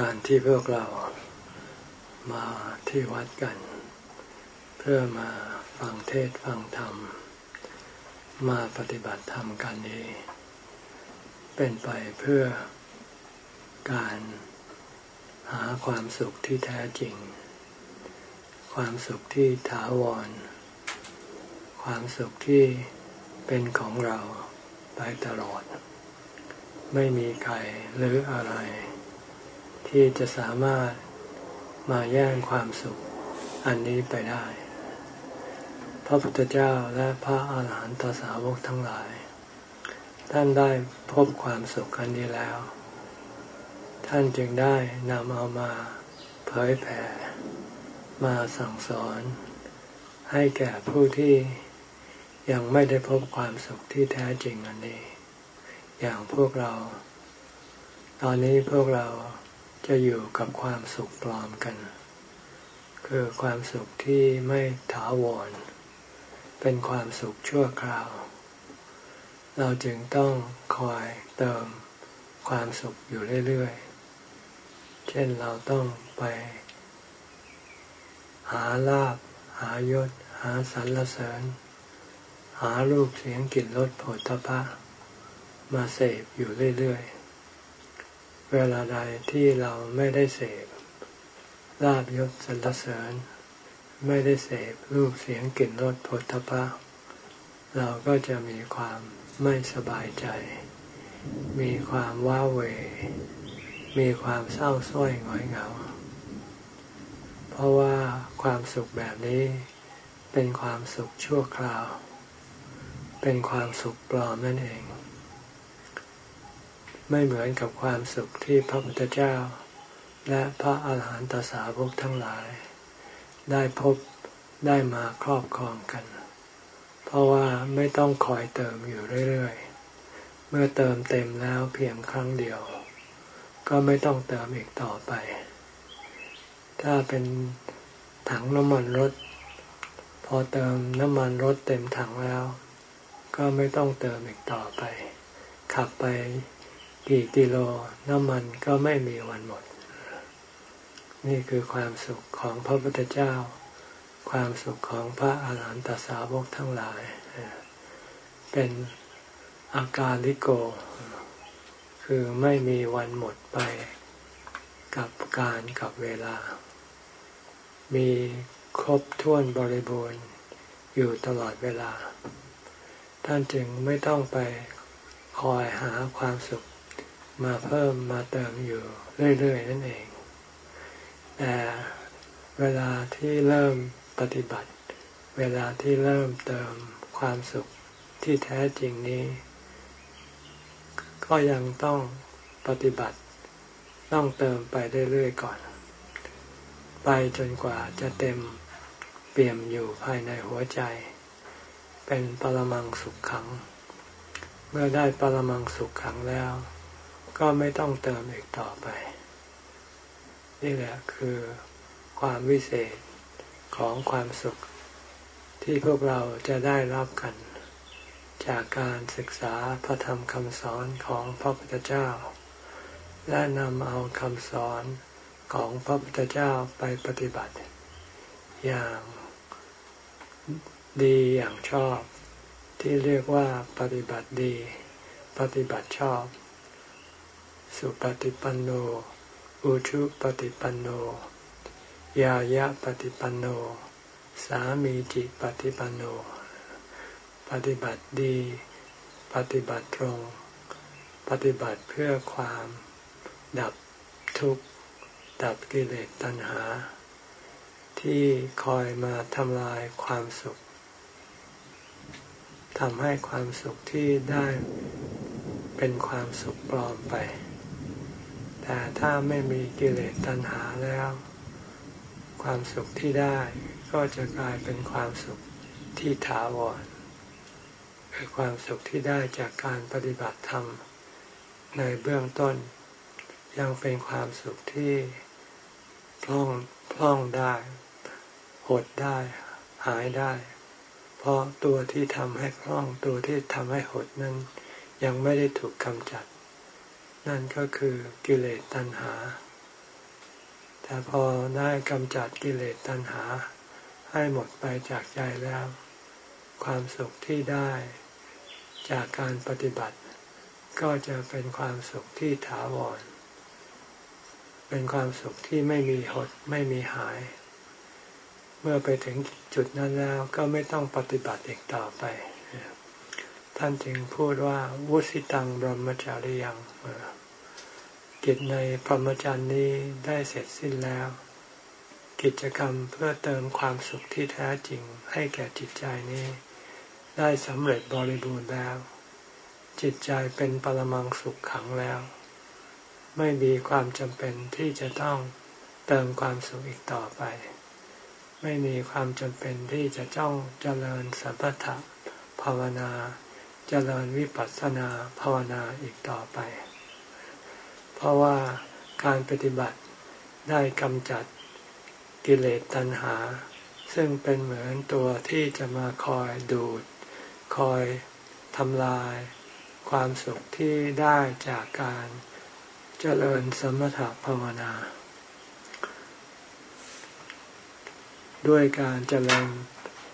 การที่พวกเรามาที่วัดกัน เพื่อมาฟังเทศฟังธรรม มาปฏิบัติธรรมกันนี้ เป็นไปเพื่อการหาความสุขที่แท้จริง ความสุขที่ถาวร ความสุขที่เป็นของเราไปตลอด ไม่มีใครหรืออะไร ที่จะสามารถมาแย่งความสุขอันนี้ไปได้ พระพุทธเจ้าและพระอาหารหันตสาวกทั้งหลาย ท่านได้พบความสุขอันนี้แล้ว ท่านจึงได้นำเอามาเผยแผ่ มาสั่งสอน ให้แก่ผู้ที่ยังไม่ได้พบความสุขที่แท้จริงอันนี้ อย่างพวกเรา ตอนนี้พวกเรา จะอยู่กับความสุขปลอมกัน คือความสุขที่ไม่ถาวร เป็นความสุขชั่วคราว เราจึงต้องคอยเติมความสุขอยู่เรื่อยๆ เช่นเราต้องไปหาลาบ หายศ หาสรรเสริญ หารูปเสียงกลิ่นรสผลทพะมาเสพอยู่เรื่อยๆ เวลาใดที่เราไม่ได้เสพลาบยศสรรเสริญ ไม่ได้เสพรูปเสียงกลิ่นรสผลทพะเราก็จะมีความไม่สบายใจ มีความว้าเหวมีความเศร้าส้อยหงอยเหงา เพราะว่าความสุขแบบนี้เป็นความสุขชั่วคราว เป็นความสุขปลอมนั่นเอง ไม่เหมือนกับความสุขที่พระพุทธเจ้า และพระอาหารหันตสาวกทั้งหลาย ได้พบได้มาครอบครองกัน เพราะว่าไม่ต้องคอยเติมอยู่เรื่อยๆ เมื่อเติมเต็มแล้วเพียงครั้งเดียว ก็ไม่ต้องเติมอีกต่อไป ถ้าเป็นถังน้ำมันรถ พอเติมน้ำมันรถเต็มถังแล้ว ก็ไม่ต้องเติมอีกต่อไป ขับไป กี่กิโลน้ำมันก็ไม่มีวันหมด นี่คือความสุขของพระพุทธเจ้า ความสุขของพระอาหารหันตสาวกทั้งหลาย เป็นอาการลิโก คือไม่มีวันหมดไปกับการกับเวลา มีครบถ้วนบริบูรณ์อยู่ตลอดเวลา ท่านจึงไม่ต้องไปคอยหาความสุข มาเพิ่มมาเติมอยู่เรื่อย ๆ นั่นเอง แต่เวลาที่เริ่มปฏิบัติ เวลาที่เริ่มเติมความสุขที่แท้จริงนี้ ก็ยังต้องปฏิบัติ ต้องเติมไปเรื่อย ๆ ก่อน ไปจนกว่าจะเต็มเปี่ยมอยู่ภายในหัวใจ เป็นปรมังสุขขัง เมื่อได้ปรมังสุขขังแล้ว ก็ไม่ต้องเติมอีกต่อไป นี่แหละคือความวิเศษของความสุขที่พวกเราจะได้รับกัน จากการศึกษาพระธรรมคำสอนของพระพุทธเจ้า และนำเอาคำสอนของพระพุทธเจ้าไปปฏิบัติ อย่างดีอย่างชอบ ที่เรียกว่าปฏิบัติดี ปฏิบัติชอบ สุปฏิปันโน อุชุปฏิปันโน ยายะปฏิปันโน สามีจิปฏิปันโน ปฏิบัติดี ปฏิบัติตรง ปฏิบัติเพื่อความ ดับทุกข์ ดับกิเลสตัณหา ที่คอยมาทำลายความสุขทำให้ความสุขที่ได้เป็นความสุขปลอมไป แต่ถ้าไม่มีกิเลสตัณหาแล้ว ความสุขที่ได้ก็จะกลายเป็นความสุขที่ถาวรคือความสุขที่ได้จากการปฏิบัติธรรม ในเบื้องต้น ยังเป็นความสุขที่พล่องพล่องได้ หดได้ หายได้ เพราะตัวที่ทำให้พล่องตัวที่ทำให้หดนั้น ยังไม่ได้ถูกกำจัด นั่นก็คือกิเลสตัณหา แต่พอได้กำจัดกิเลสตัณหา ให้หมดไปจากใจแล้ว ความสุขที่ได้จากการปฏิบัติ ก็จะเป็นความสุขที่ถาวร เป็นความสุขที่ไม่มีหดไม่มีหาย เมื่อไปถึงจุดนั้นแล้วก็ไม่ต้องปฏิบัติอีกต่อไป ท่านจึงพูดว่าวุสิตังบรมจาริยังกิจในพรหมจรรย์นี้ได้เสร็จสิ้นแล้ว กิจกรรมเพื่อเติมความสุขที่แท้จริงให้แก่จิตใจนี้ ได้สำเร็จบริบูรณ์แล้ว จิตใจเป็นปรมังสุขขังแล้ว ไม่มีความจำเป็นที่จะต้องเติมความสุขอีกต่อไป ไม่มีความจำเป็นที่จะจ้องเจริญสัมปทะภาวนา เจริญวิปัสสนาภาวนาอีกต่อไป เพราะว่าการปฏิบัติได้กำจัดกิเลสตัณหา ซึ่งเป็นเหมือนตัวที่จะมาคอยดูด คอยทำลาย ความสุขที่ได้จากการเจริญสมถภาวนา ด้วยการเจริญ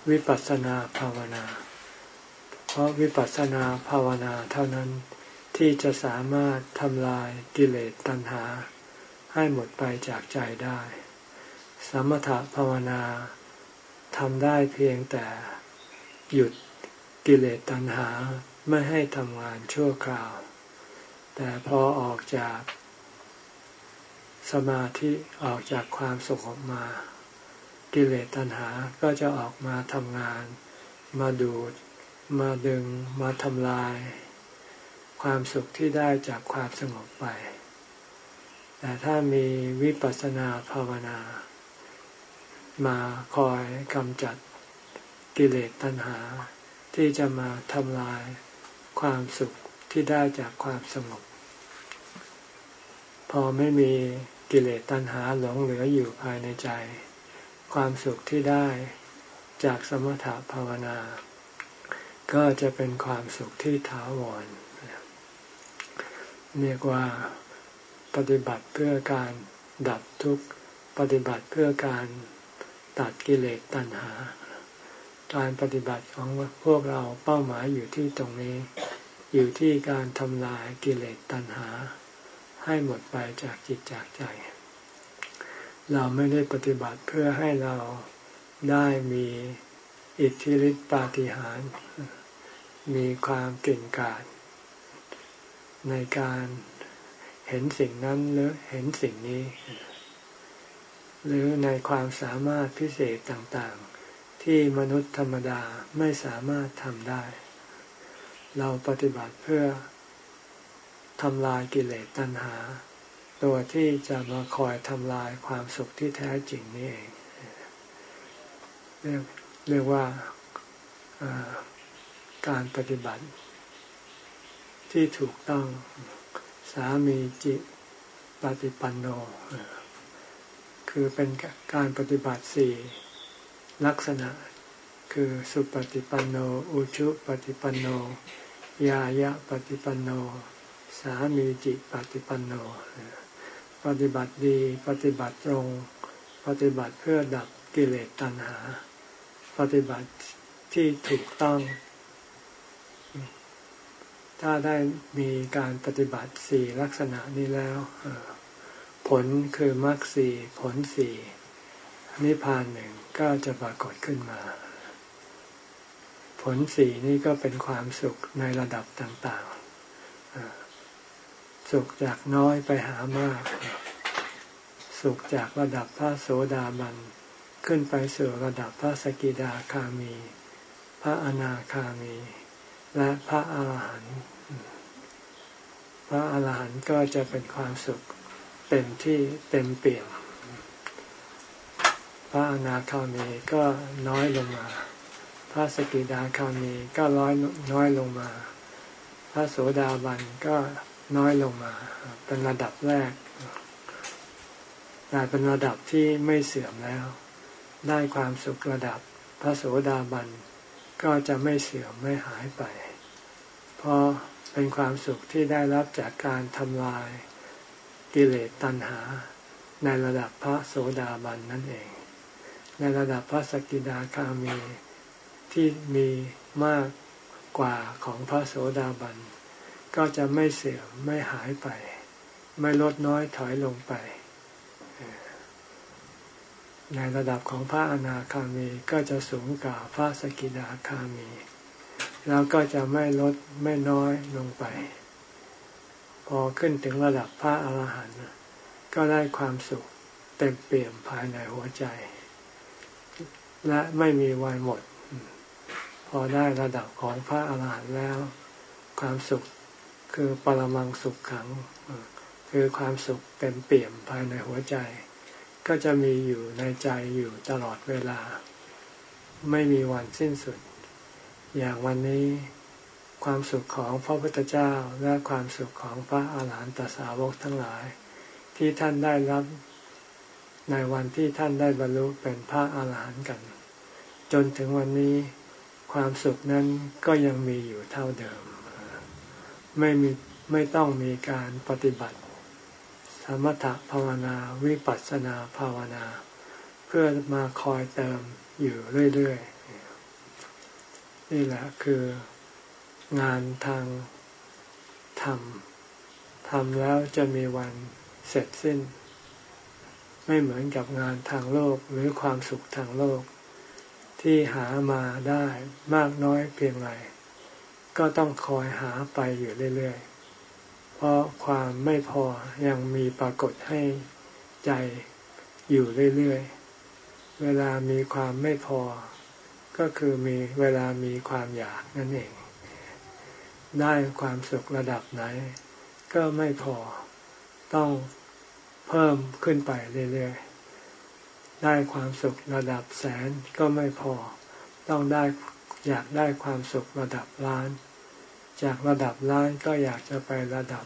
วิปัสสนาภาวนา เพราะวิปัสสนาภาวนาเท่านั้นที่จะสามารถทำลายกิเลสตัณหา ให้หมดไปจากใจได้ สมถภาวนาทำได้เพียงแต่หยุดกิเลสตัณหาไม่ให้ทำงานชั่วคราว แต่พอออกจากสมาธิออกจากความสงบมา กิเลสตัณหาก็จะออกมาทำงาน มาดูด มาดึงมาทำลาย ความสุขที่ได้จากความสงบไป แต่ถ้ามีวิปัสสนาภาวนา มาคอยกำจัดกิเลสตัณหา ที่จะมาทำลายความสุขที่ได้จากความสงบ พอไม่มีกิเลสตัณหาหลงเหลืออยู่ภายในใจ ความสุขที่ได้จากสมถภาวนา ก็จะเป็นความสุขที่ถาวรเรียกว่าปฏิบัติเพื่อการดับทุกข์ปฏิบัติเพื่อการตัดกิเลสตัณหา การปฏิบัติของพวกเราเป้าหมายอยู่ที่ตรงนี้ อยู่ที่การทำลายกิเลสตัณหา ให้หมดไปจากจิตจากใจ เราไม่ได้ปฏิบัติเพื่อให้เราได้มีอิทธิฤทธิปาฏิหาริย์ มีความเก่งกาจในการเห็นสิ่งนั้นหรือเห็นสิ่งนี้ หรือในความสามารถพิเศษต่างๆ ที่มนุษย์ธรรมดาไม่สามารถทำได้ เราปฏิบัติเพื่อทำลายกิเลสตัณหา ตัวที่จะมาคอยทำลายความสุขที่แท้จริงนี่เองเรียกเรียกว่า การปฏิบัติ ที่ถูกต้องสามีจิปฏิปันโน คือเป็นการปฏิบัติสี่ลักษณะ คือสุปฏิปันโน อุชุปฏิปันโน ยายะปฏิปันโน สามีจิปฏิปันโน ปฏิบัติดีปฏิบัติตรง ปฏิบัติเพื่อดับกิเลสตัณหา ปฏิบัติที่ถูกต้อง ถ้าได้มีการปฏิบัติสี่ลักษณะนี้แล้ว ผลคือมรรคสี่ผลสี่นิพพานหนึ่งก็จะปรากฏขึ้นมา ผลสี่นี่ก็เป็นความสุขในระดับต่างๆ สุขจากน้อยไปหามาก สุขจากระดับพระโสดาบัน ขึ้นไปสู่ระดับพระสกิดาคามี พระอนาคามี และพระอาหารหันต์พระอาหารหันต์ก็จะเป็นความสุขเต็มที่เต็มเปี่ยมพระอนาคามีก็น้อยลงมา พระสกิดาคามีก็ร้อยน้อยลงมา พระโสดาบันก็น้อยลงมา เป็นระดับแรกแต่เป็นระดับที่ไม่เสื่อมแล้ว ได้ความสุขระดับ พระโสดาบันก็จะไม่เสื่อมไม่หายไป เพราะเป็นความสุขที่ได้รับจากการทำลายกิเลสตัณหา ในระดับพระโสดาบันนั่นเอง ในระดับพระสกิดาคามีที่มีมากกว่าของพระโสดาบัน ก็จะไม่เสื่อมไม่หายไป ไม่ลดน้อยถอยลงไป ในระดับของพระอนาคามีก็จะสูงกว่าพระสกิดาคามี แล้วก็จะไม่ลดไม่น้อยลงไป พอขึ้นถึงระดับพระอาหารหันต์ก็ได้ความสุขเต็มเปี่ยมภายในหัวใจ และไม่มีวันหมด พอได้ระดับของพระอาหารหันต์แล้ว ความสุขคือปรมังสุขขัง คือความสุขเต็มเปี่ยมภายในหัวใจ ก็จะมีอยู่ในใจอยู่ตลอดเวลา ไม่มีวันสิ้นสุด อย่างวันนี้ความสุขของพระพุทธเจ้าและความสุขของพระอาหารหันตสาวกทั้งหลาย ที่ท่านได้รับในวันที่ท่านได้บรรลุเป็นพระอาหารหันต์กัน จนถึงวันนี้ความสุขนั้นก็ยังมีอยู่เท่าเดิม ไม่มีไม่ต้องมีการปฏิบัติ สมถภาวนาวิปัสสนาภาวนา เพื่อมาคอยเติมอยู่เรื่อยๆ นี่แหละคืองานทางธรรมทำแล้วจะมีวันเสร็จสิ้น ไม่เหมือนกับงานทางโลกหรือความสุขทางโลก ที่หามาได้มากน้อยเพียงไรก็ต้องคอยหาไปอยู่เรื่อยๆ เพราะความไม่พอยังมีปรากฏให้ใจอยู่เรื่อยๆ เวลามีความไม่พอ ก็คือมีเวลามีความอยากนั่นเอง ได้ความสุขระดับไหน ก็ไม่พอต้องเพิ่มขึ้นไปเรื่อยๆ ได้ความสุขระดับแสนก็ไม่พอ ต้องได้อยากได้ความสุขระดับล้าน จากระดับล้านก็อยากจะไประดับ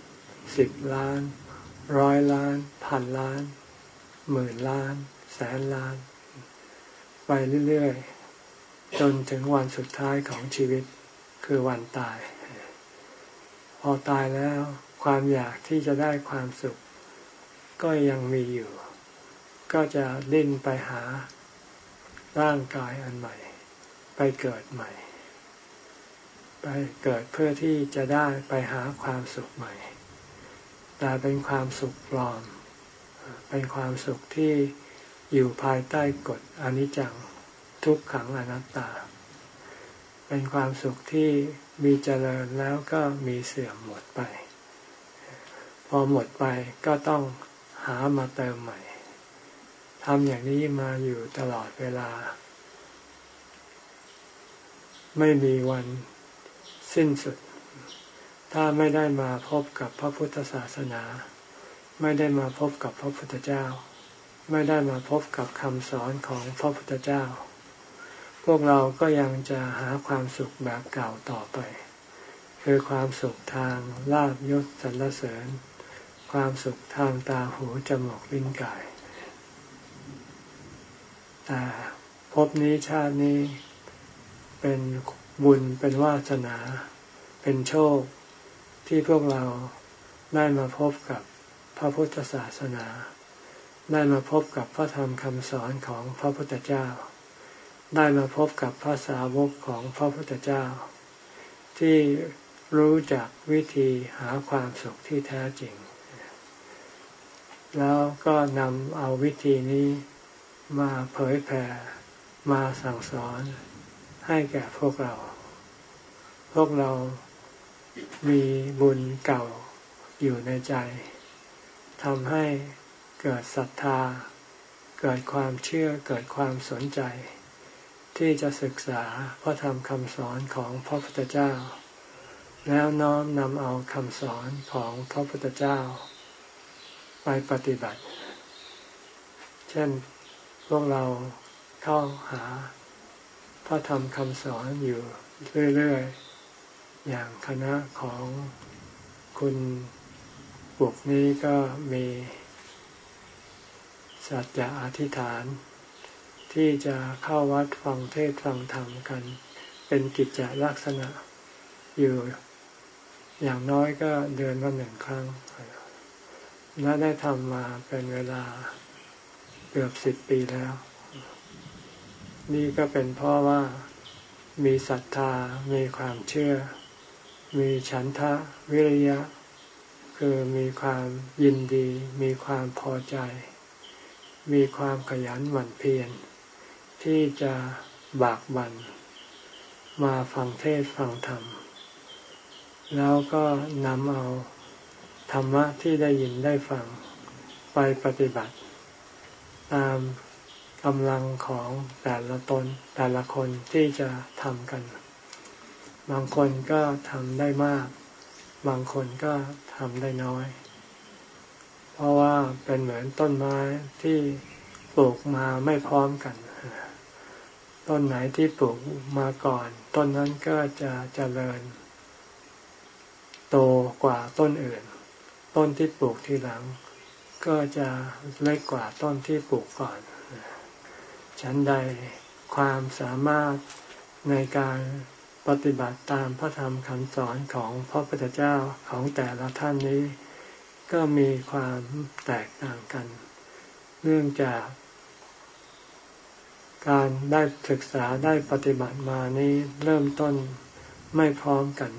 สิบล้าน ร้อยล้าน พันล้าน หมื่นล้าน แสนล้าน ไปเรื่อยๆ จนถึงวันสุดท้ายของชีวิตคือวันตาย พอตายแล้วความอยากที่จะได้ความสุข ก็ยังมีอยู่ ก็จะดิ้นไปหาร่างกายอันใหม่ ไปเกิดใหม่ ไปเกิดเพื่อที่จะได้ไปหาความสุขใหม่ แต่เป็นความสุขปลอม เป็นความสุขที่อยู่ภายใต้กฎอนิจจัง ทุกขังอนัตตา เป็นความสุขที่มีเจริญแล้วก็มีเสื่อมหมดไป พอหมดไปก็ต้องหามาเติมใหม่ทำอย่างนี้มาอยู่ตลอดเวลา ไม่มีวันสิ้นสุด ถ้าไม่ได้มาพบกับพระพุทธศาสนา ไม่ได้มาพบกับพระพุทธเจ้า ไม่ได้มาพบกับคำสอนของพระพุทธเจ้า พวกเราก็ยังจะหาความสุขแบบเก่าต่อไป คือความสุขทางลาบยศสรรเสริญ ความสุขทางตาหูจมูกลิ้นกายแต่พบนี้ชาตินี้เป็นบุญเป็นวาสนา เป็นโชคที่พวกเราได้มาพบกับพระพุทธศาสนา ได้มาพบกับพระธรรมคำสอนของพระพุทธเจ้า ได้มาพบกับพระสาวกของพระพุทธเจ้า ที่รู้จักวิธีหาความสุขที่แท้จริง แล้วก็นำเอาวิธีนี้มาเผยแผ่มาสั่งสอนให้แก่พวกเรา พวกเรามีบุญเก่าอยู่ในใจทำให้เกิดศรัทธา เกิดความเชื่อเกิดความสนใจ ที่จะศึกษาพระธรรมคำสอนของพระพุทธเจ้า แล้วน้อมนำเอาคำสอนของพระพุทธเจ้า ไปปฏิบัติ เช่นพวกเราเข้าหาพระธรรมคำสอนอยู่เรื่อยๆ อย่างคณะของคุณปุกนี้ก็มีสัจจะอธิษฐาน ที่จะเข้าวัดฟังเทศฟังธรรมกัน เป็นกิจจลักษณะอยู่อย่างน้อยก็เดือนละหนึ่งครั้ง และได้ทำมาเป็นเวลาเกือบสิบปีแล้ว นี่ก็เป็นเพราะว่ามีศรัทธา มีความเชื่อ มีฉันทะวิริยะ คือมีความยินดี มีความพอใจ มีความขยันหมั่นเพียร ที่จะบากบันมาฟังเทศฟังธรรม แล้วก็นำเอาธรรมะที่ได้ยินได้ฟังไปปฏิบัติ ตามกำลังของแต่ละตนแต่ละคนที่จะทำกัน บางคนก็ทำได้มาก บางคนก็ทำได้น้อย เพราะว่าเป็นเหมือนต้นไม้ที่ปลูกมาไม่พร้อมกัน ต้นไหนที่ปลูกมาก่อน ต้นนั้นก็จะเจริญ โตกว่าต้นอื่น ต้นที่ปลูกทีหลัง ก็จะเล็กกว่าต้นที่ปลูกก่อน ฉันใดความสามารถในการปฏิบัติตามพระธรรมคำสอนของพระพุทธเจ้าของแต่ละท่านนี้ ก็มีความแตกต่างกัน เนื่องจาก การได้ศึกษาได้ปฏิบัติมานี้เริ่มต้นไม่พร้อมกัน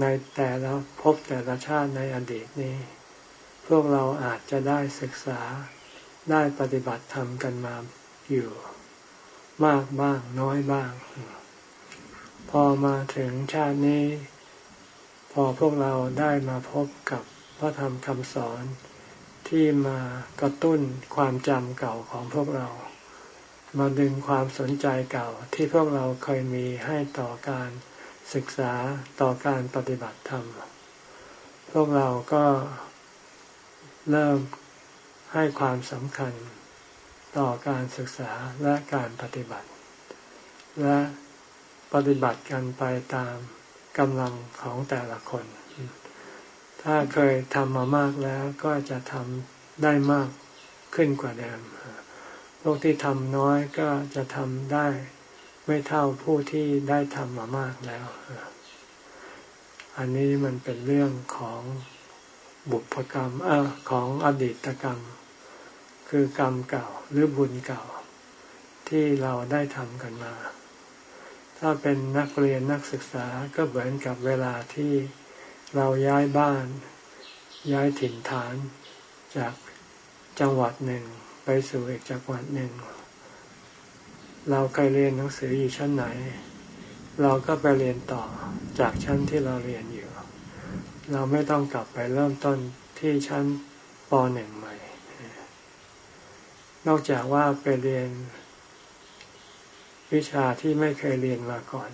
ในแต่ละพบแต่ละชาติในอดีตนี้ พวกเราอาจจะได้ศึกษาได้ปฏิบัติธรรมกันมาอยู่ มากบ้างน้อยบ้าง พอมาถึงชาตินี้ พอพวกเราได้มาพบกับพระธรรมคำสอนที่มากระตุ้นความจำเก่าของพวกเรา มาดึงความสนใจเก่าที่พวกเราเคยมีให้ต่อการศึกษาต่อการปฏิบัติธรรม พวกเราก็เริ่มให้ความสำคัญต่อการศึกษาและการปฏิบัติ และปฏิบัติกันไปตามกำลังของแต่ละคน ถ้าเคยทำมามากแล้วก็จะทำได้มากขึ้นกว่าเดิม วกที่ทำน้อยก็จะทำได้ ไม่เท่าผู้ที่ได้ทำมามากแล้ว อันนี้มันเป็นเรื่องของบุพกรรมอของอดีตกรรม คือกรรมเก่าหรือบุญเก่า ที่เราได้ทำกันมา ถ้าเป็นนักเรียนนักศึกษาก็เหมือนกับเวลาที่เราย้ายบ้าน ย้ายถิ่นฐานจากจังหวัดหนึ่ง ไปสู่อีกจังหวัดหนึ่ง เราเคยเรียนหนังสืออยู่ชั้นไหน เราก็ไปเรียนต่อจากชั้นที่เราเรียนอยู่ เราไม่ต้องกลับไปเริ่มต้นที่ชั้นปหนึ่งใหม่ นอกจากว่าไปเรียนวิชาที่ไม่เคยเรียนมาก่อน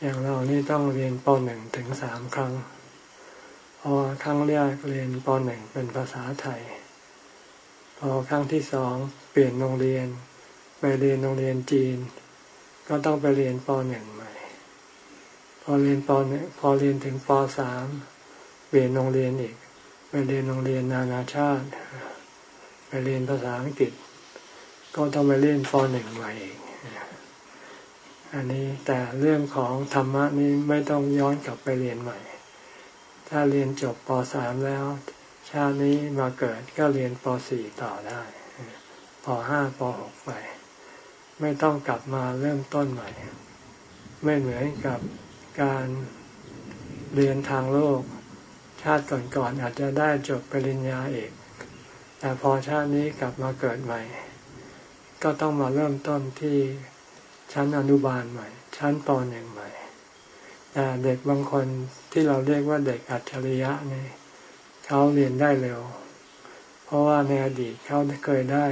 อย่างเรานี่ต้องเรียนปหนึ่งถึงสามครั้งพอครั้งแรกเรียนปหนึ่งเป็นภาษาไทย พอครั้งที่สองเปลี่ยนโรงเรียน ไปเรียนโรงเรียนจีน ก็ต้องไปเรียนปหนึ่งใหม่ พอเรียนปหนึ่งพอเรียนถึงปสามเปลี่ยนโรงเรียนอีก ไปเรียนโรงเรียนนานาชาติ ไปเรียนภาษาอังกฤษ ก็ต้องไปเรียนปหนึ่งใหม่เองอันนี้แต่เรื่องของธรรมะนี้ไม่ต้องย้อนกลับไปเรียนใหม่ ถ้าเรียนจบปสามแล้วาตินี้มาเกิดก็เรียนปสี่ต่อได้ปห้าปหกไป ไม่ต้องกลับมาเริ่มต้นใหม่ ไม่เหมือนกับการเรียนทางโลก ชาติก่อนๆอาจจะได้จบปริญญาเอกแต่พอชาตินี้กลับมาเกิดใหม่ ก็ต้องมาเริ่มต้นที่ชั้นอนุบาลใหม่ ชั้นปหนึ่งใหม่แต่เด็กบางคนที่เราเรียกว่าเด็กอัจฉริยะนี่ เขาเรียนได้เร็ว เพราะว่าในอดีตเขาเคยได้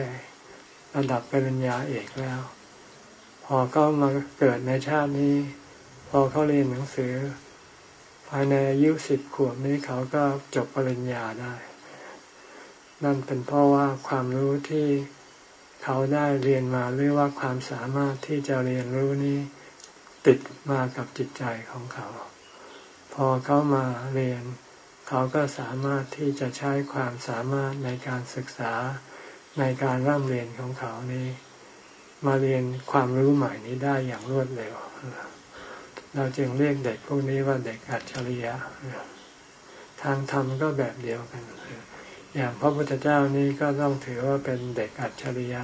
ระดับปริญญาเอกแล้ว พอเขามาเกิดในชาตินี้ พอเขาเรียนหนังสือ ภายในอายุสิบขวบนี้เขาก็จบปริญญาได้ นั่นเป็นเพราะว่าความรู้ที่เขาได้เรียนมาหรือว่าความสามารถที่จะเรียนรู้นี้ ติดมากับจิตใจของเขา พอเขามาเรียน เขาก็สามารถที่จะใช้ความสามารถในการศึกษาในการร่ำเรียนของเขานี้ มาเรียนความรู้ใหม่นี้ได้อย่างรวดเร็ว เราจึงเรียกเด็กพวกนี้ว่าเด็กอัจฉริยะ ทางธรรมก็แบบเดียวกัน อย่างพระพุทธเจ้านี้ก็ต้องถือว่าเป็นเด็กอัจฉริยะ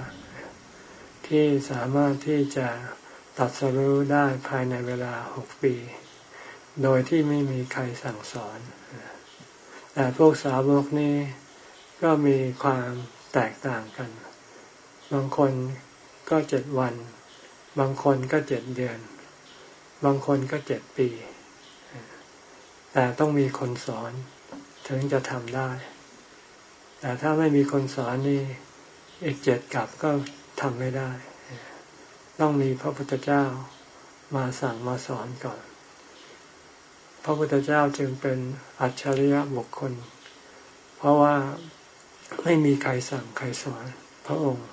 ที่สามารถที่จะตัดสรู้ได้ภายในเวลาหกปี โดยที่ไม่มีใครสั่งสอน แต่พวกสาวกนี้ก็มีความแตกต่างกัน บางคนก็เจ็ดวัน บางคนก็เจ็ดเดือน บางคนก็เจ็ดปี แต่ต้องมีคนสอนถึงจะทำได้ แต่ถ้าไม่มีคนสอนนี่อีกเจ็ดกับก็ทำไม่ได้ ต้องมีพระพุทธเจ้ามาสั่งมาสอนก่อน พระพุทธเจ้าจึงเป็นอัจฉริยะบุคคล เพราะว่าไม่มีใครสั่งใครสอนพระองค์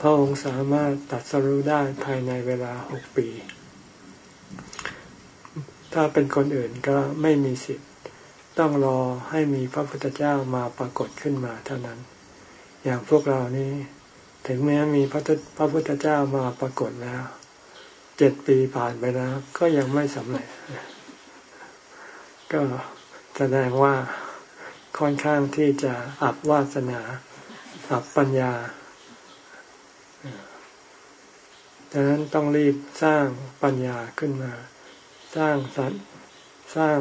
พระองค์สามารถตัดสรู้ได้ภายในเวลาหกปี ถ้าเป็นคนอื่นก็ไม่มีสิทธิ์ ต้องรอให้มีพระพุทธเจ้ามาปรากฏขึ้นมาเท่านั้น อย่างพวกเรานี้ถึงแม้มีพระพระพุทธเจ้ามาปรากฏแล้ว เจ็ดปีผ่านไปแล้ว ก็ยังไม่สำเร็จ ก็แสดงว่าค่อนข้างที่จะอับวาสนา อับปัญญาดังนั้นต้องรีบสร้างปัญญาขึ้นมา สร้างสันสร้าง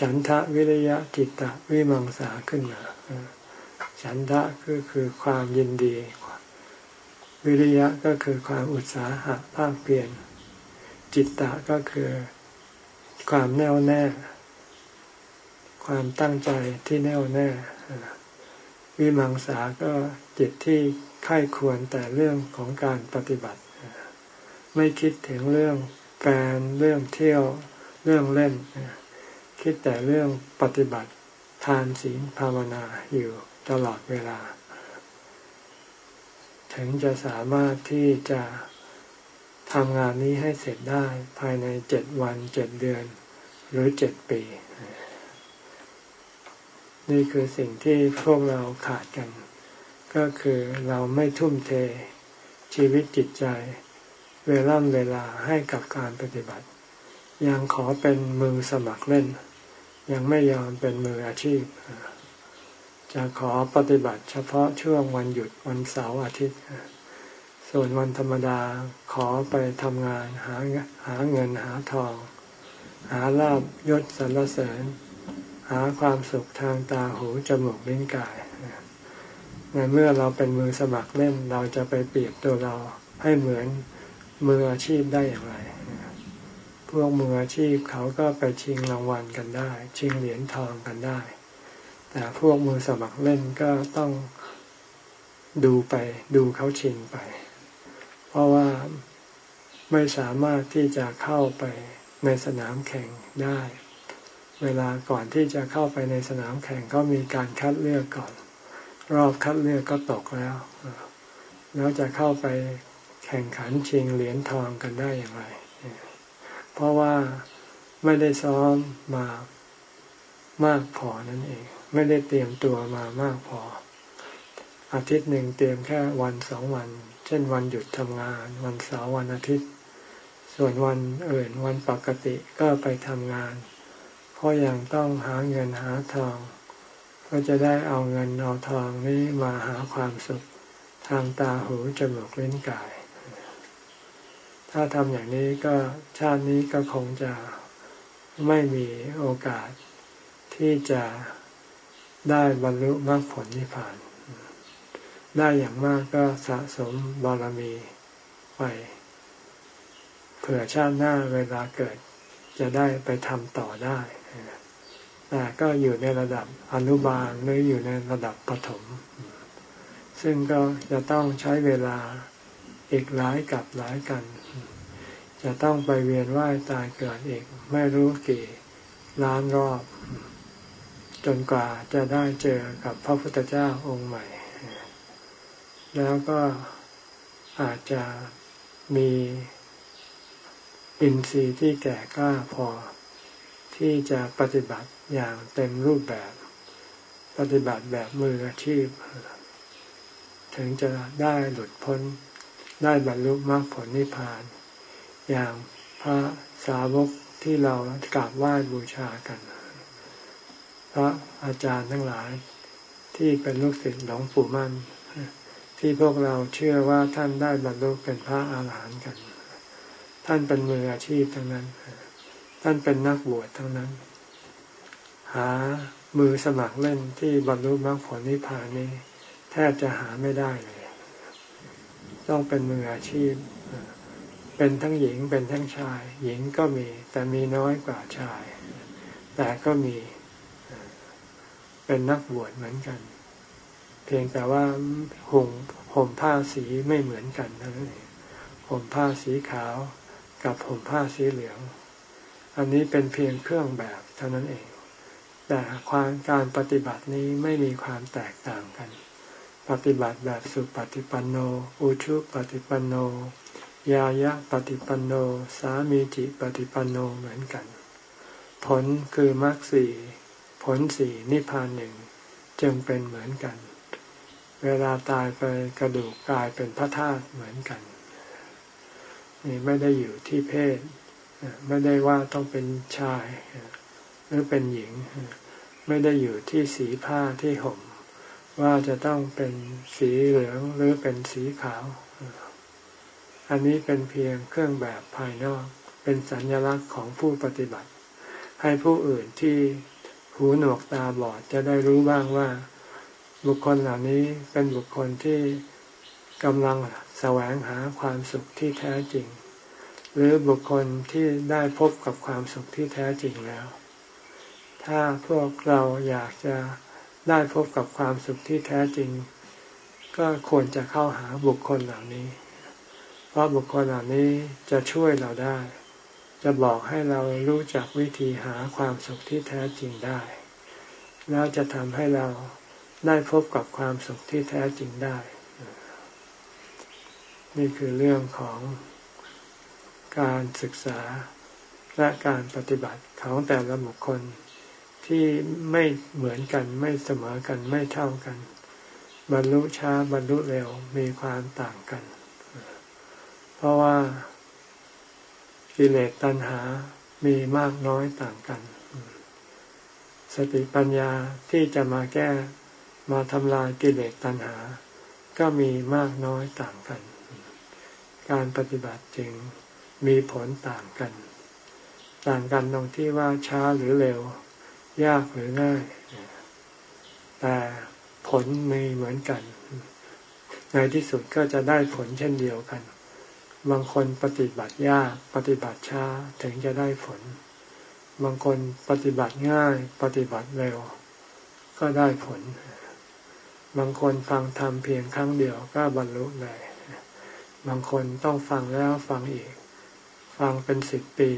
ฉันทะวิริยะจิตตะวิมังสาขึ้นมาฉันทะก็คือความยินดี วิริยะก็คือความอุตสาหะภาคเปลี่ยน จิตตะก็คือความแน่วแน่ ความตั้งใจที่แน่วแน่วิมังสาก็จิตที่ไข้ควรแต่เรื่องของการปฏิบัติ ไม่คิดถึงเรื่องแฟนเรื่องเที่ยวเรื่องเล่น คิดแต่เรื่องปฏิบัติทานศีลภาวนาอยู่ตลอดเวลา ถึงจะสามารถที่จะทำงานนี้ให้เสร็จได้ภายในเจ็ดวันเจ็ดเดือน หรือเจ็ดปี นี่คือสิ่งที่พวกเราขาดกัน ก็คือเราไม่ทุ่มเท ชีวิตจิตใจ เวล่ำเวลาให้กับการปฏิบัติ ยังขอเป็นมือสมัครเล่น ยังไม่ยอมเป็นมืออาชีพ จะขอปฏิบัติเฉพาะช่วงวันหยุดวันเสาร์อาทิตย์ ส่วนวันธรรมดาขอไปทำงานหาหาเงินหาทอง หาลาบยศสรรเสริญ หาความสุขทางตาหูจมูกลิ้นกายในเมื่อเราเป็นมือสมัครเล่นเราจะไปเปรียบตัวเราให้เหมือนมืออาชีพได้อย่างไร พวกมืออาชีพเขาก็ไปชิงรางวัลกันได้ ชิงเหรียญทองกันได้ แต่พวกมือสมัครเล่นก็ต้องดูไป ดูเขาชิงไป เพราะว่าไม่สามารถที่จะเข้าไปในสนามแข่งได้ เวลาก่อนที่จะเข้าไปในสนามแข่งก็มีการคัดเลือกก่อน รอบคัดเลือกก็ตกแล้ว แล้วจะเข้าไปแข่งขันชิงเหรียญทองกันได้อย่างไร เพราะว่าไม่ได้ซ้อมมามากพอนั่นเอง ไม่ได้เตรียมตัวมามากพอ อาทิตย์หนึ่งเตรียมแค่วันสองวัน เช่นวันหยุดทำงาน วันเสาร์วันอาทิตย์ ส่วนวันอื่นวันปกติก็ไปทำงาน พราะยังต้องหาเงินหาทอง ก็จะได้เอาเงินเอาทองนี้มาหาความสุขทางตาหูจมูกลิ้นกาย ถ้าทำอย่างนี้ก็ชาตินี้ก็คงจะไม่มีโอกาสที่จะได้บรรลุมรรคผลนิพพาน ได้อย่างมากก็สะสมบารมีไปเผื่อชาติหน้าเวลาเกิดจะได้ไปทำต่อได้ ก็อยู่ในระดับอนุบาลหรืออยู่ในระดับปฐมซึ่งก็จะต้องใช้เวลาอีกหลายกับหลายกัน จะต้องไปเวียนว่ายตายเกิดอีกไม่รู้กี่ล้านรอบ จนกว่าจะได้เจอกับพระพุทธเจ้าองค์ใหม่ แล้วก็อาจจะมีอินทรีย์ที่แก่กล้าพอที่จะปฏิบัติ อย่างเต็มรูปแบบ ปฏิบัติแบบมืออาชีพ ถึงจะได้หลุดพ้นได้บรรลุมรรคผลนิพพาน อย่างพระสาวกที่เรากราบไหว้บูชากัน พระอาจารย์ทั้งหลายที่เป็นลูกศิษย์หลวงปู่มั่น ที่พวกเราเชื่อว่าท่านได้บรรลุเป็นพระอาหารหันต์กัน ท่านเป็นมืออาชีพทั้งนั้น ท่านเป็นนักบวชทั้งนั้น หามือสมัครเล่นที่บรรลุมรรคผลนิพพานนี้ แทบจะหาไม่ได้เลย ต้องเป็นมืออาชีพ เป็นทั้งหญิงเป็นทั้งชาย หญิงก็มี แต่มีน้อยกว่าชาย แต่ก็มีเป็นนักบวชเหมือนกัน เพียงแต่ว่าห่มห่มผ้าสีไม่เหมือนกันนั่นเองห่มผ้าสีขาวกับห่มผ้าสีเหลือง อันนี้เป็นเพียงเครื่องแบบเท่านั้นเอง แต่ความการปฏิบัตินี้ไม่มีความแตกต่างกัน ปฏิบัติแบบสุปฏิปันโน อุชุปฏิปันโน ยายะปฏิปันโน สามีจิปฏิปันโนเหมือนกัน ผลคือมรรคสี่ผลสี่นิพพานหนึ่งจึงเป็นเหมือนกัน เวลาตายไปกระดูกกลายเป็นพระธาตุเหมือนกัน นี่ไม่ได้อยู่ที่เพศ ไม่ได้ว่าต้องเป็นชาย รือเป็นหญิง ไม่ได้อยู่ที่สีผ้าที่ห่ม ว่าจะต้องเป็นสีเหลืองหรือเป็นสีขาว อันนี้เป็นเพียงเครื่องแบบภายนอก เป็นสัญลักษณ์ของผู้ปฏิบัติ ให้ผู้อื่นที่หูหนวกตาบอดจะได้รู้บ้างว่า บุคคลเหล่านี้เป็นบุคคลที่กำลังแสวงหาความสุขที่แท้จริง หรือบุคคลที่ได้พบกับความสุขที่แท้จริงแล้ว ถ้าพวกเราอยากจะได้พบกับความสุขที่แท้จริง ก็ควรจะเข้าหาบุคคลเหล่านี้ เพราะบุคคลเหล่านี้จะช่วยเราได้ จะบอกให้เรารู้จักวิธีหาความสุขที่แท้จริงได้ แล้วจะทำให้เราได้พบกับความสุขที่แท้จริงได้ นี่คือเรื่องของการศึกษาและการปฏิบัติของแต่ละบุคคล ที่ไม่เหมือนกันไม่เสมอกันไม่เท่ากัน บรรลุช้าบรรลุเร็วมีความต่างกัน เพราะว่ากิเลสตัณหามีมากน้อยต่างกัน สติปัญญาที่จะมาแก้มาทำลายกิเลสตัณหา ก็มีมากน้อยต่างกัน การปฏิบัติจึงมีผลต่างกัน ต่างกันตรงที่ว่าช้าหรือเร็ว ยากหรือง่าย แต่ผลมีเหมือนกัน ในที่สุดก็จะได้ผลเช่นเดียวกัน บางคนปฏิบัติยากปฏิบัติช้าถึงจะได้ผล บางคนปฏิบัติง่าย ปฏิบัติเร็ว ก็ได้ผล บางคนฟังธรรมเพียงครั้งเดียวก็บรรลุเลย บางคนต้องฟังแล้วฟังอีก ฟังเป็นสิบปี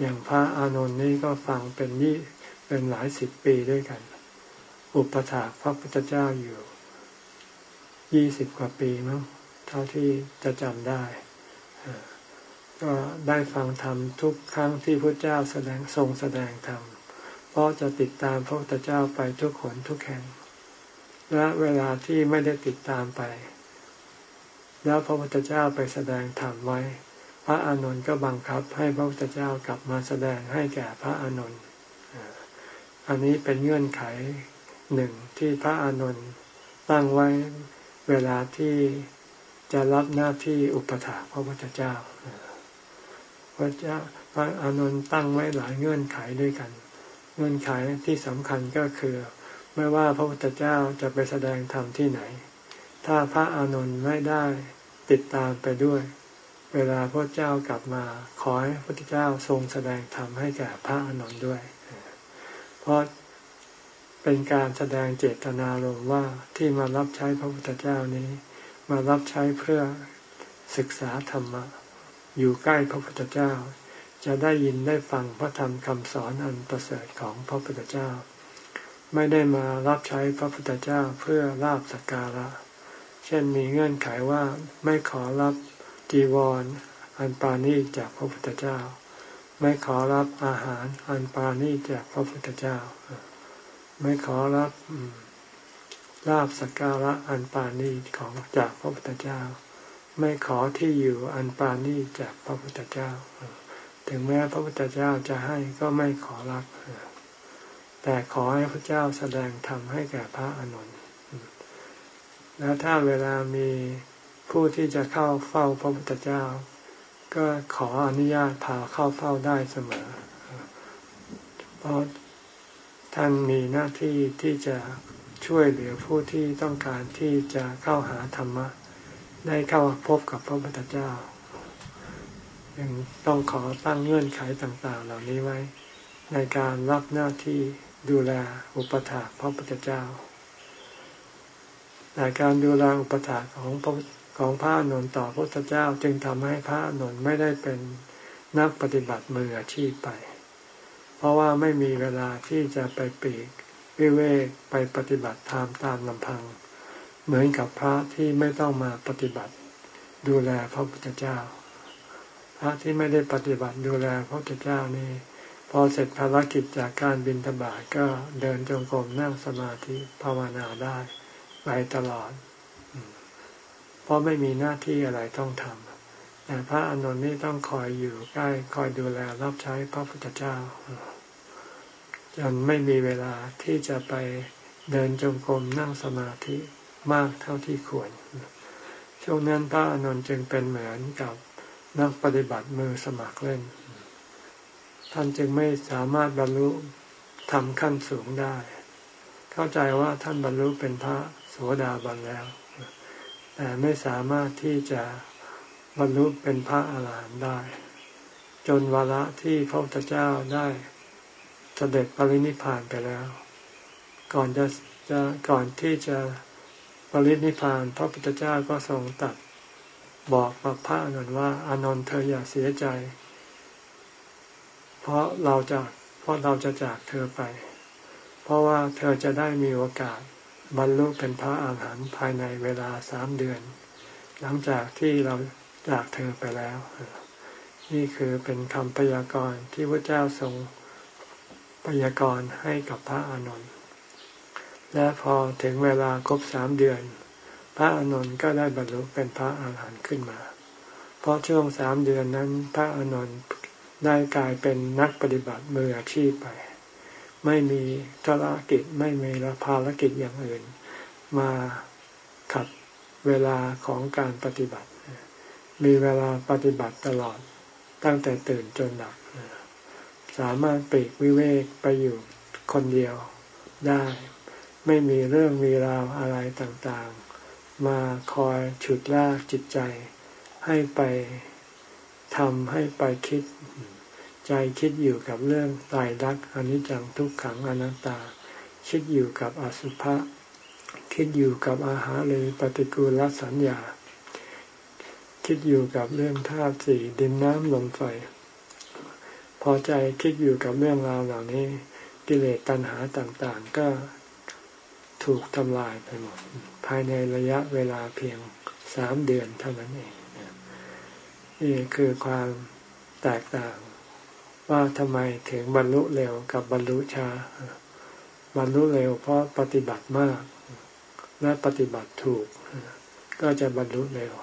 อย่างพระอานนท์นี่ก็ฟังเป็นยี่เป็นหลายสิบปีด้วยกัน อุปถากพระพุทธเจ้าอยู่ยี่สิบกว่าปีมั้งเท่าที่จะจำได้ก็ได้ฟังธรรมทุกครั้งที่พระเจ้าแสดงทรงแสดงธรรมเพราะจะติดตามพระพุทธเจ้าไปทุกขนทุกแห่ง และเวลาที่ไม่ได้ติดตามไป แล้วพระพุทธเจ้าไปแสดงธรรมไว้ พระอานนท์ก็บังคับให้พระพุทธเจ้ากลับมาแสดงให้แก่พระอานนท์อันนี้เป็นเงื่อนไขหนึ่งที่พระอานนท์ตั้งไว้เวลาที่จะรับหน้าที่อุปถาพระพุทธเจ้าพระเจ้าพระอานนท์ตั้งไว้หลายเงื่อนไขด้วยกัน เงื่อนไขที่สำคัญก็คือ ไม่ว่าพระพุทธเจ้าจะไปแสดงธรรมที่ไหน ถ้าพระอานนท์ไม่ได้ติดตามไปด้วย เวลาพระเจ้ากลับมาขอให้พระพุทธเจ้าทรงแสดงธรรมให้แก่พระอานนท์ด้วย เพราะเป็นการแสดงเจตนารมว่าที่มารับใช้พระพุทธเจ้านี้ มารับใช้เพื่อศึกษาธรรมะ อยู่ใกล้พระพุทธเจ้า จะได้ยินได้ฟังพระธรรมคำสอนอันประเสริฐของพระพุทธเจ้า ไม่ได้มารับใช้พระพุทธเจ้าเพื่อลาบสักการะ เช่นมีเงื่อนไขว่าไม่ขอรับ จีวรอันปราณีจากพระพุทธเจ้า ไม่ขอรับอาหารอันปราณีจากพระพุทธเจ้า ไม่ขอรับลาบสักการะอันปราณีของจากพระพุทธเจ้า ไม่ขอที่อยู่อันปราณีจากพระพุทธเจ้า ถึงแม้พระพุทธเจ้าจะให้ก็ไม่ขอรับแต่ขอให้พระเจ้าแสดงธรรมให้แก่พระอนุนแล้วถ้าเวลามี ผู้ที่จะเข้าเฝ้าพระพุทธเจ้า ก็ขออนุญาตพาเข้าเฝ้าได้เสมอ เพราะท่านมีหน้าที่ที่จะช่วยเหลือผู้ที่ต้องการที่จะเข้าหาธรรมะ ได้เข้าพบกับพระพุทธเจ้ายังต้องขอตั้งเงื่อนไขต่างๆ เหล่านี้ไว้ ในการรับหน้าที่ดูแลอุปถากพระพุทธเจ้าแต่การดูแลอุปถากของพระ ของพระอนุนต่อพระพุทธเจ้าจึงทำให้พระอนุนไม่ได้เป็นนักปฏิบัติมืออาชีพไป เพราะว่าไม่มีเวลาที่จะไปปีกวิเวกไปปฏิบัติธรรมตามลำพัง เหมือนกับพระที่ไม่ต้องมาปฏิบัติ ดูแลพระพุทธเจ้า พระที่ไม่ได้ปฏิบัติดูแลพระพุทธเจ้านี่พอเสร็จภารกิจจากการบินธบาตก็เดินจงกรมนั่งสมาธิภาวนาได้ ไปตลอด ราะไม่มีหน้าที่อะไรต้องทำแต่พระอนุนนี่ต้องคอยอยู่ใกล้คอยดูแลรับใช้พระพุทธเจ้าจนไม่มีเวลาที่จะไปเดินจงกรมนั่งสมาธิมากเท่าที่ควร ช่วงนั้นพระอนุนจึงเป็นเหมือนกับนักปฏิบัติมือสมัครเล่น ท่านจึงไม่สามารถบรรลุทำขั้นสูงได้ เข้าใจว่าท่านบรรลุเป็นพระโสดาบันแล้ว ไม่สามารถที่จะบรรลุเป็นพระอาหารหันต์ได้ จนวาระที่พระพุทธเจ้าได้เสด็จปรินิพานไปแล้ว ก่อนจะจะก่อนที่จะปรินิพานพระพุทธเจ้าก็ทรงตัดบอกกับพระอนุนว่าอานนท์เธออย่าเสียใจ เพราะเราจะเพราะเราจะจากเธอไป เพราะว่าเธอจะได้มีโอกาส บรรลุเป็นพระอาหารหันต์ภายในเวลาสามเดือน หลังจากที่เราจากเธอไปแล้ว นี่คือเป็นคำพยากรณ์ที่พระเจ้าทรงพยากรณ์ให้กับพระอานนท์และพอถึงเวลาครบสามเดือน พระอานนท์ก็ได้บรรลุเป็นพระอาหารหันต์ขึ้นมา เพราะช่วงสามเดือนนั้น พระอานนท์ได้กลายเป็นนักปฏิบัติมืออาชีพไป ไม่มีธุรกิจไม่มีภารกิจอย่างอื่น มาขัดเวลาของการปฏิบัติ มีเวลาปฏิบัติตลอดตั้งแต่ตื่นจนหลับสามารถปีกวิเวกไปอยู่คนเดียวได้ ไม่มีเรื่องมีราวอะไรต่างๆ มาคอยฉุดลากจิตใจ ให้ไปทำให้ไปคิด ใจคิดอยู่กับเรื่องตายรักอนิจจังทุกขังอนัตตา คิดอยู่กับอสุภะคิดอยู่กับอาหารเลยปฏิกูลสัญญา คิดอยู่กับเรื่องธาตุสี่ดินน้ำลมไฟ พอใจคิดอยู่กับเรื่องราวเหล่านี้ กิเลสตัณหาต่างๆ ก็ถูกทำลายไปหมด ภายในระยะเวลาเพียงสามเดือนเท่านั้นเองนี่คือความแตกต่าง ว่าทำไมถึงบรรลุเร็วกับบรรลุช้า บรรลุเร็วเพราะปฏิบัติมาก และปฏิบัติถูก ก็จะบรรลุเร็ว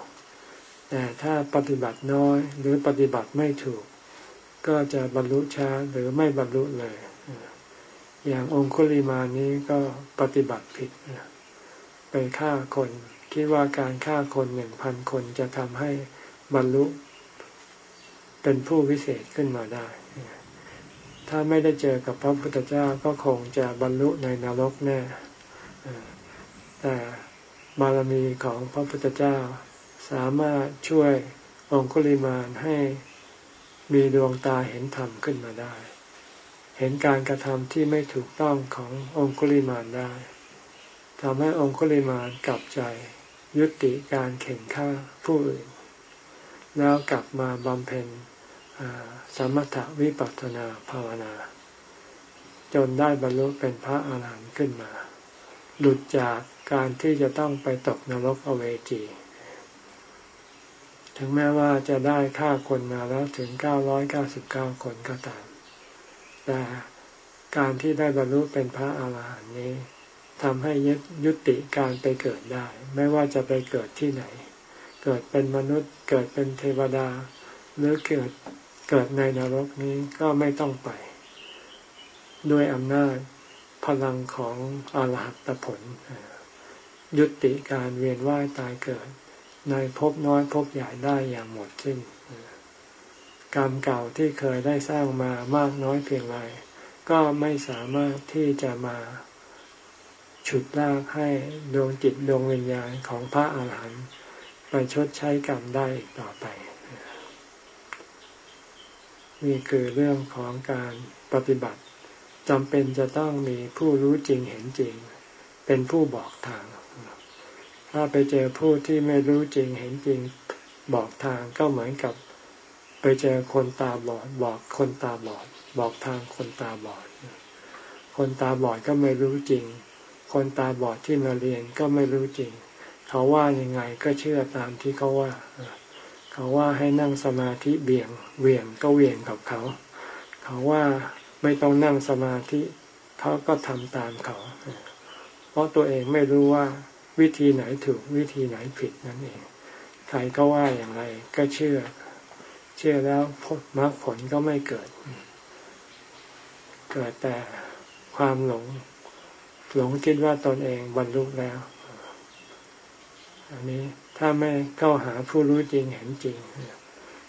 แต่ถ้าปฏิบัติน้อยหรือปฏิบัติไม่ถูก ก็จะบรรลุช้าหรือไม่บรรลุเลย อย่างองคุลิมานี้ก็ปฏิบัติผิด ไปฆ่าคน คิดว่าการฆ่าคนหนึ่งพันคนจะทำให้บรรลุเป็นผู้วิเศษขึ้นมาได้ ถ้าไม่ได้เจอกับพระพุทธเจ้าก็คงจะบรรลุในนรกแน่แต่บารมีของพระพุทธเจ้า สามารถช่วยองคุลิมานให้มีดวงตาเห็นธรรมขึ้นมาได้ เห็นการกระทำที่ไม่ถูกต้องขององคุลิมานได้ทำให้องคุลิมานกลับใจ ยุติการเข่งฆ่าผู้อื่น แล้วกลับมาบำเพ็ญ สมถวิปัสสนาภาวนา จนได้บรรลุเป็นพระอาหารหันต์ขึ้นมา หลุดจากการที่จะต้องไปตกนรกอเวจี ถึงแม้ว่าจะได้ฆ่าคนมาแล้วถึง 999 คนก็ตาม แต่การที่ได้บรรลุเป็นพระอาหารหันต์นี้ทำให้ยุติการไปเกิดได้ ไม่ว่าจะไปเกิดที่ไหน เกิดเป็นมนุษย์ เกิดเป็นเทวดา หรือเกิด เกิดในนรกนี้ก็ไม่ต้องไป ด้วยอำนาจพลังของอรหัตผล ยุติการเวียนว่ายตายเกิด ในภพน้อยภพใหญ่ได้อย่างหมดสิ้นกรรมเก่าที่เคยได้สร้างมามากน้อยเพียงไรก็ไม่สามารถที่จะมาฉุดลากให้ดวงจิตดวงวิญญาณของพระอาหารหันต์ไปชดใช้กรรมได้อีกต่อไป นี่คือเรื่องของการปฏิบัติจำเป็นจะต้องมีผู้รู้จริงเห็นจริง เป็นผู้บอกทาง ถ้าไปเจอผู้ที่ไม่รู้จริงเห็นจริงบอกทางก็เหมือนกับ ไปเจอคนตาบอด บอกคนตาบอด บอกทางคนตาบอด คนตาบอดก็ไม่รู้จริง คนตาบอดที่มาเรียนก็ไม่รู้จริง เขาว่ายังไงก็เชื่อตามที่เขาว่า เขาว่าให้นั่งสมาธิเบี่ยงเวียงก็เวียงกับเขา เขาว่าไม่ต้องนั่งสมาธิเขาก็ทำตามเขา เพราะตัวเองไม่รู้ว่าวิธีไหนถูกวิธีไหนผิดนั่นเองใครก็ว่าอย่างไรก็เชื่อ เชื่อแล้วมรรคผลก็ไม่เกิด เกิดแต่ความหลง หลงคิดว่าตนเองบรรลุแล้ว อันนี้ ถ้าไม่เข้าหาผู้รู้จริงเห็นจริง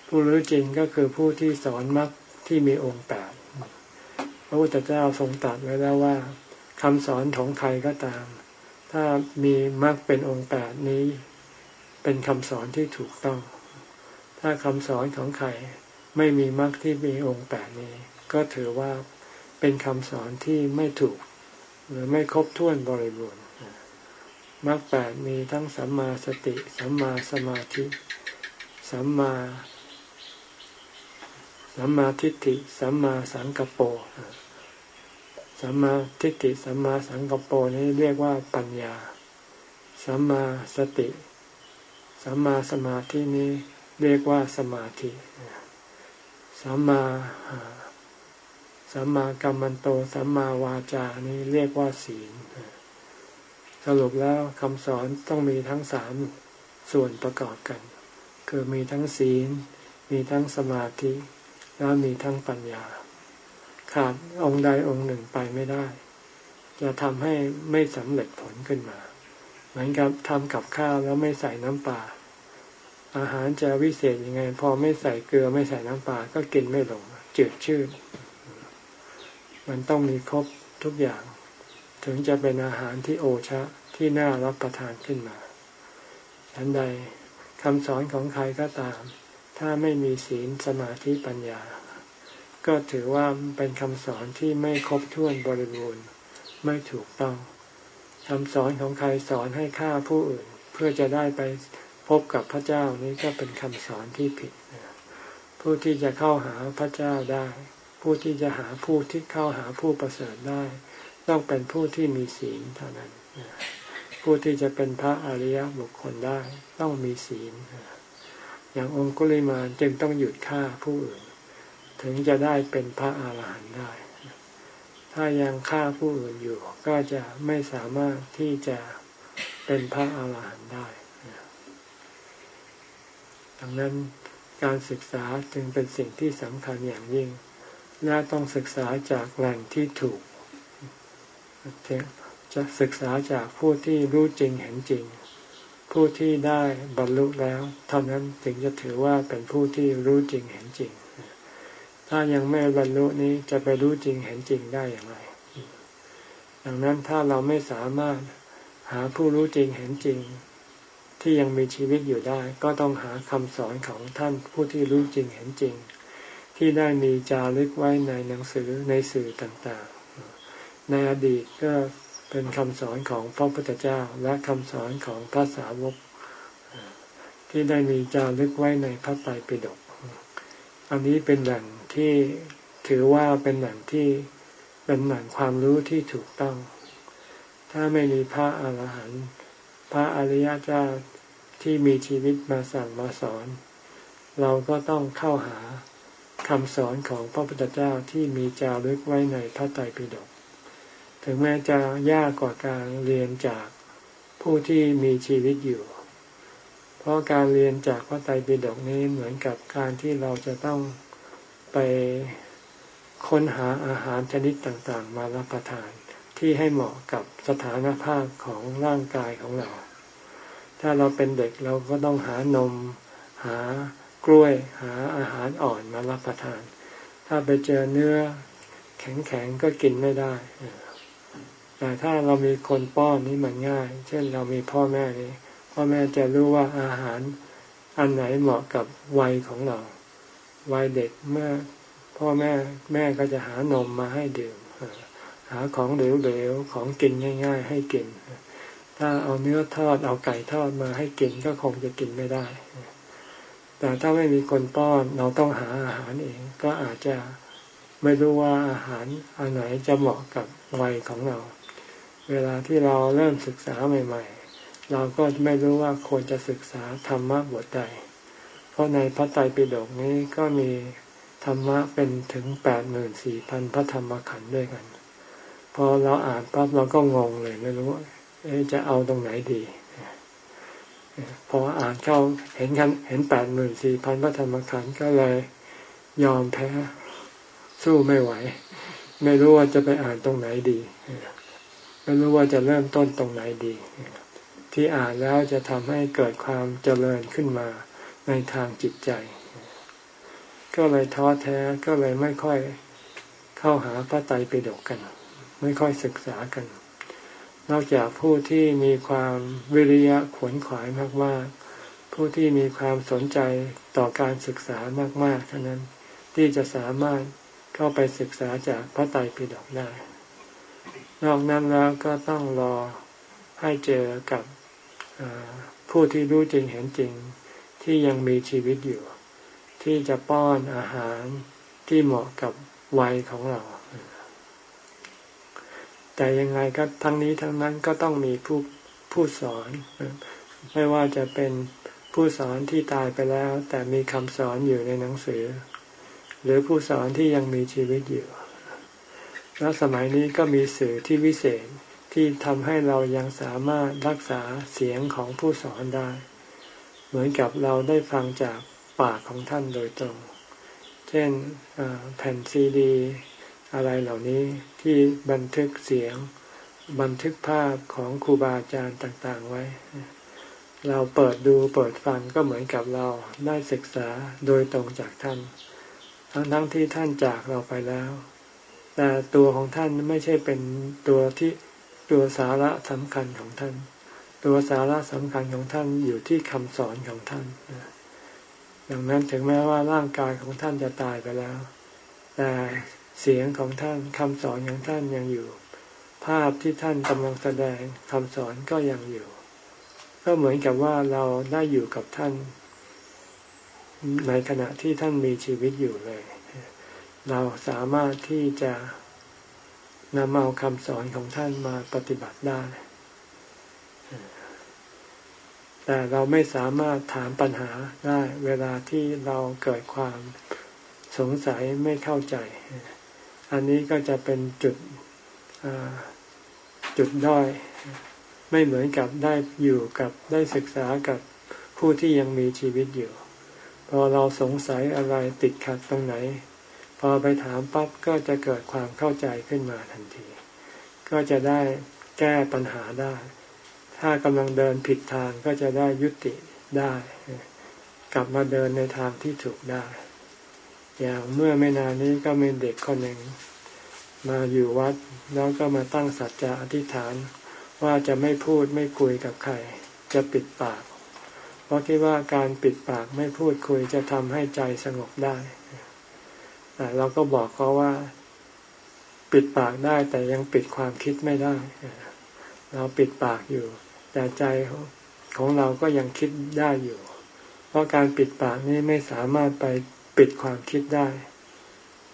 ผู้รู้จริงก็คือผู้ที่สอนมรรคที่มีองค์แปดพระพุทธเจ้าทรงตรัสไว้แล้วว่าคำสอนของใครก็ตาม ถ้ามีมรรคเป็นองค์แปดนี้ เป็นคำสอนที่ถูกต้อง ถ้าคำสอนของใครไม่มีมรรคที่มีองค์แปดนี้ ก็ถือว่าเป็นคำสอนที่ไม่ถูก หรือไม่ครบถ้วนบริบูรณ์ มรรคแปดมีทั้งสัมมาสติ สัมมาสมาธิ สัมมา สัมมาทิฏฐิ สัมมาสังกปรสัมมาทิฏฐิ สัมมาสังกปรนี้เรียกว่าปัญญา สัมมาสติ สัมมาสมาธินี้เรียกว่าสมาธิ สัมมาสัมมากัมมันโต สัมมาวาจานี้เรียกว่าศีล รุปแล้วคำสอนต้องมีทั้งสามส่วนประกอบกัน คือมีทั้งศีล มีทั้งสมาธิ แล้วมีทั้งปัญญา ขาดองค์ใดองค์หนึ่งไปไม่ได้ จะทำให้ไม่สำเร็จผลขึ้นมา เหมือนกับทำกับข้าวแล้วไม่ใส่น้ำปลาอาหารจะวิเศษยังไง พอไม่ใส่เกลือไม่ใส่น้ำปลาก็กินไม่ลงจืดชืดมันต้องมีครบทุกอย่าง ถึงจะเป็นอาหารที่โอชะ ที่น่ารับประทานขึ้นมาฉันใดคำสอนของใครก็ตาม ถ้าไม่มีศีลสมาธิปัญญา ก็ถือว่าเป็นคำสอนที่ไม่ครบถ้วนบริบูรณ์ไม่ถูกต้องคำสอนของใครสอนให้ฆ่าผู้อื่น เพื่อจะได้ไปพบกับพระเจ้านี้ก็เป็นคำสอนที่ผิดผู้ที่จะเข้าหาพระเจ้าได้ ผู้ที่จะหาผู้ที่เข้าหาผู้ประเสริฐได้ ต้องเป็นผู้ที่มีศีลเท่านั้น ผู้ที่จะเป็นพระอริยบุคคลได้ต้องมีศีล อย่างองคุลิมานจึงต้องหยุดฆ่าผู้อื่น ถึงจะได้เป็นพระอาหารหันต์ได้ ถ้ายังฆ่าผู้อื่นอยู่ ก็จะไม่สามารถที่จะเป็นพระอาหารหันต์ได้ ดังนั้นการศึกษาจึงเป็นสิ่งที่สำคัญอย่างยิ่งและต้องศึกษาจากแหล่งที่ถูก จะศึกษาจากผู้ที่รู้จริงเห็นจริง ผู้ที่ได้บรรลุแล้ว เท่านั้นถึงจะถือว่าเป็นผู้ที่รู้จริงเห็นจริง ถ้ายังไม่บรรลุนี้จะไปรู้จริงเห็นจริงได้อย่างไร ดังนั้นถ้าเราไม่สามารถหาผู้รู้จริงเห็นจริง ที่ยังมีชีวิตอยู่ได้ ก็ต้องหาคำสอนของท่านผู้ที่รู้จริงเห็นจริง ที่ได้มีจารึกไว้ในหนังสือในสื่อต่างๆ ในอดีตก็ เป็นคำสอนของพระพุทธเจ้าและคำสอนของพระสาวกที่ได้มีจารึกไว้ในพระไตรปิฎกอันนี้เป็นแหล่งที่ถือว่าเป็นแหล่งที่เป็นแหล่งความรู้ที่ถูกต้อง ถ้าไม่มีพระอาหารหันต์พระอริยเจ้าที่มีชีวิตมาสั่งมาสอน เราก็ต้องเข้าหาคำสอนของพระพุทธเจ้าที่มีจารึกไว้ในพระไตรปิฎก ถึงแม้จะยากกว่าการเรียนจากผู้ที่มีชีวิตอยู่ เพราะการเรียนจากพระไตรปิฎกนี้เหมือนกับการที่เราจะต้องไปค้นหาอาหารชนิดต่างๆ มารับประทานที่ให้เหมาะกับสถานภาพของร่างกายของเรา ถ้าเราเป็นเด็กเราก็ต้องหานม หากล้วย หาอาหารอ่อนมารับประทาน ถ้าไปเจอเนื้อแข็งๆก็กินไม่ได้ แต่ถ้าเรามีคนป้อนนี่มันง่าย เช่นเรามีพ่อแม่นี่พ่อแม่จะรู้ว่าอาหารอันไหนเหมาะกับวัยของเรา วัยเด็กเมื่อพ่อแม่แม่ก็จะหานมมาให้ดื่มหาของเหลวๆของกินง่าย ๆ ให้กิน ถ้าเอาเนื้อทอดเอาไก่ทอดมาให้กินก็คงจะกินไม่ได้ แต่ถ้าไม่มีคนป้อนเราต้องหาอาหารเอง ก็อาจจะไม่รู้ว่าอาหารอันไหนจะเหมาะกับวัยของเรา เวลาที่เราเริ่มศึกษาใหม่ ๆ เราก็ไม่รู้ว่าควรจะศึกษาธรรมะบทใด เพราะในพระไตรปิฎกนี้ก็มีธรรมะเป็นถึงแปดหมื่นสี่พันพระธรรมขันธ์ด้วยกัน พอเราอ่านปั๊บเราก็งงเลยไม่รู้จะเอาตรงไหนดี พออ่านเข้าเห็นกันเห็นแปดหมื่นสี่พันพระธรรมขันธ์ก็เลยยอมแพ้สู้ไม่ไหว ไม่รู้ว่าจะไปอ่านตรงไหนดี ไม่รู้ว่าจะเริ่มต้นตรงไหนดี ที่อ่านแล้วจะทำให้เกิดความเจริญขึ้นมาในทางจิตใจ ก็เลยท้อแท้ก็เลยไม่ค่อยเข้าหาพระไตรปิฎกกัน ไม่ค่อยศึกษากัน นอกจากผู้ที่มีความวิริยะขวนขวายมากๆผู้ที่มีความสนใจต่อการศึกษามากๆเท่านั้นที่จะสามารถเข้าไปศึกษาจากพระไตรปิฎกได้ นอกนั้นแล้วก็ต้องรอให้เจอกับผู้ที่รู้จริงเห็นจริงที่ยังมีชีวิตอยู่ ที่จะป้อนอาหารที่เหมาะกับวัยของเรา แต่ยังไงก็ทั้งนี้ทั้งนั้นก็ต้องมีผู้ผู้สอน ไม่ว่าจะเป็นผู้สอนที่ตายไปแล้ว แต่มีคำสอนอยู่ในหนังสือ หรือผู้สอนที่ยังมีชีวิตอยู่ แล้วสมัยนี้ก็มีสื่อที่วิเศษที่ทำให้เรายังสามารถรักษาเสียงของผู้สอนได้ เหมือนกับเราได้ฟังจากปากของท่านโดยตรง เช่นแผ่นซีดี อะไรเหล่านี้ที่บันทึกเสียง บันทึกภาพของครูบาอาจารย์ต่างๆไว้ เราเปิดดูเปิดฟังก็เหมือนกับเราได้ศึกษาโดยตรงจากท่าน ทั้งทั้งที่ท่านจากเราไปแล้ว แต่ตัวของท่านไม่ใช่เป็นตัวที่ตัวสาระสำคัญของท่าน ตัวสาระสำคัญของท่านอยู่ที่คำสอนของท่านดังนั้นถึงแม้ว่าร่างกายของท่านจะตายไปแล้ว แต่เสียงของท่านคำสอนของท่านยังอยู่ ภาพที่ท่านกำลังแสดงคำสอนก็ยังอยู่ ก็เหมือนกับว่าเราได้อยู่กับท่าน ในขณะที่ท่านมีชีวิตอยู่เลย เราสามารถที่จะนำเอาคำสอนของท่านมาปฏิบัติได้ แต่เราไม่สามารถถามปัญหาได้เวลาที่เราเกิดความสงสัยไม่เข้าใจ อันนี้ก็จะเป็นจุดจุดด้อย ไม่เหมือนกับได้อยู่กับได้ศึกษากับผู้ที่ยังมีชีวิตอยู่ พอเราสงสัยอะไรติดขัดตรงไหน พอไปถามปั๊บก็จะเกิดความเข้าใจขึ้นมาทันที ก็จะได้แก้ปัญหาได้ ถ้ากำลังเดินผิดทางก็จะได้ยุติได้ กลับมาเดินในทางที่ถูกได้ อย่างเมื่อไม่นานนี้ก็มีเด็กคนหนึ่ง มาอยู่วัดแล้วก็มาตั้งสัจจะอธิษฐาน ว่าจะไม่พูดไม่คุยกับใคร จะปิดปาก เพราะคิดว่าการปิดปากไม่พูดคุยจะทำให้ใจสงบได้ เราก็บอกเขาว่า ปิดปากได้แต่ยังปิดความคิดไม่ได้ เราปิดปากอยู่ แต่ใจของเราก็ยังคิดได้อยู่ เพราะการปิดปากนี้ไม่สามารถไปปิดความคิดได้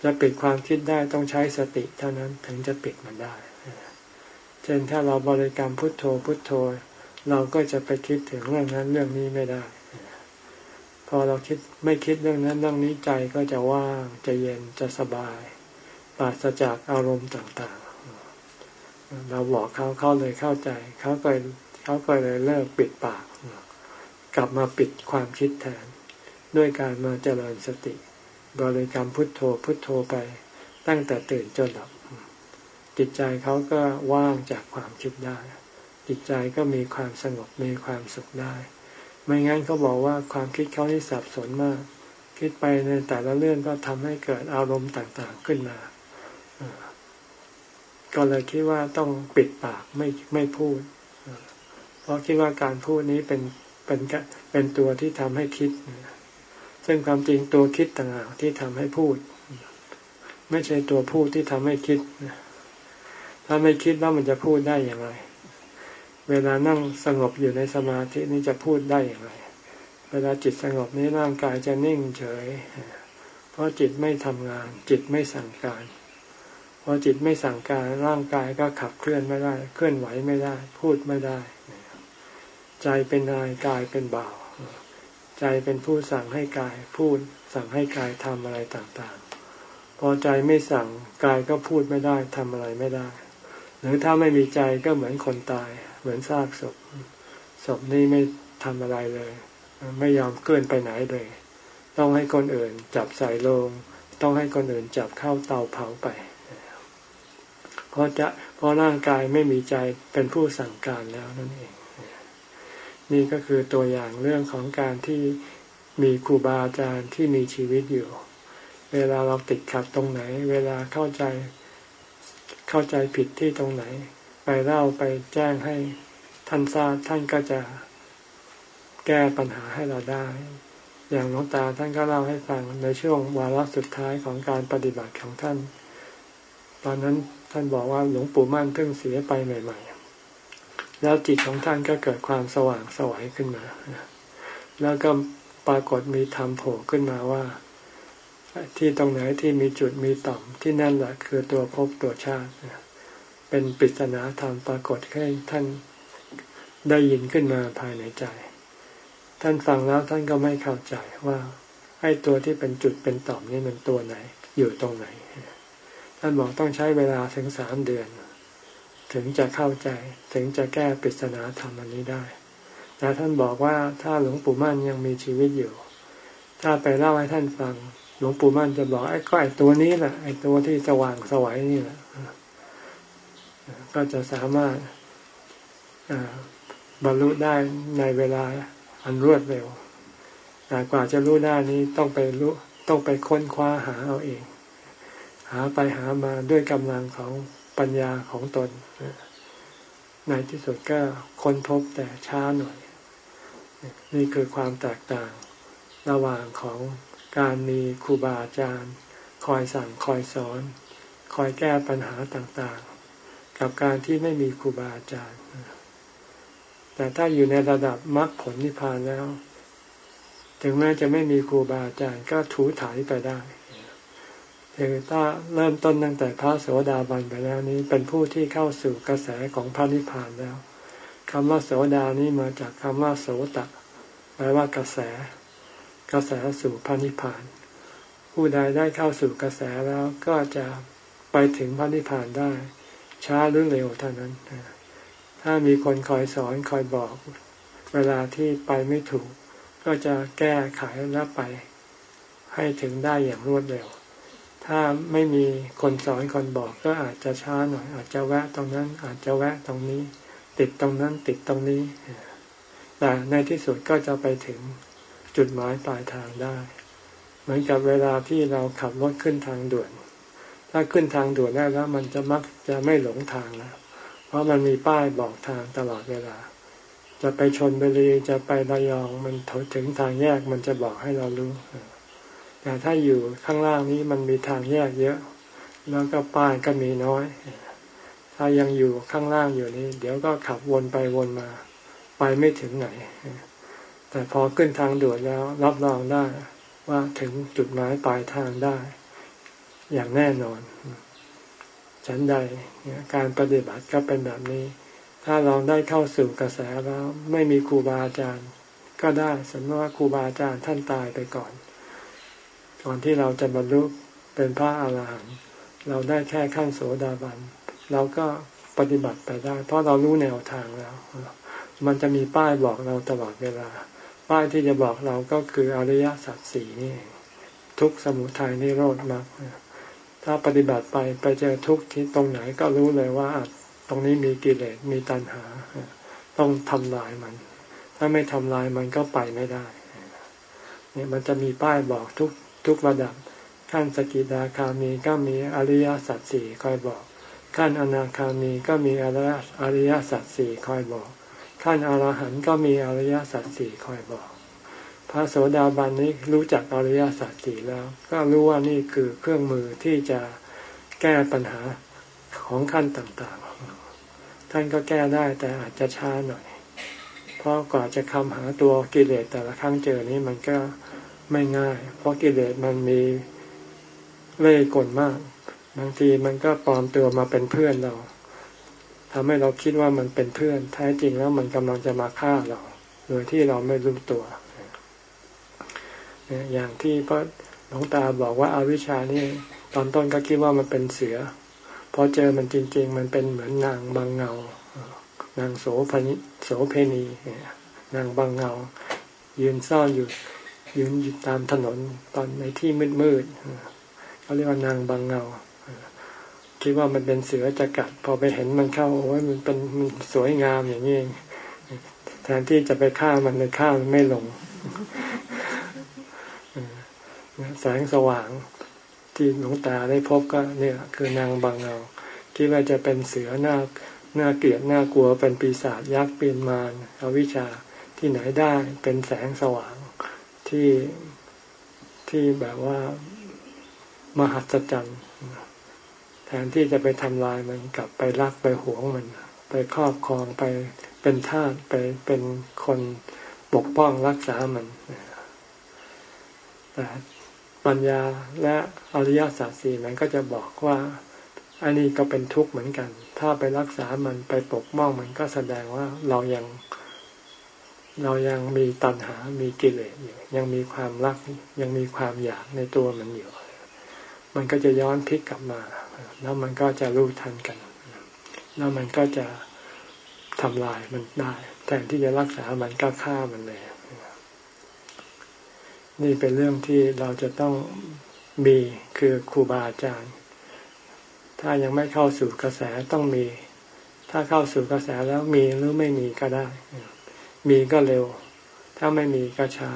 จะปิดความคิดได้ต้องใช้สติเท่านั้นถึงจะปิดมันได้ เช่นถ้าเราบริกรรมพุทโธพุทโธ เราก็จะไปคิดถึงเรื่องนั้นเรื่องนี้ไม่ได้ พอเราคิดไม่คิดเรื่องนั้นเรื่องนี้ใจก็จะว่างจะเย็นจะสบายปราศจากอารมณ์ต่างๆ เราบอกเขาเขาเลยเข้าใจเขาก็เขาก็เลยเลิกปิดปาก กลับมาปิดความคิดแทน ด้วยการมาเจริญสติ บริกรรมพุทโธพุทโธไปตั้งแต่ตื่นจนหลับ จิตใจเขาก็ว่างจากความคิดได้ จิตใจก็มีความสงบมีความสุขได้ ไม่งั้นเขาบอกว่าความคิดเขาที่สับสนมาก คิดไปในแต่ละเรื่องก็ทำให้เกิดอารมณ์ต่างๆขึ้นมาก็เลยคิดว่าต้องปิดปากไม่ไม่พูด เพราะคิดว่าการพูดนี้เป็นเป็นเป็นตัวที่ทำให้คิด ซึ่งความจริงตัวคิดต่างหากที่ทำให้พูด ไม่ใช่ตัวพูดที่ทำให้คิดถ้าไม่คิดแล้วมันจะพูดได้อย่างไร เวลานั่งสงบอยู่ในสมาธินี้จะพูดได้อย่างไร เวลาจิตสงบนี้ร่างกายจะนิ่งเฉย เพราะจิตไม่ทำงาน จิตไม่สั่งการ พอจิตไม่สั่งการร่างกายก็ขับเคลื่อนไม่ได้ เคลื่อนไหวไม่ได้ พูดไม่ได้ ใจเป็นนายกายเป็นบ่าว ใจเป็นผู้สั่งให้กายพูด สั่งให้กายทำอะไรต่างๆ พอใจไม่สั่งกายก็พูดไม่ได้ทำอะไรไม่ได้ หรือถ้าไม่มีใจก็เหมือนคนตาย เหมือนซากศพศพนี่ไม่ทำอะไรเลย ไม่ยอมเคลื่อนไปไหนเลย ต้องให้คนอื่นจับใส่ลง ต้องให้คนอื่นจับเข้าเตาเผาไปเพราะจะเพราะร่างกายไม่มีใจเป็นผู้สั่งการแล้วนั่นเอง นี่ก็คือตัวอย่างเรื่องของการที่มีครูบาอาจารย์ที่มีชีวิตอยู่ เวลาเราติดขัดตรงไหน เวลาเข้าใจเข้าใจผิดที่ตรงไหน ไปเล่าไปแจ้งให้ท่านทราบท่านก็จะแก้ปัญหาให้เราได้ อย่างหลวงตาท่านก็เล่าให้ฟังในช่วงวาระสุดท้ายของการปฏิบัติของท่าน ตอนนั้นท่านบอกว่าหลวงปู่มั่นเพิ่งเสียไปใหม่ ๆ แล้วจิตของท่านก็เกิดความสว่างสวัยขึ้นมา แล้วก็ปรากฏมีธรรมโผล่ขึ้นมาว่า ที่ตรงไหนที่มีจุดมีต่อมที่นั่นแหละคือตัวภพตัวชาติ เป็นปริศนาธรรมปรากฏให้ท่านได้ยินขึ้นมาภายในใจ ท่านฟังแล้วท่านก็ไม่เข้าใจว่าให้ตัวที่เป็นจุดเป็นต่อมนี่มันตัวไหน อยู่ตรงไหน ท่านบอกต้องใช้เวลาถึงสามเดือน ถึงจะเข้าใจถึงจะแก้ปริศนาธรรมอันนี้ได้ แต่ท่านบอกว่าถ้าหลวงปู่มั่นยังมีชีวิตอยู่ ถ้าไปเล่าให้ท่านฟัง หลวงปู่มั่นจะบอกไอ้ก็ไอ้ตัวนี้แหละไอ้ตัวที่สว่างสวัยนี่แหละ ก็จะสามารถบรรลุได้ในเวลาอันรวดเร็วแต่กว่าจะรู้ได้นี้ต้องไปรู้ต้องไปค้นคว้าหาเอาเอง หาไปหามาด้วยกำลังของปัญญาของตน ในที่สุดก็ค้นพบแต่ช้าหน่อย นี่คือความแตกต่างระหว่างของการมีครูบาอาจารย์ คอยสั่งคอยสอน คอยแก้ปัญหาต่างๆ กับการที่ไม่มีครูบาอาจารย์ แต่ถ้าอยู่ในระดับมรรคผลนิพพานแล้ว ถึงแม้จะไม่มีครูบาอาจารย์ก็ถูถ่ายไปได้คือถ้าเริ่มต้นตั้งแต่พระโสดาบันไปแล้วนี้ เป็นผู้ที่เข้าสู่กระแสของพระนิพพานแล้วคำว่าโสดานี้มาจากคำว่าโสตะแปลว่ากระแส กระแสสู่พระนิพพาน ผู้ใดได้เข้าสู่กระแสแล้วก็จะไปถึงพระนิพพานได้ ช้าหรือเร็วเท่านั้น ถ้ามีคนคอยสอนคอยบอก เวลาที่ไปไม่ถูก ก็จะแก้ไขและไป ให้ถึงได้อย่างรวดเร็ว ถ้าไม่มีคนสอนคนบอกก็อาจจะช้าหน่อย อาจจะแวะตรงนั้น อาจจะแวะตรงนี้ ติดตรงนั้น ติดตรงนี้ แต่ในที่สุดก็จะไปถึงจุดหมายปลายทางได้ เหมือนกับเวลาที่เราขับรถขึ้นทางด่วน ถ้าขึ้นทางด่วนได้แล้ว มันจะมักจะไม่หลงทางแล้วเพราะมันมีป้ายบอกทางตลอดเวลา จะไปชนบุรีจะไประยองมันถึงทางแยกมันจะบอกให้เรารู้ แต่ถ้าอยู่ข้างล่างนี้มันมีทางแยกเยอะ แล้วก็ป้ายก็มีน้อย ถ้ายังอยู่ข้างล่างอยู่นี้ เดี๋ยวก็ขับวนไปวนมา ไปไม่ถึงไหน แต่พอขึ้นทางด่วนแล้วรับรองได้ว่าถึงจุดหมายปลายทางได้ อย่างแน่นอน ฉันใดการปฏิบัติก็เป็นแบบนี้ ถ้าเราได้เข้าสู่กระแสแล้วไม่มีครูบาอาจารย์ ก็ได้สมมติว่าครูบาอาจารย์ท่านตายไปก่อน ก่อนที่เราจะบรรลุเป็นพระอาหารหันต์เราได้แค่ขั้นโสดาบันเราก็ปฏิบัติไปได้ เพราะเรารู้แนวทางแล้ว มันจะมีป้ายบอกเราตลอดเวลา ป้ายที่จะบอกเราก็คืออริยสัจสี่นี่ ทุกสมุทัยนิโรธมรรค ถ้าปฏิบัติไปไปเจอทุกข์ที่ตรงไหนก็รู้เลยว่า ตรงนี้มีกิเลสมีตัณหา ต้องทำลายมัน ถ้าไม่ทำลายมันก็ไปไม่ได้ เนี่ยมันจะมีป้ายบอกทุกทุกระดับ ขั้นสกิดาคามีก็มีอริยสัจสี่คอยบอก ขั้นอนาคามีก็มีอริยสัจสี่คอยบอก ขั้นอรหันต์ก็มีอริยสัจสี่คอยบอก ระโสดาบันนี้รู้จักอริยสัจสี่แล้ว ก็รู้ว่านี่คือเครื่องมือที่จะแก้ปัญหาของขั้นต่างๆ ท่านก็แก้ได้แต่อาจจะช้าหน่อย เพราะกว่าจะคำหาตัวกิเลสแต่ละครั้งเจอนี้มันก็ไม่ง่าย เพราะกิเลสมันมีเล่ห์กลมาก บางทีมันก็ปลอมตัวมาเป็นเพื่อนเราทำให้เราคิดว่ามันเป็นเพื่อน แท้จริงแล้วมันกำลังจะมาฆ่าเรา โดยที่เราไม่รู้ตัว อย่างที่พระหลวงตาบอกว่าอาวิชานี่ตอนต้นก็คิดว่ามันเป็นเสือพอเจอมันจริง ๆ มันเป็นเหมือนนางบางเงานางโสพนิโสเพณีนางบางเงา ยืนซ่อนอยู่ยืนอยู่ตามถนนตอนในที่มืดๆเขาเรียกว่านางบางเงา คิดว่ามันเป็นเสือจะกัด พอไปเห็นมันเข้าโอ้ยมันเป็นมันสวยงามอย่างนี้แทนที่จะไปฆ่ามันเลยฆ่ามันไม่ลง แสงสว่างที่หลวงตาได้พบก็เนี่ยคือนางบางเงาคิดว่าจะเป็นเสือหน้าหน้าเกลียดหน้ากลัวเป็นปีศาจยักษ์ปีนมารอวิชาที่ไหนได้เป็นแสงสว่างที่ที่แบบว่ามหัศจรรย์แทนที่จะไปทำลายมันกลับไปรักไปหวงมัน ไปครอบครองไปเป็นทาสไปเป็นคนปกป้องรักษามันแต่ ปัญญาและอริยสัจสี่มันก็จะบอกว่าอันนี้ก็เป็นทุกข์เหมือนกัน ถ้าไปรักษามันไปปกป้องมันก็แสดงว่าเรายัง เรายังมีตัณหา มีกิเลสอยู่ ยังมีความรัก ยังมีความอยากในตัวมันอยู่ มันก็จะย้อนพลิกกลับมา แล้วมันก็จะรู้ทันกัน แล้วมันก็จะทำลายมันได้ แทนที่จะรักษามันก็ฆ่ามันเลย นี่เป็นเรื่องที่เราจะต้องมีคือครูบาอาจารย์ ถ้ายังไม่เข้าสู่กระแสต้องมี ถ้าเข้าสู่กระแสแล้วมีหรือไม่มีก็ได้ มีก็เร็ว ถ้าไม่มีก็ช้า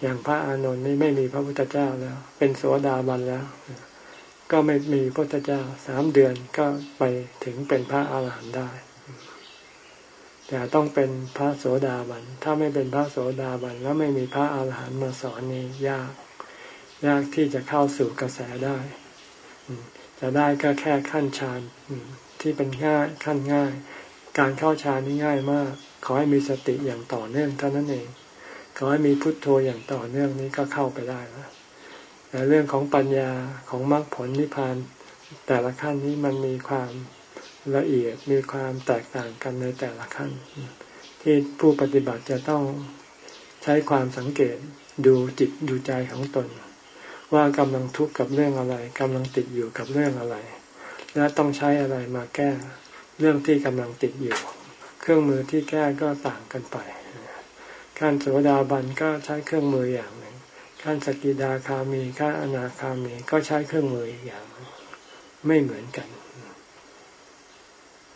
อย่างพระอานนท์นี่ไม่มีพระพุทธเจ้าแล้ว เป็นโสดาบันแล้ว ก็ไม่มีพระพุทธเจ้าสามเดือนก็ไปถึงเป็นพระอาหารหันต์ได้ แต่ต้องเป็นพระโสดาบัน ถ้าไม่เป็นพระโสดาบันแล้วไม่มีพระอาหารหันต์มาสอนนี่ยาก ยากที่จะเข้าสู่กระแสได้ จะได้ก็แค่ขั้นฌานที่เป็นง่ายขั้นง่าย การเข้าฌานนี่ง่ายมาก ขอให้มีสติอย่างต่อเนื่องเท่านั้นเอง ขอให้มีพุทโธอย่างต่อเนื่องนี้ก็เข้าไปได้แล้วแต่เรื่องของปัญญาของมรรคผลนิพพานแต่ละขั้นนี้มันมีความ ละเอียดมีความแตกต่างกันในแต่ละขั้น ที่ผู้ปฏิบัติจะต้องใช้ความสังเกตดูจิตดูใจของตน ว่ากำลังทุกข์กับเรื่องอะไรกำลังติดอยู่กับเรื่องอะไร และต้องใช้อะไรมาแก้เรื่องที่กำลังติดอยู่ เครื่องมือที่แก้ก็ต่างกันไปขั้นโสดาบันก็ใช้เครื่องมืออย่างหนึ่งขั้นสกิดาคามีขั้นอนาคามีก็ใช้เครื่องมืออีกอย่าง ไม่เหมือนกัน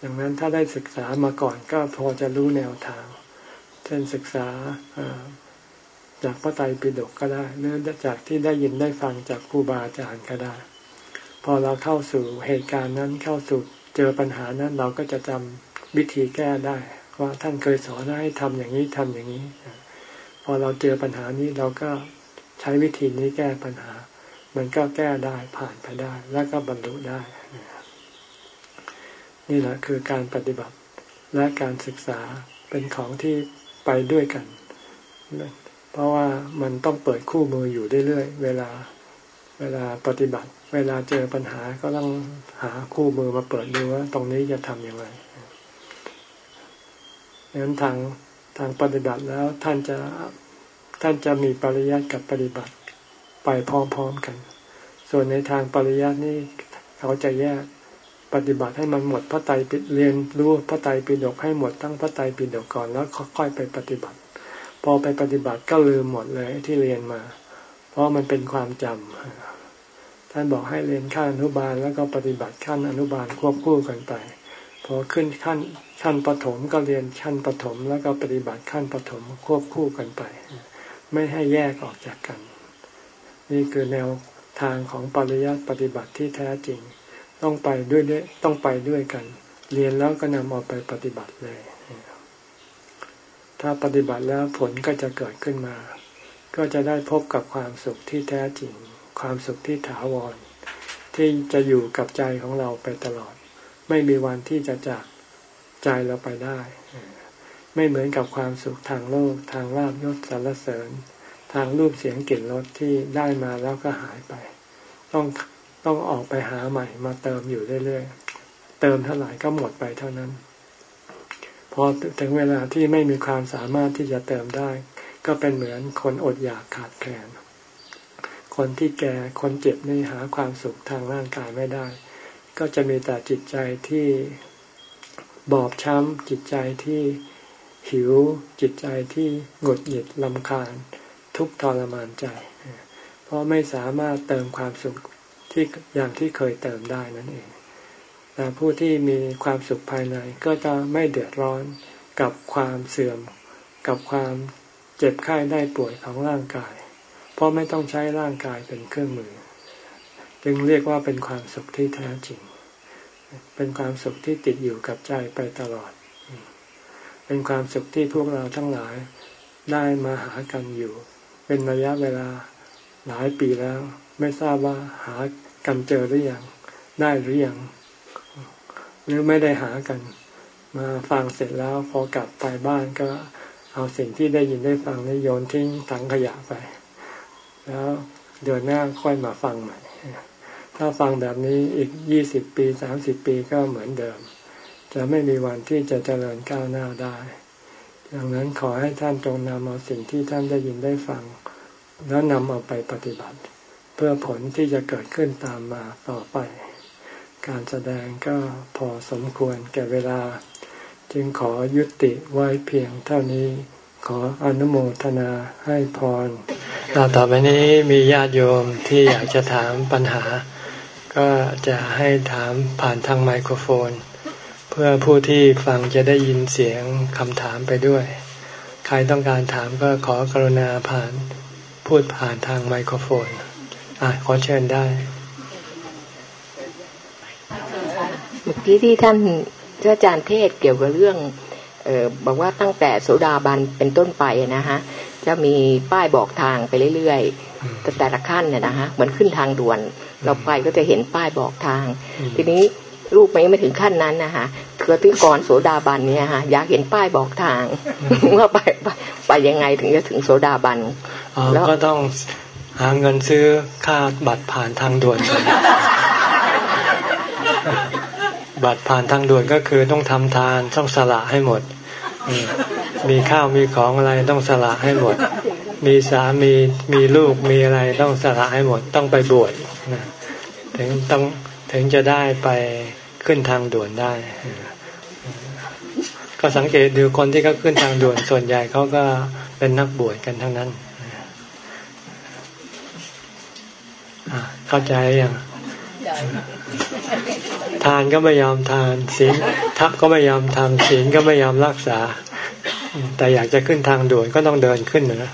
ดังนั้นถ้าได้ศึกษามาก่อนก็พอจะรู้แนวทาง เช่นศึกษาจากพระไตรปิฎกก็ได้หรือจากที่ได้ยินได้ฟังจากครูบาอาจารย์ก็ได้ พอเราเข้าสู่เหตุการณ์นั้นเข้าสู่เจอปัญหานั้นเราก็จะจำวิธีแก้ได้ ว่าท่านเคยสอนให้ทำอย่างนี้ทำอย่างนี้ พอเราเจอปัญหานี้เราก็ใช้วิธีนี้แก้ปัญหา มันก็แก้ได้ผ่านไปได้ แล้วก็บรรลุได้ นี่แหละคือการปฏิบัติและการศึกษาเป็นของที่ไปด้วยกัน เพราะว่ามันต้องเปิดคู่มืออยู่เรื่อยๆเวลาเวลาปฏิบัติ เวลาเจอปัญหาก็ต้องหาคู่มือมาเปิดดูว่าตรงนี้จะทำอย่างไรดังนั้นทางทางปฏิบัติแล้วท่านจะท่านจะมีปริยัติกับปฏิบัติไปพร้อมๆกัน ส่วนในทางปริยัตินี่เขาจะแยก ปฏิบัติให้มันหมดพระไตรปิฎเรียนรู้พระไตรปิฎกให้หมดตั้งพระไตรปิฎกก่อนแล้วค่อยไปปฏิบัติ พอไปปฏิบัติก็ลืมหมดเลยที่เรียนมา เพราะมันเป็นความจำถ้าท่านบอกให้เรียนขั้นอนุบาลแล้วก็ปฏิบัติขั้นอนุบาลควบคู่กันไปพอขึ้นขั้นขั้นปฐมก็เรียนขั้นปฐมแล้วก็ปฏิบัติขั้นปฐมควบคู่กันไป ไม่ให้แยกออกจากกัน นี่คือแนวทางของปริยัติปฏิบัติที่แท้จริง ต้องไปด้วยต้องไปด้วยกัน เรียนแล้วก็นำออกไปปฏิบัติเลย ถ้าปฏิบัติแล้วผลก็จะเกิดขึ้นมา ก็จะได้พบกับความสุขที่แท้จริง ความสุขที่ถาวร ที่จะอยู่กับใจของเราไปตลอด ไม่มีวันที่จะจากใจเราไปได้ ไม่เหมือนกับความสุขทางโลก ทางลาบยศสารเสริญ ทางรูปเสียงกลิ่นรสที่ได้มาแล้วก็หายไป ต้อง ต้องออกไปหาใหม่มาเติมอยู่เรื่อยๆ เติมเท่าไหร่ก็หมดไปเท่านั้น พอถึงเวลาที่ไม่มีความสามารถที่จะเติมได้ ก็เป็นเหมือนคนอดอยากขาดแคลน คนที่แก่คนเจ็บนี่หาความสุขทางร่างกายไม่ได้ ก็จะมีแต่จิตใจที่บอบช้ำจิตใจที่หิวจิตใจที่หงุดหงิดลำคาญ ทุกทรมานใจ เพราะไม่สามารถเติมความสุข ที่อย่างที่เคยเติมได้นั่นเอง แต่ผู้ที่มีความสุขภายในก็จะไม่เดือดร้อนกับความเสื่อม กับความเจ็บไข้ได้ป่วยของร่างกาย เพราะไม่ต้องใช้ร่างกายเป็นเครื่องมือ จึงเรียกว่าเป็นความสุขที่แท้จริง เป็นความสุขที่ติดอยู่กับใจไปตลอด เป็นความสุขที่พวกเราทั้งหลายได้มาหากันอยู่ เป็นระยะเวลาหลายปีแล้ว ไม่ทราบว่าหา กันเจอหรือยังได้หรือยังหรือไม่ได้หากัน มาฟังเสร็จแล้วพอกลับไปบ้านก็เอาสิ่งที่ได้ยินได้ฟังนี่โยนทิ้งถังขยะไป แล้วเดือนหน้าค่อยมาฟังใหม่ ถ้าฟังแบบนี้อีกยี่สิบปีสามสิบปีก็เหมือนเดิม จะไม่มีวันที่จะเจริญก้าวหน้าได้ ดังนั้นขอให้ท่านจงนำเอาสิ่งที่ท่านได้ยินได้ฟัง แล้วนำเอาไปปฏิบัติ เพื่อผลที่จะเกิดขึ้นตามมาต่อไป การแสดงก็พอสมควรแก่เวลา จึงขอยุติไว้เพียงเท่านี้ ขออนุโมทนาให้พรต่อไปนี้มีญาติโยมที่อยากจะถามปัญหา ก็จะให้ถามผ่านทางไมโครโฟน เพื่อผู้ที่ฟังจะได้ยินเสียงคำถามไปด้วย ใครต้องการถามก็ขอกรุณาผ่านพูดผ่านทางไมโครโฟน อะขอเชิญได้เมื่อกี้ที่ท่านอาจารย์เทศเกี่ยวกับเรื่องเออบอกว่าตั้งแต่โสดาบันเป็นต้นไปนะฮะจะมีป้ายบอกทางไปเรื่อยๆแต่ละขั้นเนี่ยนะฮะเหมือนขึ้นทางด่วน เราไปก็จะเห็นป้ายบอกทาง ทีนี้ลูกไม่ถึงขั้นนั้นนะคะคือที่ก่อนโสดาบันเนี่ยฮะอยากเห็นป้ายบอกทางว่าไปไปยังไงถึงจะถึงโสดาบันแล้วก็ต้อง หาเงินซื้อค่าบัตรผ่านทางด่วน บัตรผ่านทางด่วนก็คือต้องทำทานต้องสละให้หมด มีข้าวมีของอะไรต้องสละให้หมด มีสามีมีลูกมีอะไรต้องสละให้หมดต้องไปบวชถึงต้องถึงจะได้ไปขึ้นทางด่วนได้ ก็สังเกตดูคนที่เขาขึ้นทางด่วนส่วนใหญ่เขาก็เป็นนักบวชกันทั้งนั้น เข้าใจยังทานก็ไม่ยอมทานศีลทับก็ไม่ยอมทำศีลก็ไม่ยอมรักษา แต่อยากจะขึ้นทางด่วนก็ต้องเดินขึ้นนะ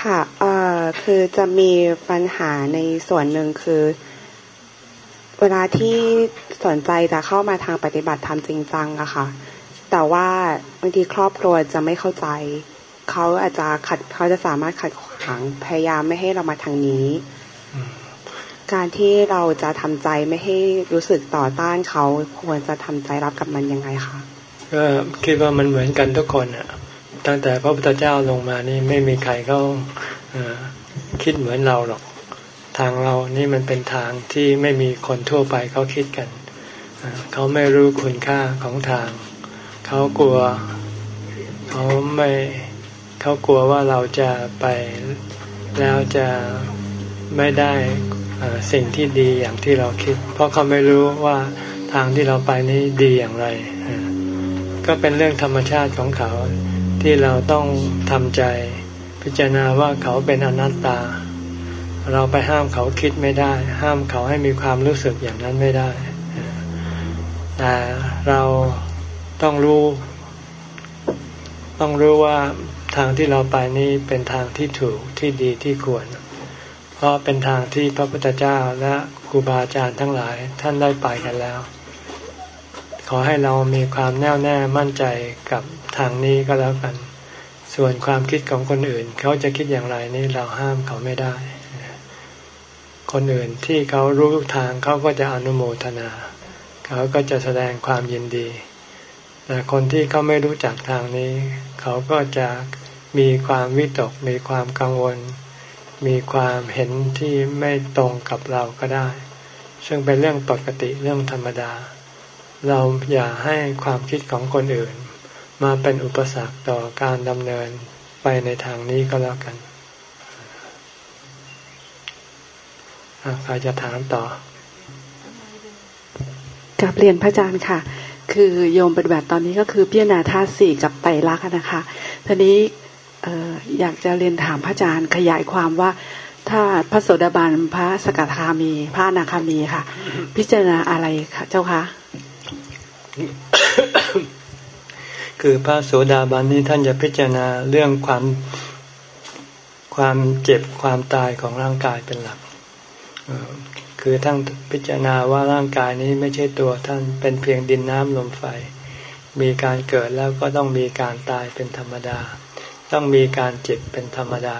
ค่ะเอ่อคือจะมีปัญหาในส่วนหนึ่งคือ เวลาที่สนใจจะเข้ามาทางปฏิบัติธรรมจริงจังอะค่ะ แต่ว่าบางทีครอบครัวจะไม่เข้าใจ เขาอาจจะขัดเขาจะสามารถขัดขวางพยายามไม่ให้เรามาทางนี้ การที่เราจะทำใจไม่ให้รู้สึกต่อต้านเขาควรจะทำใจรับกับมันยังไงคะก็คิดว่ามันเหมือนกันทุกคนอะตั้งแต่พระพุทธเจ้าลงมานี่ไม่มีใครเขาคิดเหมือนเราหรอก ทางเรานี่มันเป็นทางที่ไม่มีคนทั่วไปเขาคิดกัน เขาไม่รู้คุณค่าของทาง เขากลัว เขาไม่เขากลัวว่าเราจะไปแล้วจะไม่ได้สิ่งที่ดีอย่างที่เราคิด เพราะเขาไม่รู้ว่าทางที่เราไปนี้ดีอย่างไร ก็เป็นเรื่องธรรมชาติของเขาที่เราต้องทำใจ พิจารณาว่าเขาเป็นอนัตตา เราไปห้ามเขาคิดไม่ได้ ห้ามเขาให้มีความรู้สึกอย่างนั้นไม่ได้แต่เราต้องรู้ ต้องรู้ว่าทางที่เราไปนี้เป็นทางที่ถูกที่ดีที่ควร เพราะเป็นทางที่พระพุทธเจ้าและครูบาอาจารย์ทั้งหลายท่านได้ไปกันแล้ว ขอให้เรามีความแน่วแน่มั่นใจกับทางนี้ก็แล้วกัน ส่วนความคิดของคนอื่น เขาจะคิดอย่างไรนี่เราห้ามเขาไม่ได้ คนอื่นที่เขารู้ทางเขาก็จะอนุโมทนา เขาก็จะแสดงความยินดี แต่คนที่เขาไม่รู้จักทางนี้ เขาก็จะมีความวิตก มีความกังวล มีความเห็นที่ไม่ตรงกับเราก็ได้ ซึ่งเป็นเรื่องปกติเรื่องธรรมดา เราอย่าให้ความคิดของคนอื่น มาเป็นอุปสรรคต่อการดำเนินไปในทางนี้ก็แล้วกัน ใครจะถามต่อกับเรียนพระอาจารย์ค่ะ คือโยมปฏิบัติตอนนี้ก็คือพิจารณาธาตุสี่กับไตรลักษณ์นะคะทีนี้อยากจะเรียนถามพระอาจารย์ขยายความว่า ถ้าพระโสดาบันพระสกทามี พระนาคามีค่ะ พิจารณาอะไรคะเจ้าคะคือพระโสดาบันนี้ท่านจะพิจารณาเรื่องความความเจ็บความตายของร่างกายเป็นหลัก คือท่านพิจารณาว่าร่างกายนี้ไม่ใช่ตัวท่านเป็นเพียงดินน้ำลมไฟ มีการเกิดแล้วก็ต้องมีการตายเป็นธรรมดา ต้องมีการเจ็บเป็นธรรมดา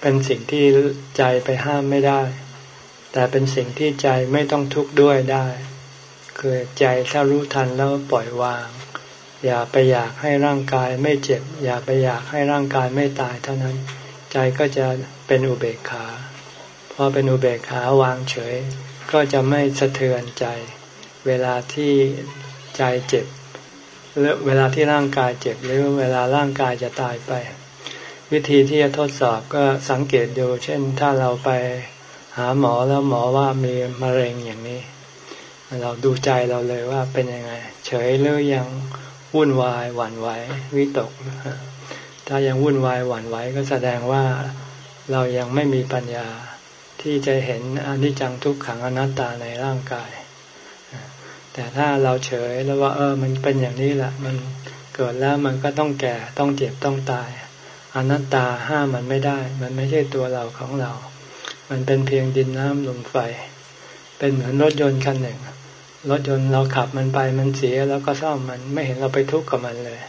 เป็นสิ่งที่ใจไปห้ามไม่ได้ แต่เป็นสิ่งที่ใจไม่ต้องทุกข์ด้วยได้ คือใจถ้ารู้ทันแล้วปล่อยวาง อย่าไปอยากให้ร่างกายไม่เจ็บ อย่าไปอยากให้ร่างกายไม่ตายเท่านั้น ใจก็จะเป็นอุเบกขา พอเป็นอุเบกขาวางเฉย ก็จะไม่สะเทือนใจ เวลาที่ใจเจ็บหรือเวลาที่ร่างกายเจ็บหรือเวลาร่างกายจะตายไป วิธีที่จะทดสอบก็สังเกตดู เช่น ถ้าเราไปหาหมอแล้วหมอว่ามีมะเร็งอย่างนี้ เราดูใจเราเลยว่าเป็นยังไง เฉยหรือยังวุ่นวายหวั่นไหววิตก ถ้ายังวุ่นวายหวั่นไหวก็แสดงว่าเรายังไม่มีปัญญา ที่จะเห็นอนิจจังทุกขังอนัตตาในร่างกาย แต่ถ้าเราเฉยแล้วว่า เออ มันเป็นอย่างนี้แหละมันเกิดแล้วมันก็ต้องแก่ต้องเจ็บต้องตาย อนัตตาห้ามมันไม่ได้ มันไม่ใช่ตัวเราของเรา มันเป็นเพียงดินน้ำลมไฟ เป็นเหมือนรถยนต์คันหนึ่ง รถยนต์เราขับมันไปมันเสียแล้วก็ซ่อมมันไม่เห็นเราไปทุกข์กับมันเลย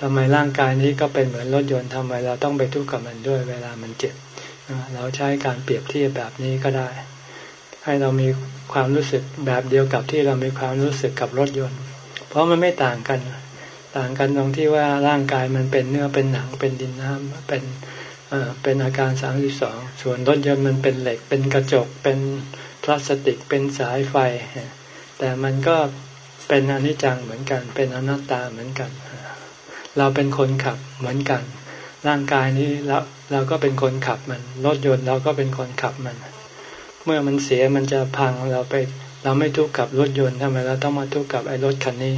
ทำไมร่างกายนี้ก็เป็นเหมือนรถยนต์ทำไมเราต้องไปทุกข์กับมันด้วย เวลามันเจ็บ เราใช้การเปรียบเทียบแบบนี้ก็ได้ ให้เรามีความรู้สึกแบบเดียวกับที่เรามีความรู้สึกกับรถยนต์ เพราะมันไม่ต่างกัน ต่างกันตรงที่ว่าร่างกายมันเป็นเนื้อเป็นหนังเป็นดินน้ำเป็นเป็นอาการสามสิบสองส่วนรถยนต์มันเป็นเหล็ก เป็นกระจก เป็นพลาสติก เป็นสายไฟ แต่มันก็เป็นอนิจจังเหมือนกัน เป็นอนัตตาเหมือนกัน เราเป็นคนขับเหมือนกัน ร่างกายนี้แล้วเราก็เป็นคนขับมัน รถยนต์เราก็เป็นคนขับมัน เมื่อมันเสียมันจะพังเราไป เราไม่ทุกข์กับรถยนต์ทำไมเราต้องมาทุกข์กับไอ้รถคันนี้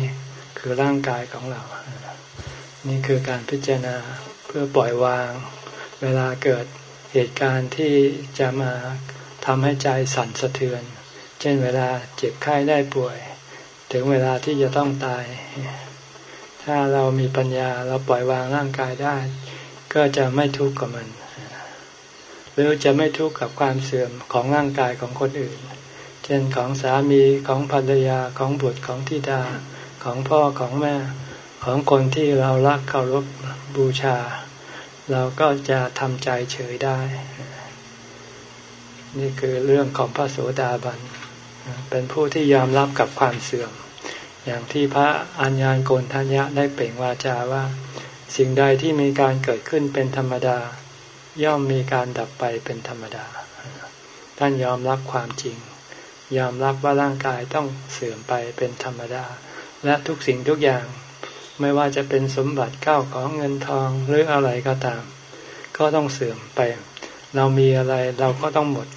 คือร่างกายของเรา นี่คือการพิจารณาเพื่อปล่อยวาง เวลาเกิดเหตุการณ์ที่จะมาทำให้ใจสั่นสะเทือน เช่นเวลาเจ็บไข้ได้ป่วย ถึงเวลาที่จะต้องตาย ถ้าเรามีปัญญาเราปล่อยวางร่างกายได้ ก็จะไม่ทุกข์กับมันหรือจะไม่ทุกข์กับความเสื่อมของร่างกายของคนอื่น เช่นของสามีของภรรยาของบุตรของทิดาของพ่อของแม่ของคนที่เรารักเคารพบูชา เราก็จะทำใจเฉยได้ นี่คือเรื่องของพระโสดาบัน เป็นผู้ที่ยอมรับกับความเสื่อม อย่างที่พระอัญญาณโกนทัญญะได้เปล่งวาจาว่า สิ่งใดที่มีการเกิดขึ้นเป็นธรรมดา ย่อมมีการดับไปเป็นธรรมดา ท่านยอมรับความจริง ยอมรับว่าร่างกายต้องเสื่อมไปเป็นธรรมดา และทุกสิ่งทุกอย่าง ไม่ว่าจะเป็นสมบัติเก้าของเงินทองหรืออะไรก็ตาม ก็ต้องเสื่อมไป เรามีอะไรเราก็ต้องหมด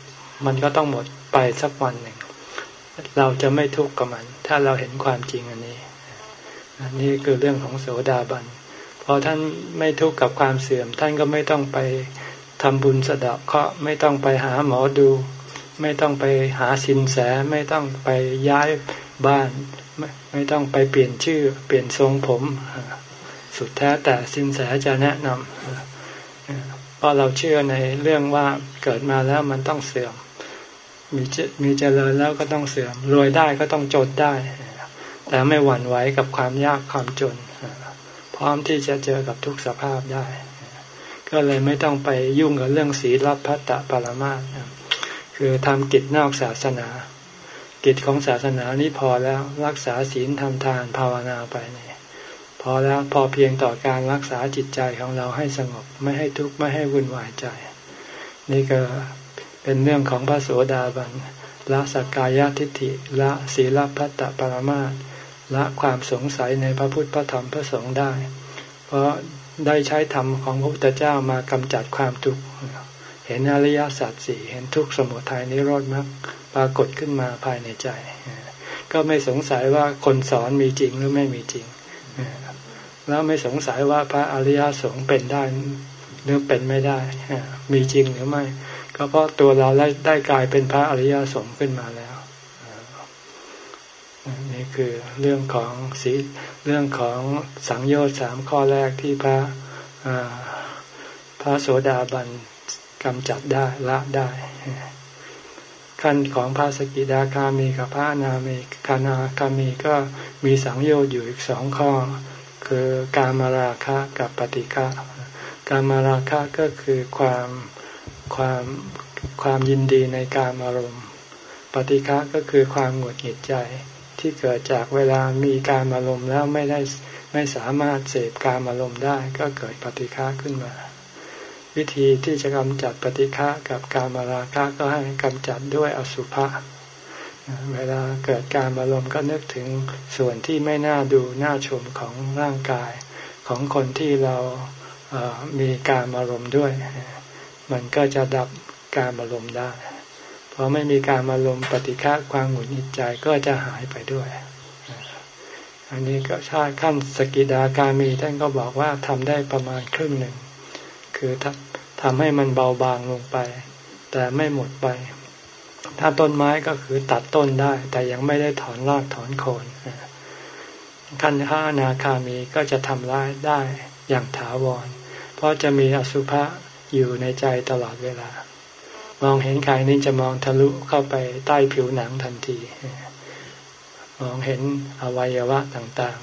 มันก็ต้องหมดไปสักวันหนึ่ง เราจะไม่ทุกข์กับมัน ถ้าเราเห็นความจริงอันนี้ อันนี้คือเรื่องของโสดาบัน อท่านไม่ทุกข์กับความเสื่อม ท่านก็ไม่ต้องไปทำบุญสะดาะเคราะห์ไม่ต้องไปหาหมอดู ไม่ต้องไปหาสินแสไม่ต้องไปย้ายบ้าน ไม่ไม่ต้องไปเปลี่ยนชื่อ เปลี่ยนทรงผม สุดแท้แต่สินแสจะแนะนำเพราะเราเชื่อในเรื่องว่าเกิดมาแล้วมันต้องเสื่อม มีมีเจริญแล้วก็ต้องเสื่อมรวยได้ก็ต้องจนได้ แต่ไม่หวั่นไหวกับความยากความจน ร้อมที่จะเจอกับทุกสภาพได้ ก็เลยไม่ต้องไปยุ่งกับเรื่องศีลพัตตปรมาสคือทำกิจนอกศาสนา กิจของศาสนานี้พอแล้วรักษาศีลทำทานภาวนาไปเนี่ยพอแล้วพอเพียงต่อการรักษาจิตใจของเราให้สงบไม่ให้ทุกข์ไม่ให้วุ่นวายใจ นี่ก็เป็นเรื่องของพระโสดาบันละสักกายทิฏฐิละศีลพัตตปรมาต ละความสงสัยในพระพุทธพระธรรมพระสงฆ์ได้ เพราะได้ใช้ธรรมของพระพุทธเจ้ามากำจัดความทุกข์เห็นอริยสัจสี่เห็นทุกข์สมุทัยนิโรธมรรคปรากฏขึ้นมาภายในใจ ก็ไม่สงสัยว่าคนสอนมีจริงหรือไม่มีจริง แล้วไม่สงสัยว่าพระอริยสงฆ์เป็นได้หรือเป็นไม่ได้ มีจริงหรือไม่ ก็เพราะตัวเราได้กลายเป็นพระอริยสงฆ์ขึ้นมาแล้ว นี่คือเรื่องของสีเรื่องของสังโยชน์สามข้อแรกที่พระพระโสดาบันกำจัดได้ละได้ ขั้นของพระสกิดาคามีกับพระนามีคานาคามีก็มีสังโยชน์อยู่อีกสองข้อ คือการมาราคะกับปฏิฆะการมาราคะก็คือความความความยินดีในการอารมณ์ ปฏิฆะก็คือความหงุดหงิดใจ ที่เกิดจากเวลามีการอารมณ์แล้วไม่ได้ไม่สามารถเสพการอารมณ์ได้ก็เกิดปฏิฆะขึ้นมา วิธีที่จะกำจัดปฏิฆะกับการมาราคะก็ให้กำจัดด้วยอสุภะเวลาเกิดการอารมณ์ก็นึกถึงส่วนที่ไม่น่าดูน่าชมของร่างกายของคนที่เรามีการอารมณ์ด้วย มันก็จะดับการอารมณ์ได้ พอไม่มีการอารมณ์ปฏิฆะความหงุดหงิดใจก็จะหายไปด้วย อันนี้ก็ชาติขั้นสกิดาการมีท่านก็บอกว่าทำได้ประมาณครึ่งหนึ่ง คือทำให้มันเบาบางลงไป แต่ไม่หมดไป ถ้าต้นไม้ก็คือตัดต้นได้ แต่ยังไม่ได้ถอนรากถอนโคนขั้นข้านาคามีก็จะทำร้ายได้อย่างถาวร เพราะจะมีอสุภะอยู่ในใจตลอดเวลา มองเห็นใครนี่จะมองทะลุเข้าไปใต้ผิวหนังทันที มองเห็นอวัยวะต่าง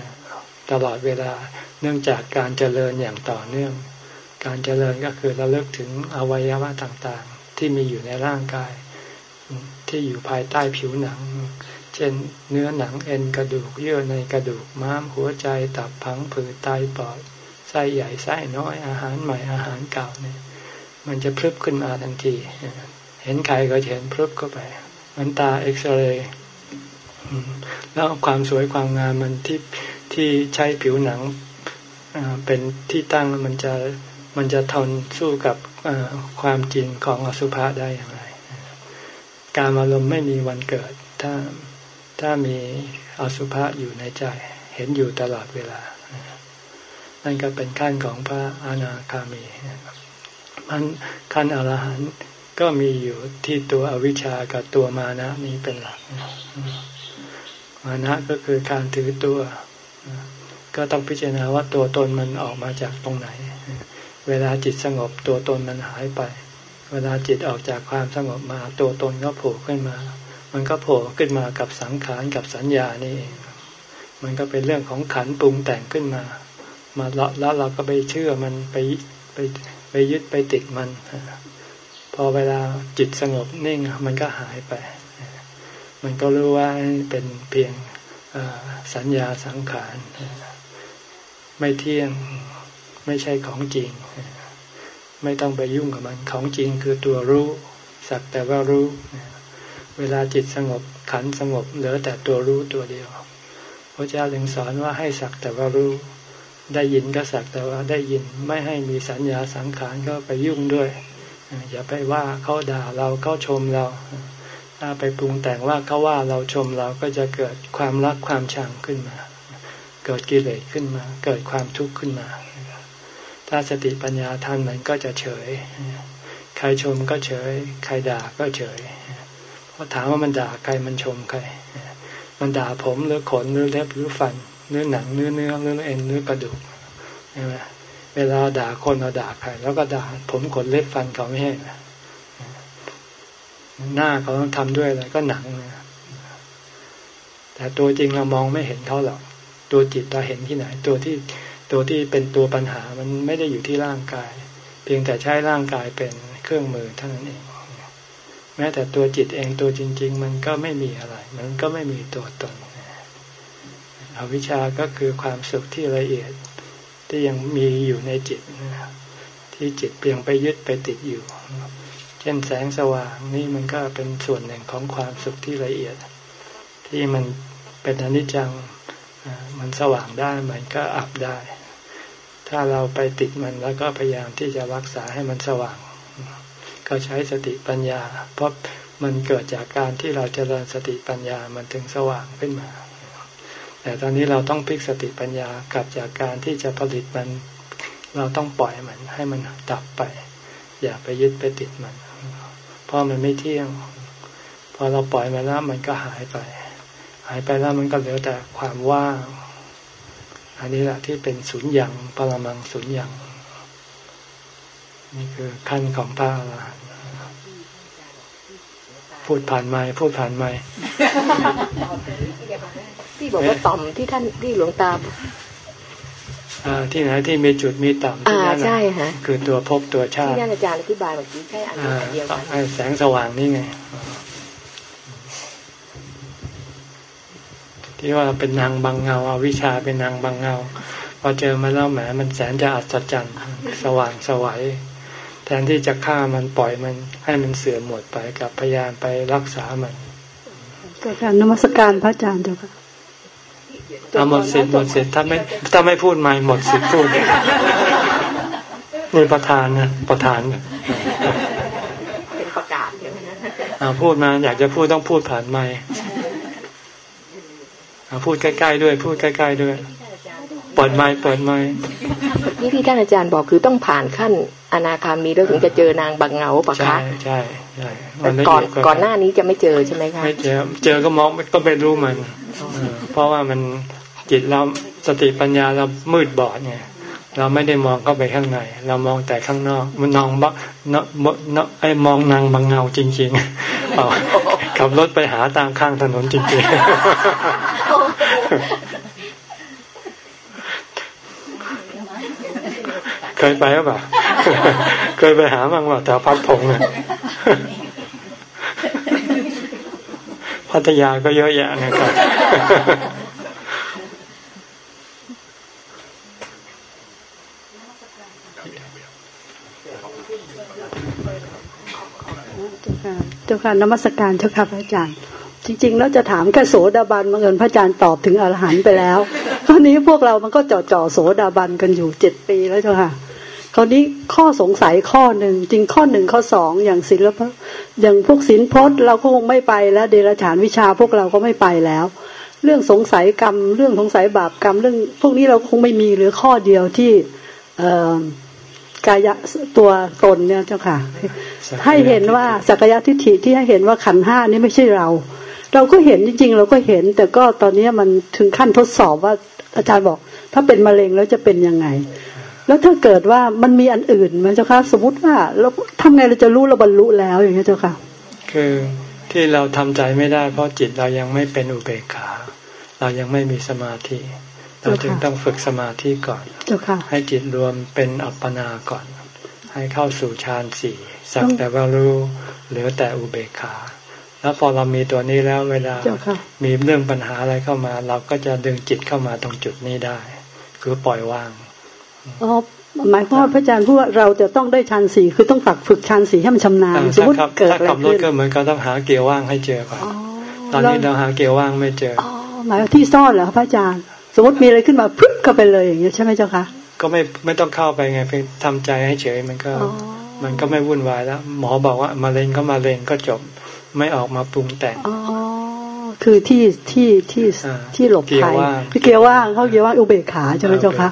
ๆ ตลอดเวลาเนื่องจากการเจริญอย่างต่อเนื่อง การเจริญก็คือระลึกถึงอวัยวะต่างๆ ที่มีอยู่ในร่างกาย ที่อยู่ภายใต้ผิวหนัง เช่น เนื้อหนังเอ็นกระดูกเยื่อในกระดูกม้ามหัวใจตับพังผืดไตปอดไส้ใหญ่ไส้น้อยอาหารใหม่อาหารเก่าเนี่ย มันจะพลึบขึ้นมาทันที เห็นใครก็เห็นพลึบเข้าไป มันตาเอ็กซเรย์แล้วความสวยความงามมันที่ที่ใช้ผิวหนังเป็นที่ตั้งมันจะมันจะทนสู้กับความจริงของอสุภะได้อย่างไร การอารมณ์ไม่มีวันเกิด ถ้าถ้ามีอสุภะอยู่ในใจ เห็นอยู่ตลอดเวลา นั่นก็เป็นขั้นของพระอนาคามี ขั้นอรหันต์ก็มีอยู่ที่ตัวอวิชชากับตัวมานะนี้เป็นหลัก มานะก็คือการถือตัว ก็ต้องพิจารณาว่าตัวตนมันออกมาจากตรงไหน เวลาจิตสงบตัวตนมันหายไป เวลาจิตออกจากความสงบมาตัวตนก็โผล่ขึ้นมา มันก็โผล่ขึ้นมากับสังขารกับสัญญานี่เอง มันก็เป็นเรื่องของขันปรุงแต่งขึ้นมา มาแล้วเราก็ไปเชื่อมันไปไป ไปยึดไปติดมัน พอเวลาจิตสงบนิ่งมันก็หายไป มันก็รู้ว่าเป็นเพียงสัญญาสังขาร ไม่เที่ยงไม่ใช่ของจริง ไม่ต้องไปยุ่งกับมัน ของจริงคือตัวรู้ สักแต่ว่ารู้ เวลาจิตสงบขันสงบเหลือแต่ตัวรู้ตัวเดียวพระเจ้าถึงสอนว่าให้สักแต่ว่ารู้ ได้ยินก็สักแต่ว่าได้ยินไม่ให้มีสัญญาสังขารก็ไปยุ่งด้วย อย่าไปว่าเขาด่าเราเขาชมเรา ถ้าไปปรุงแต่งว่าเขาว่าเราชมเราก็จะเกิดความรักความชังขึ้นมา เกิดกิเลสขึ้นมา เกิดความทุกข์ขึ้นมา ถ้าสติปัญญาทันมันก็จะเฉย ใครชมก็เฉย ใครด่าก็เฉยเพราะถามว่ามันด่าใครมันชมใคร มันด่าผมหรือขนหรือเล็บหรือฟัน เนื้อหนังเนื้อเนื้อเนื้อเอ็นเนื้อกระดูกใช่ไหมเวลาด่าคนเราด่าใครแล้วก็ด่าผมขนเล็บฟันเขาไม่ให้หน้าเขาต้องทำด้วยอะไรก็หนังนะแต่ตัวจริงเรามองไม่เห็นเขาหรอกตัวจิตเราเห็นที่ไหน ตัวที่ตัวที่เป็นตัวปัญหามันไม่ได้อยู่ที่ร่างกาย เพียงแต่ใช้ร่างกายเป็นเครื่องมือเท่านั้นเองแม้แต่ตัวจิตเองตัวจริง ๆ มันก็ไม่มีอะไร มันก็ไม่มีตัวตน อวิชชาก็คือความสุขที่ละเอียดที่ยังมีอยู่ในจิตที่จิตเพียงไปยึดไปติดอยู่ เช่นแสงสว่างนี่มันก็เป็นส่วนหนึ่งของความสุขที่ละเอียด ที่มันเป็นอนิจจังมันสว่างได้มันก็อับได้ ถ้าเราไปติดมันแล้วก็พยายามที่จะรักษาให้มันสว่าง ก็ใช้สติปัญญา เพราะมันเกิดจากการที่เราจเจริญสติปัญญามันถึงสว่างขึ้นมา แต่ตอนนี้เราต้องพลิกสติปัญญากลับจากการที่จะผลิตมัน เราต้องปล่อยมัน ให้มันดับไป อย่าไปยึดไปติดมัน เพราะมันไม่เที่ยง พอเราปล่อยมันแล้วมันก็หายไป หายไปแล้วมันก็เหลือแต่ความว่าง อันนี้แหละที่เป็นศูนย์อย่างปรมังศูนย์อย่างนี่คือขั้นของพระอรหันต์พูดผ่านไม้พูดผ่านไม้ ที่บอกว่าต่อมที่ท่านที่หลวงตาอ่าที่ไหนที่มีจุดมีต่ำที่นั่นใช่ฮะคือตัวพบตัวชาติที่นั่นอาจารย์อธิบายเมื่อกี้ใช่อันเดียวกันแสงสว่างนี่ไงที่ว่าเป็นนางบางเงาอาวิชาเป็นนางบางเงา พอเจอมาแล้วแหมมันแสนจะอัศจรรย์สว่างสวัยแทนที่จะฆ่ามันปล่อยมันให้มันเสื่อมหมดไปกับพยายามไปรักษามันก็การนมัสการพระอาจารย์เจ้าค่ะ เอาหมดสิทธิ์หมดสิทธิ์ถ้าไม่ถ้าไม่พูดไม่หมดสิทธิ์พูดนี่ประธานนะประธานเป็นประกาศเดี๋ยวนะพูดมาอยากจะพูดต้องพูดผ่านไม่พูดใกล้ๆด้วย พูดใกล้ๆด้วย เปิดไม้เปิดไม้นี่ที่ท่านอาจารย์บอกคือต้องผ่านขั้นอนาคามีแล้วถึงจะเจอนางบางเงาปะคะใช่ใช่ใช่ก่อนก่อนหน้านี้จะไม่เจอใช่ไหมคะไม่เจอเจอก็มองก็ไม่รู้มัน เพราะว่ามันจิตเราสติปัญญาเรามืดบอดไงเราไม่ได้มองเข้าไปข้างใน เรามองแต่ข้างนอกมันนองบักเนาะเนาะไอ้มองนางบางเงาจริงๆขับรถไปหาตามข้างถนนจริงๆ เคยไปหรือเปล่า เคยไปหาบ้างว่าแถวพัดพงเนี่ย พัทยาก็เยอะแยะนะครับเจ้าค่ะนมัสการเจ้าค่ะพระอาจารย์ จริง ๆ แล้วจะถามแค่โสดาบันบังเอิญพระอาจารย์ตอบถึงอรหันต์ไปแล้วคราวนี้พวกเรามันก็จ่อจ่อโสดาบันกันอยู่เจ็ดปีแล้วเจ้าค่ะ คราวนี้ข้อสงสัยข้อหนึ่งจริงข้อหนึ่งข้อสองอย่างศิลปะอย่างพวกศิลพจน์เราก็คงไม่ไปแล้ว เดรัจฉานวิชาพวกเราก็ไม่ไปแล้ว เรื่องสงสัยกรรม เรื่องสงสัยบาปกรรม เรื่อง พวกนี้เราคงไม่มีหรือข้อเดียวที่เอกายะตัวตนเนี่ยเจ้าค่ะ ให้เห็นว่าสักยะทิฏฐิที่ให้เห็นว่าขันห้านี้ไม่ใช่เรา เราก็เห็นจริงๆ เราก็เห็น แต่ก็ตอนนี้มันถึงขั้นทดสอบว่าอาจารย์บอก ถ้าเป็นมะเร็งแล้วจะเป็นยังไง แล้วถ้าเกิดว่ามันมีอันอื่นไหมเจ้าค่ะสมมติว่าเราทำไงเราจะรู้เราบรรลุแล้วอย่างนี้เจ้าค่ะ คือที่เราทำใจไม่ได้ เพราะจิตเรายังไม่เป็นอุเบกขา เรายังไม่มีสมาธิ เราจึงต้องฝึกสมาธิก่อนให้จิตรวมเป็นอัปปนาก่อน ให้เข้าสู่ฌานสี่สักแต่ว่ารู้เหลือแต่อุเบกขา แล้วพอเรามีตัวนี้แล้วเวลามีเรื่องปัญหาอะไรเข้ามา เราก็จะดึงจิตเข้ามาตรงจุดนี้ได้ คือปล่อยวาง อ๋อหมายความว่าพระอาจารย์พูดว่าเราจะต้องได้ฌานสี่คือต้องฝักฝึกฌานสี่ให้มันชำนาญสมมติเกิดอะไรขึ้นถ้าขับรถก็เหมือนก็ต้องหาเกียร์ว่างให้เจอก่อนตอนนี้เราหาเกียร์ว่างไม่เจออ๋อหมายว่าที่ซ่อนเหรอพระอาจารย์ สมมติมีอะไรขึ้นมาพึ่งเข้าไปเลยอย่างเงี้ยใช่ไหมเจ้าคะก็ไม่ไม่ต้องเข้าไปไงเพียงทำใจให้เฉยมันก็ มันก็ไม่วุ่นวายแล้ว หมอบอกว่ามะเร็งก็มะเร็งก็จบไม่ออกมาปรุงแต่งอ๋อ คือที่ที่ที่ที่หลบภัยเกียวว่างเขาเกียวว่างอุเบกขาใช่ไหมเจ้าคะ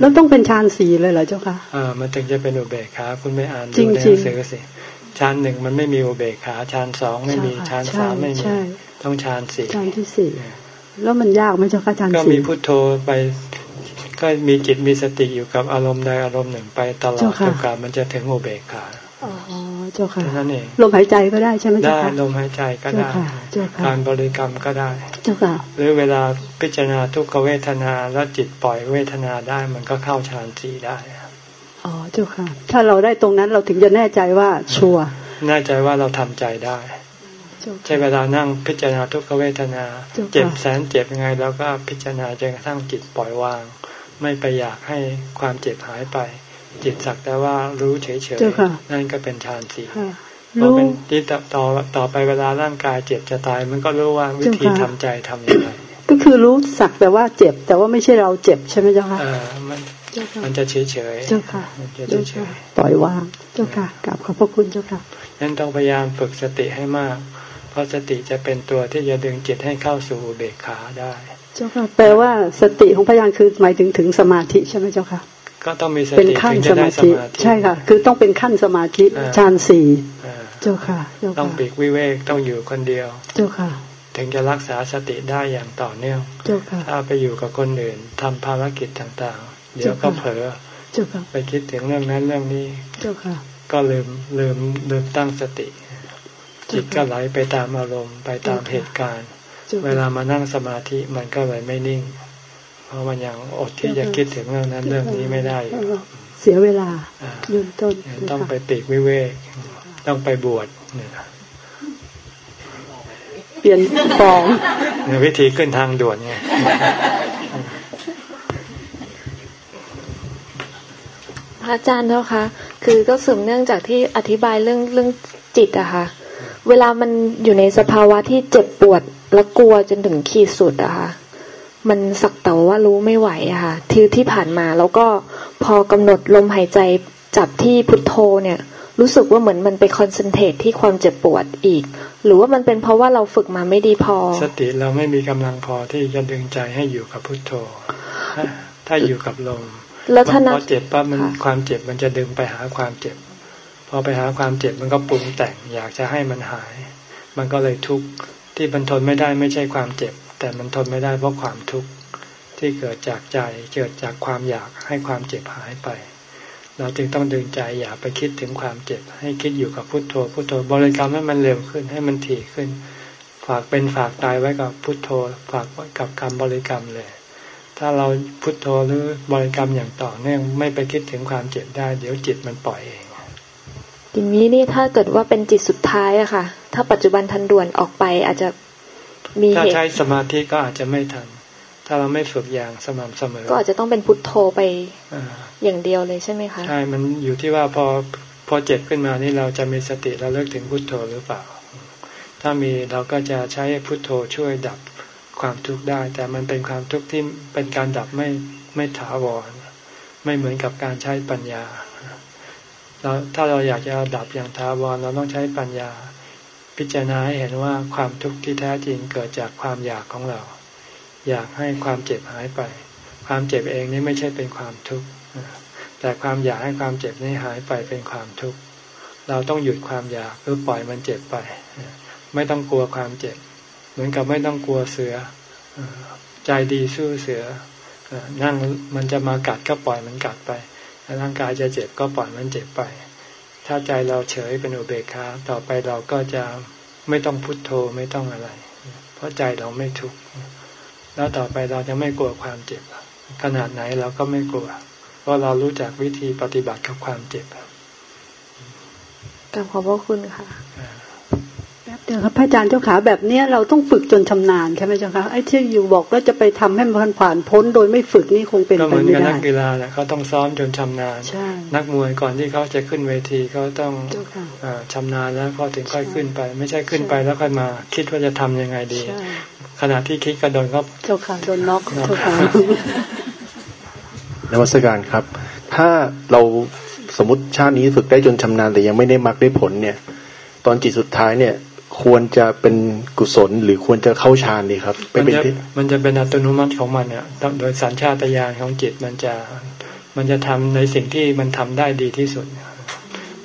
แล้วต้องเป็นฌานสี่เลยเหรอเจ้าคะอ่ามันถึงจะเป็นอุเบกขาคุณไม่อ่านดูในหนังสือสิฌานหนึ่งมันไม่มีอุเบกขาฌานสองไม่มีฌานสามไม่มีต้องฌานสี่ฌานที่สี่แล้วมันยากไหมเจ้าคะฌานสี่ก็มีพุทโธไปก็มีจิตมีสติอยู่กับอารมณ์ใดอารมณ์หนึ่งไปตลอดจนกว่ามันจะถึงอุเบกขาอ๋อ เจ้าค่ะนั่นเองลมหายใจก็ได้ใช่ไหมเจ้าค่ะได้ลมหายใจก็ได้การบริกรรมก็ได้ เจ้าค่ะ หรือเวลาพิจารณาทุกขเวทนาแล้วจิตปล่อยเวทนาได้มันก็เข้าฌานสี่ได้อ๋อเจ้าค่ะ ถ้าเราได้ตรงนั้นเราถึงจะแน่ใจว่าชัวร์แน่ใจว่าเราทำใจได้ใช้เวลานั่งพิจารณาทุกขเวทนา เจ็บแสนเจ็บยังไงแล้วก็พิจารณาจนกระทั่งจิตปล่อยวาง ไม่ไปอยากให้ความเจ็บหายไป จิตสักแต่ว่ารู้เฉยๆนั่นก็เป็นฌานสี่พอเป็นที่ต่อต่อไปเวลาร่างกายเจ็บจะตาย มันก็รู้ว่าวิธีทำใจทํำยังไงก็คือรู้สักแต่ว่าเจ็บ แต่ว่าไม่ใช่เราเจ็บใช่ไหมเจ้าค่ะมันมันจะเฉยเฉยเจ้าค่ะเจ้าค่ะปล่อยวางเจ้าค่ะกราบขอบพระคุณเจ้าค่ะนั่นต้องพยายามฝึกสติให้มาก เพราะสติจะเป็นตัวที่จะดึงจิตให้เข้าสู่เบกขาได้ เจ้าค่ะแปลว่าสติของพยานคือหมายถึงถึงสมาธิใช่ไหมเจ้าค่ะ ก็ต้องมีสติเป็นขั้นสมาธิ ใช่ค่ะ คือต้องเป็นขั้นสมาธิฌานสี่เจ้าค่ะ ต้องปีกวิเวกต้องอยู่คนเดียว เจ้าค่ะ ถึงจะรักษาสติได้อย่างต่อเนื่องถ้าไปอยู่กับคนอื่นทำภารกิจต่างๆ เดี๋ยวก็เผลอไปคิดถึงเรื่องนั้นเรื่องนี้ก็ลืมลืมลืมตั้งสติ จิตก็ไหลไปตามอารมณ์ไปตามเหตุการณ์ เวลามานั่งสมาธิมันก็เลยไม่นิ่ง เพราะมันยังอดที่จะคิดถึงเรื่องนั้นเรื่องนี้ไม่ได้ เสียเวลายืนต้นต้องไปปีกวิเวกต้องไปบวชเนี่ยเปลี่ยนฟองเนี่ยวิธีขึ้นทางด่วนไงพระอาจารย์เจ้าคะคือก็สืบเนื่องจากที่อธิบายเรื่องเรื่องจิตอะค่ะ เวลามันอยู่ในสภาวะที่เจ็บปวดและกลัวจนถึงขีดสุดอะค่ะ มันสักแต่ว่ารู้ไม่ไหวอะค่ะที่ที่ผ่านมาแล้วก็พอกำหนดลมหายใจจับที่พุทโธเนี่ย รู้สึกว่าเหมือนมันไปคอนเซนเทรตที่ความเจ็บปวดอีก หรือว่ามันเป็นเพราะว่าเราฝึกมาไม่ดีพอ สติเราไม่มีกำลังพอที่จะดึงใจให้อยู่กับพุทโธ ถ้าอยู่กับลมแล้วถ้าพอเจ็บปั๊บมันความเจ็บมันจะดึงไปหาความเจ็บ พอไปหาความเจ็บมันก็ปรุงแต่งอยากจะให้มันหาย มันก็เลยทุกข์ที่มันทนไม่ได้ไม่ใช่ความเจ็บ แต่มันทนไม่ได้เพราะความทุกข์ที่เกิดจากใจเกิดจากความอยากให้ความเจ็บหายไป เราจึงต้องดึงใจอย่าไปคิดถึงความเจ็บ ให้คิดอยู่กับพุทโธพุทโธบริกรรมให้มันเร็วขึ้นให้มันถี่ขึ้น ฝากเป็นฝากตายไว้กับพุทโธ ฝากกับกรรมบริกรรมเลย ถ้าเราพุทโธหรือบริกรรมอย่างต่อเนื่องไม่ไปคิดถึงความเจ็บได้ เดี๋ยวจิตมันปล่อยเองอย่างนี้นี่ถ้าเกิดว่าเป็นจิตสุดท้ายอะค่ะ ถ้าปัจจุบันทันด่วนออกไปอาจจะ มีถ้าใช้สมาธิก็อาจจะไม่ทัน ถ้าเราไม่ฝึกอย่างสม่ำเสมอ ก็อาจจะต้องเป็นพุทโธไปอย่างเดียวเลยใช่ไหมคะใช่มันอยู่ที่ว่าพอพอเจ็บขึ้นมานี่เราจะมีสติเราเลิกถึงพุทโธหรือเปล่า ถ้ามีเราก็จะใช้พุทโธช่วยดับความทุกข์ได้ แต่มันเป็นความทุกข์ที่เป็นการดับไม่ไม่ถาวรไม่เหมือนกับการใช้ปัญญาเราถ้าเราอยากจะดับอย่างถาวรเราต้องใช้ปัญญา พิจารณาให้เห็นว่าความทุกข์ที่แท้จริงเกิดจากความอยากของเรา อยากให้ความเจ็บหายไป ความเจ็บเองนี่ไม่ใช่เป็นความทุกข์แต่ความอยากให้ความเจ็บนี้หายไปเป็นความทุกข์เราต้องหยุดความอยากหรือปล่อยมันเจ็บไป ไม่ต้องกลัวความเจ็บ เหมือนกับไม่ต้องกลัวเสือใจดีสู้เสือนั่งมันจะมากัดก็ปล่อยมันกัดไปร่างกายจะเจ็บก็ปล่อยมันเจ็บไป ถ้าใจเราเฉยเป็นอุเบกขาต่อไปเราก็จะไม่ต้องพุโทโธไม่ต้องอะไร เพราะใจเราไม่ทุกข์แล้วต่อไปเราจะไม่กลัวความเจ็บ ขนาดไหนเราก็ไม่กลัว เพราะเรารู้จักวิธีปฏิบัติกับความเจ็บกับขอบพระคุณค่ะ เดี๋ยวครับพระอาจารย์เจ้าขาแบบเนี้ยเราต้องฝึกจนชำนาญใช่ไหมเจ้าคะไอ้ที่อยู่บอกแล้วจะไปทำให้มันผ่านพ้นโดยไม่ฝึกนี่คงเป็นไปไม่ได้ก็เหมือนกับนักกีฬาแหละเขาต้องซ้อมจนชำนาญนักมวยก่อนที่เขาจะขึ้นเวทีเขาต้องชำนาญแล้วก็ถึงค่อยขึ้นไป ไม่ใช่ขึ้นไปแล้วค่อยมา คิดว่าจะทํำยังไงดี ขณะที่คิดกระโดนก็เจ้าค่ะโดนน็อกเจ้าค่ะนวัตการครับ ถ้าเราสมมติชาตินี้ฝึกได้จนชำนาญแต่ยังไม่ได้มรรคได้ผลเนี่ย ตอนจิตสุดท้ายเนี่ย ควรจะเป็นกุศลหรือควรจะเข้าฌานดีครับมันจะมันจะเป็นอัตโนมัติของมันเนี่ยโดยสัญชาตญาณของจิตมันจะมันจะทำในสิ่งที่มันทำได้ดีที่สุด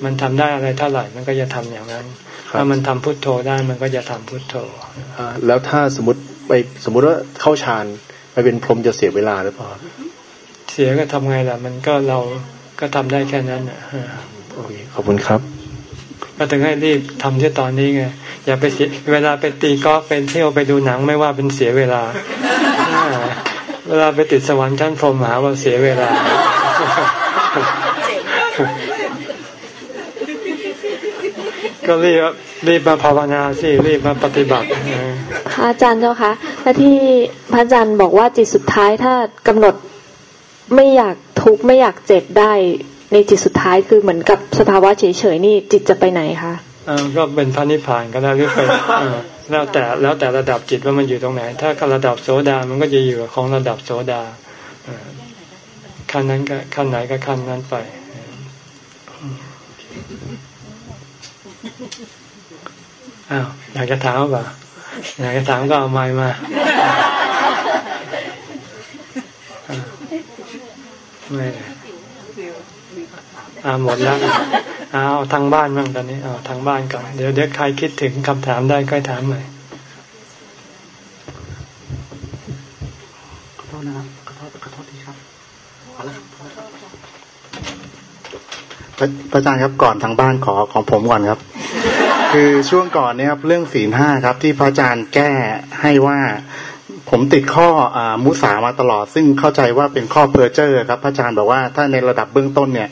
มันทำได้อะไรเท่าไหร่มันก็จะทำอย่างนั้น ถ้ามันทำพุทโธได้มันก็จะทำพุทโธแล้วถ้าสมมติไปสมมุติว่าเข้าฌานไปเป็นพรหมจะเสียเวลาหรือเปล่าเสียก็ทำไงล่ะ มันก็เราก็ทำได้แค่นั้นอะโอเคขอบคุณครับ ก็ถึงให้รีบทำที่ตอนนี้ไงอย่าไปเสียเวลาไปตีกอล์ฟเป็นเที่ยวไปดูหนังไม่ว่าเป็นเสียเวลา เวลาไปติดสวรรค์ชั้นพรมหาว่าเสียเวลาก็รีบรีบมาภาวนาสิรีบมาปฏิบัติอาจารย์เจ้าคะถ้าที่พระอาจารย์บอกว่าจิตสุดท้ายถ้ากำหนดไม่อยากทุกข์ไม่อยากเจ็บได้ ในจิตสุดท้ายคือเหมือนกับสภาวะเฉยๆนี่จิตจะไปไหนคะอ่าก็เป็นพระนิพพานก็ได้หรือไปแล้วแต่แล้วแต่ระดับจิตว่ามันอยู่ตรงไหน ถ้าระดับโสดา มันก็จะอยู่ของระดับโสดาขั้นนั้นก็ขั้นไหนก็ขั้นนั้นไปอ้าวอยากจะถามป่ะอยากจะถามก็เอาไม้มาไม่ อ่าหมดแล้วเอาทางบ้านบ้างตอนนี้เอาทางบ้านก่อน เดี๋ยวเดี๋ยวใครคิดถึงคำถามได้ก็ถามใหม่ขอโทษนะครับขอโทษขอโทษทีครับเอาละพระอาจารย์ครับก่อนทางบ้านขอของผมก่อนครับ คือช่วงก่อนเนี่ยครับเรื่องศีลห้าครับ ที่พระอาจารย์แก้ให้ว่าผมติดข้อมุสามาตลอด ซึ่งเข้าใจว่าเป็นข้อเพอร์เจอร์ครับพระอาจารย์บอกว่าถ้าในระดับเบื้องต้นเนี่ย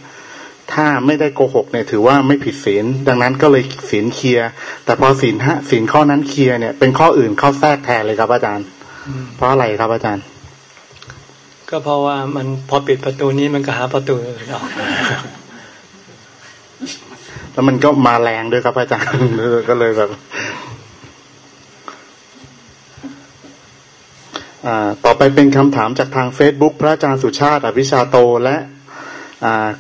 ถ้าไม่ได้โกหกเนี่ยถือว่าไม่ผิดศีล ดังนั้นก็เลยศีลเคลียร์แต่พอศีลห้าศีลข้อนั้นเคลียร์เนี่ยเป็นข้ออื่นเข้าแทรกแทนเลยครับอาจารย์ เพราะอะไรครับอาจารย์ ก็เพราะว่ามันพอปิดประตูนี้มันก็หาประตูอื่นออกแล้วมันก็มาแรงด้วยครับอาจารย์ก็เลยแบบต่อไปเป็นคำถามจากทาง Facebook พระอาจารย์สุชาติอภิชาโต และ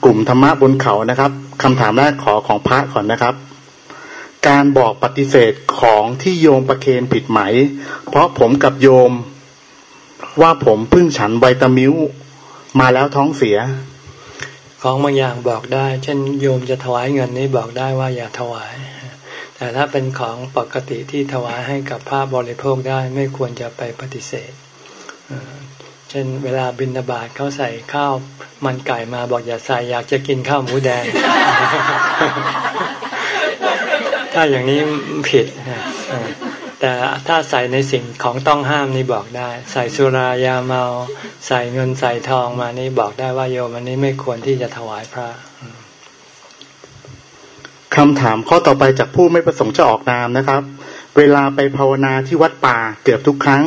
กลุ่มธรรมะบนเขานะครับคำถามแรกขอของพระก่อนนะครับ การบอกปฏิเสธของที่โยมประเคนผิดไหม เพราะผมกับโยมว่าผมเพิ่งฉันไวตามิวมาแล้วท้องเสีย ของบางอย่างบอกได้ เช่นโยมจะถวายเงินนี้บอกได้ว่าอย่าถวาย แต่ถ้าเป็นของปกติที่ถวายให้กับพระบริโภคได้ไม่ควรจะไปปฏิเสธ เช่นเวลาบินตบาทเขาใส่ข้าวมันไก่มาบอกอย่าใส่อยากจะกินข้าวหมูแดง ถ้าอย่างนี้ผิดแต่ถ้าใส่ในสิ่งของต้องห้ามนี่บอกได้ ใส่สุรายาเมา ใส่เงินใส่ทองมานี่บอกได้ว่าโยมอันนี้ไม่ควรที่จะถวายพระคำถามข้อต่อไปจากผู้ไม่ประสงค์จะออกนามนะครับ เวลาไปภาวนาที่วัดป่าเกือบทุกครั้ง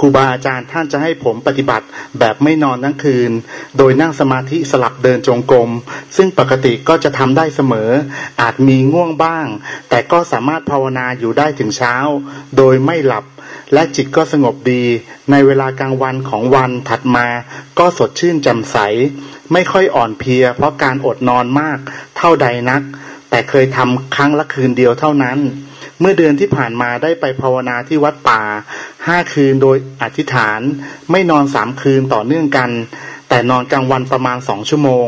ครูบาอาจารย์ท่านจะให้ผมปฏิบัติแบบไม่นอนทั้งคืน โดยนั่งสมาธิสลับเดินจงกรม ซึ่งปกติก็จะทำได้เสมอ อาจมีง่วงบ้าง แต่ก็สามารถภาวนาอยู่ได้ถึงเช้า โดยไม่หลับและจิตก็สงบดี ในเวลากลางวันของวันถัดมา ก็สดชื่นแจำใส ไม่ค่อยอ่อนเพลีย เพราะการอดนอนมากเท่าใดนัก แต่เคยทำครั้งละคืนเดียวเท่านั้น เมื่อเดือนที่ผ่านมาได้ไปภาวนาที่วัดป่าห้าคืนโดยอธิษฐานไม่นอนสามคืนต่อเนื่องกัน แต่นอนกลางวันประมาณสองชั่วโมง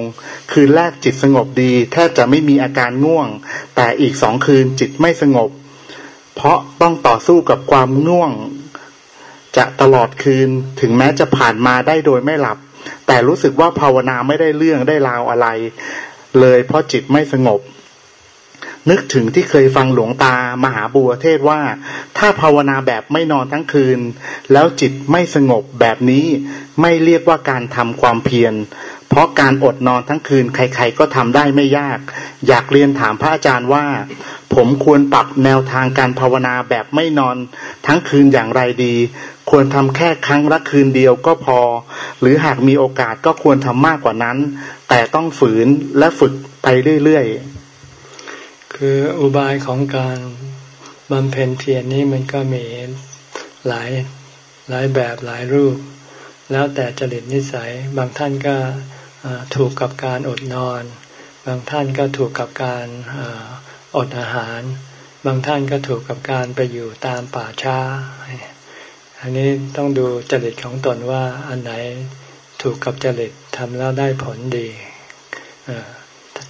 คืนแรกจิตสงบดีแทบจะไม่มีอาการง่วง แต่อีกสองคืนจิตไม่สงบ เพราะต้องต่อสู้กับความง่วง จะตลอดคืนถึงแม้จะผ่านมาได้โดยไม่หลับ แต่รู้สึกว่าภาวนาไม่ได้เรื่องได้ราวอะไร เลยเพราะจิตไม่สงบ นึกถึงที่เคยฟังหลวงตามหาบัวเทศว่า ถ้าภาวนาแบบไม่นอนทั้งคืน แล้วจิตไม่สงบแบบนี้ไม่เรียกว่าการทำความเพียร เพราะการอดนอนทั้งคืนใครๆก็ทำได้ไม่ยาก อยากเรียนถามพระอาจารย์ว่า ผมควรปรับแนวทางการภาวนาแบบไม่นอนทั้งคืนอย่างไรดี ควรทำแค่ครั้งละคืนเดียวก็พอ หรือหากมีโอกาสก็ควรทำมากกว่านั้น แต่ต้องฝืนและฝึกไปเรื่อยๆ คืออุบายของการบำเพ็ญเพียรนี้มันก็มีหลายหลายแบบหลายรูป แล้วแต่จริตนิสัย บางท่านก็ถูกกับการอดนอน บางท่านก็ถูกกับการอดอาหาร บางท่านก็ถูกกับการไปอยู่ตามป่าช้า อันนี้ต้องดูจริตของตนว่าอันไหนถูกกับจริตทำแล้วได้ผลดี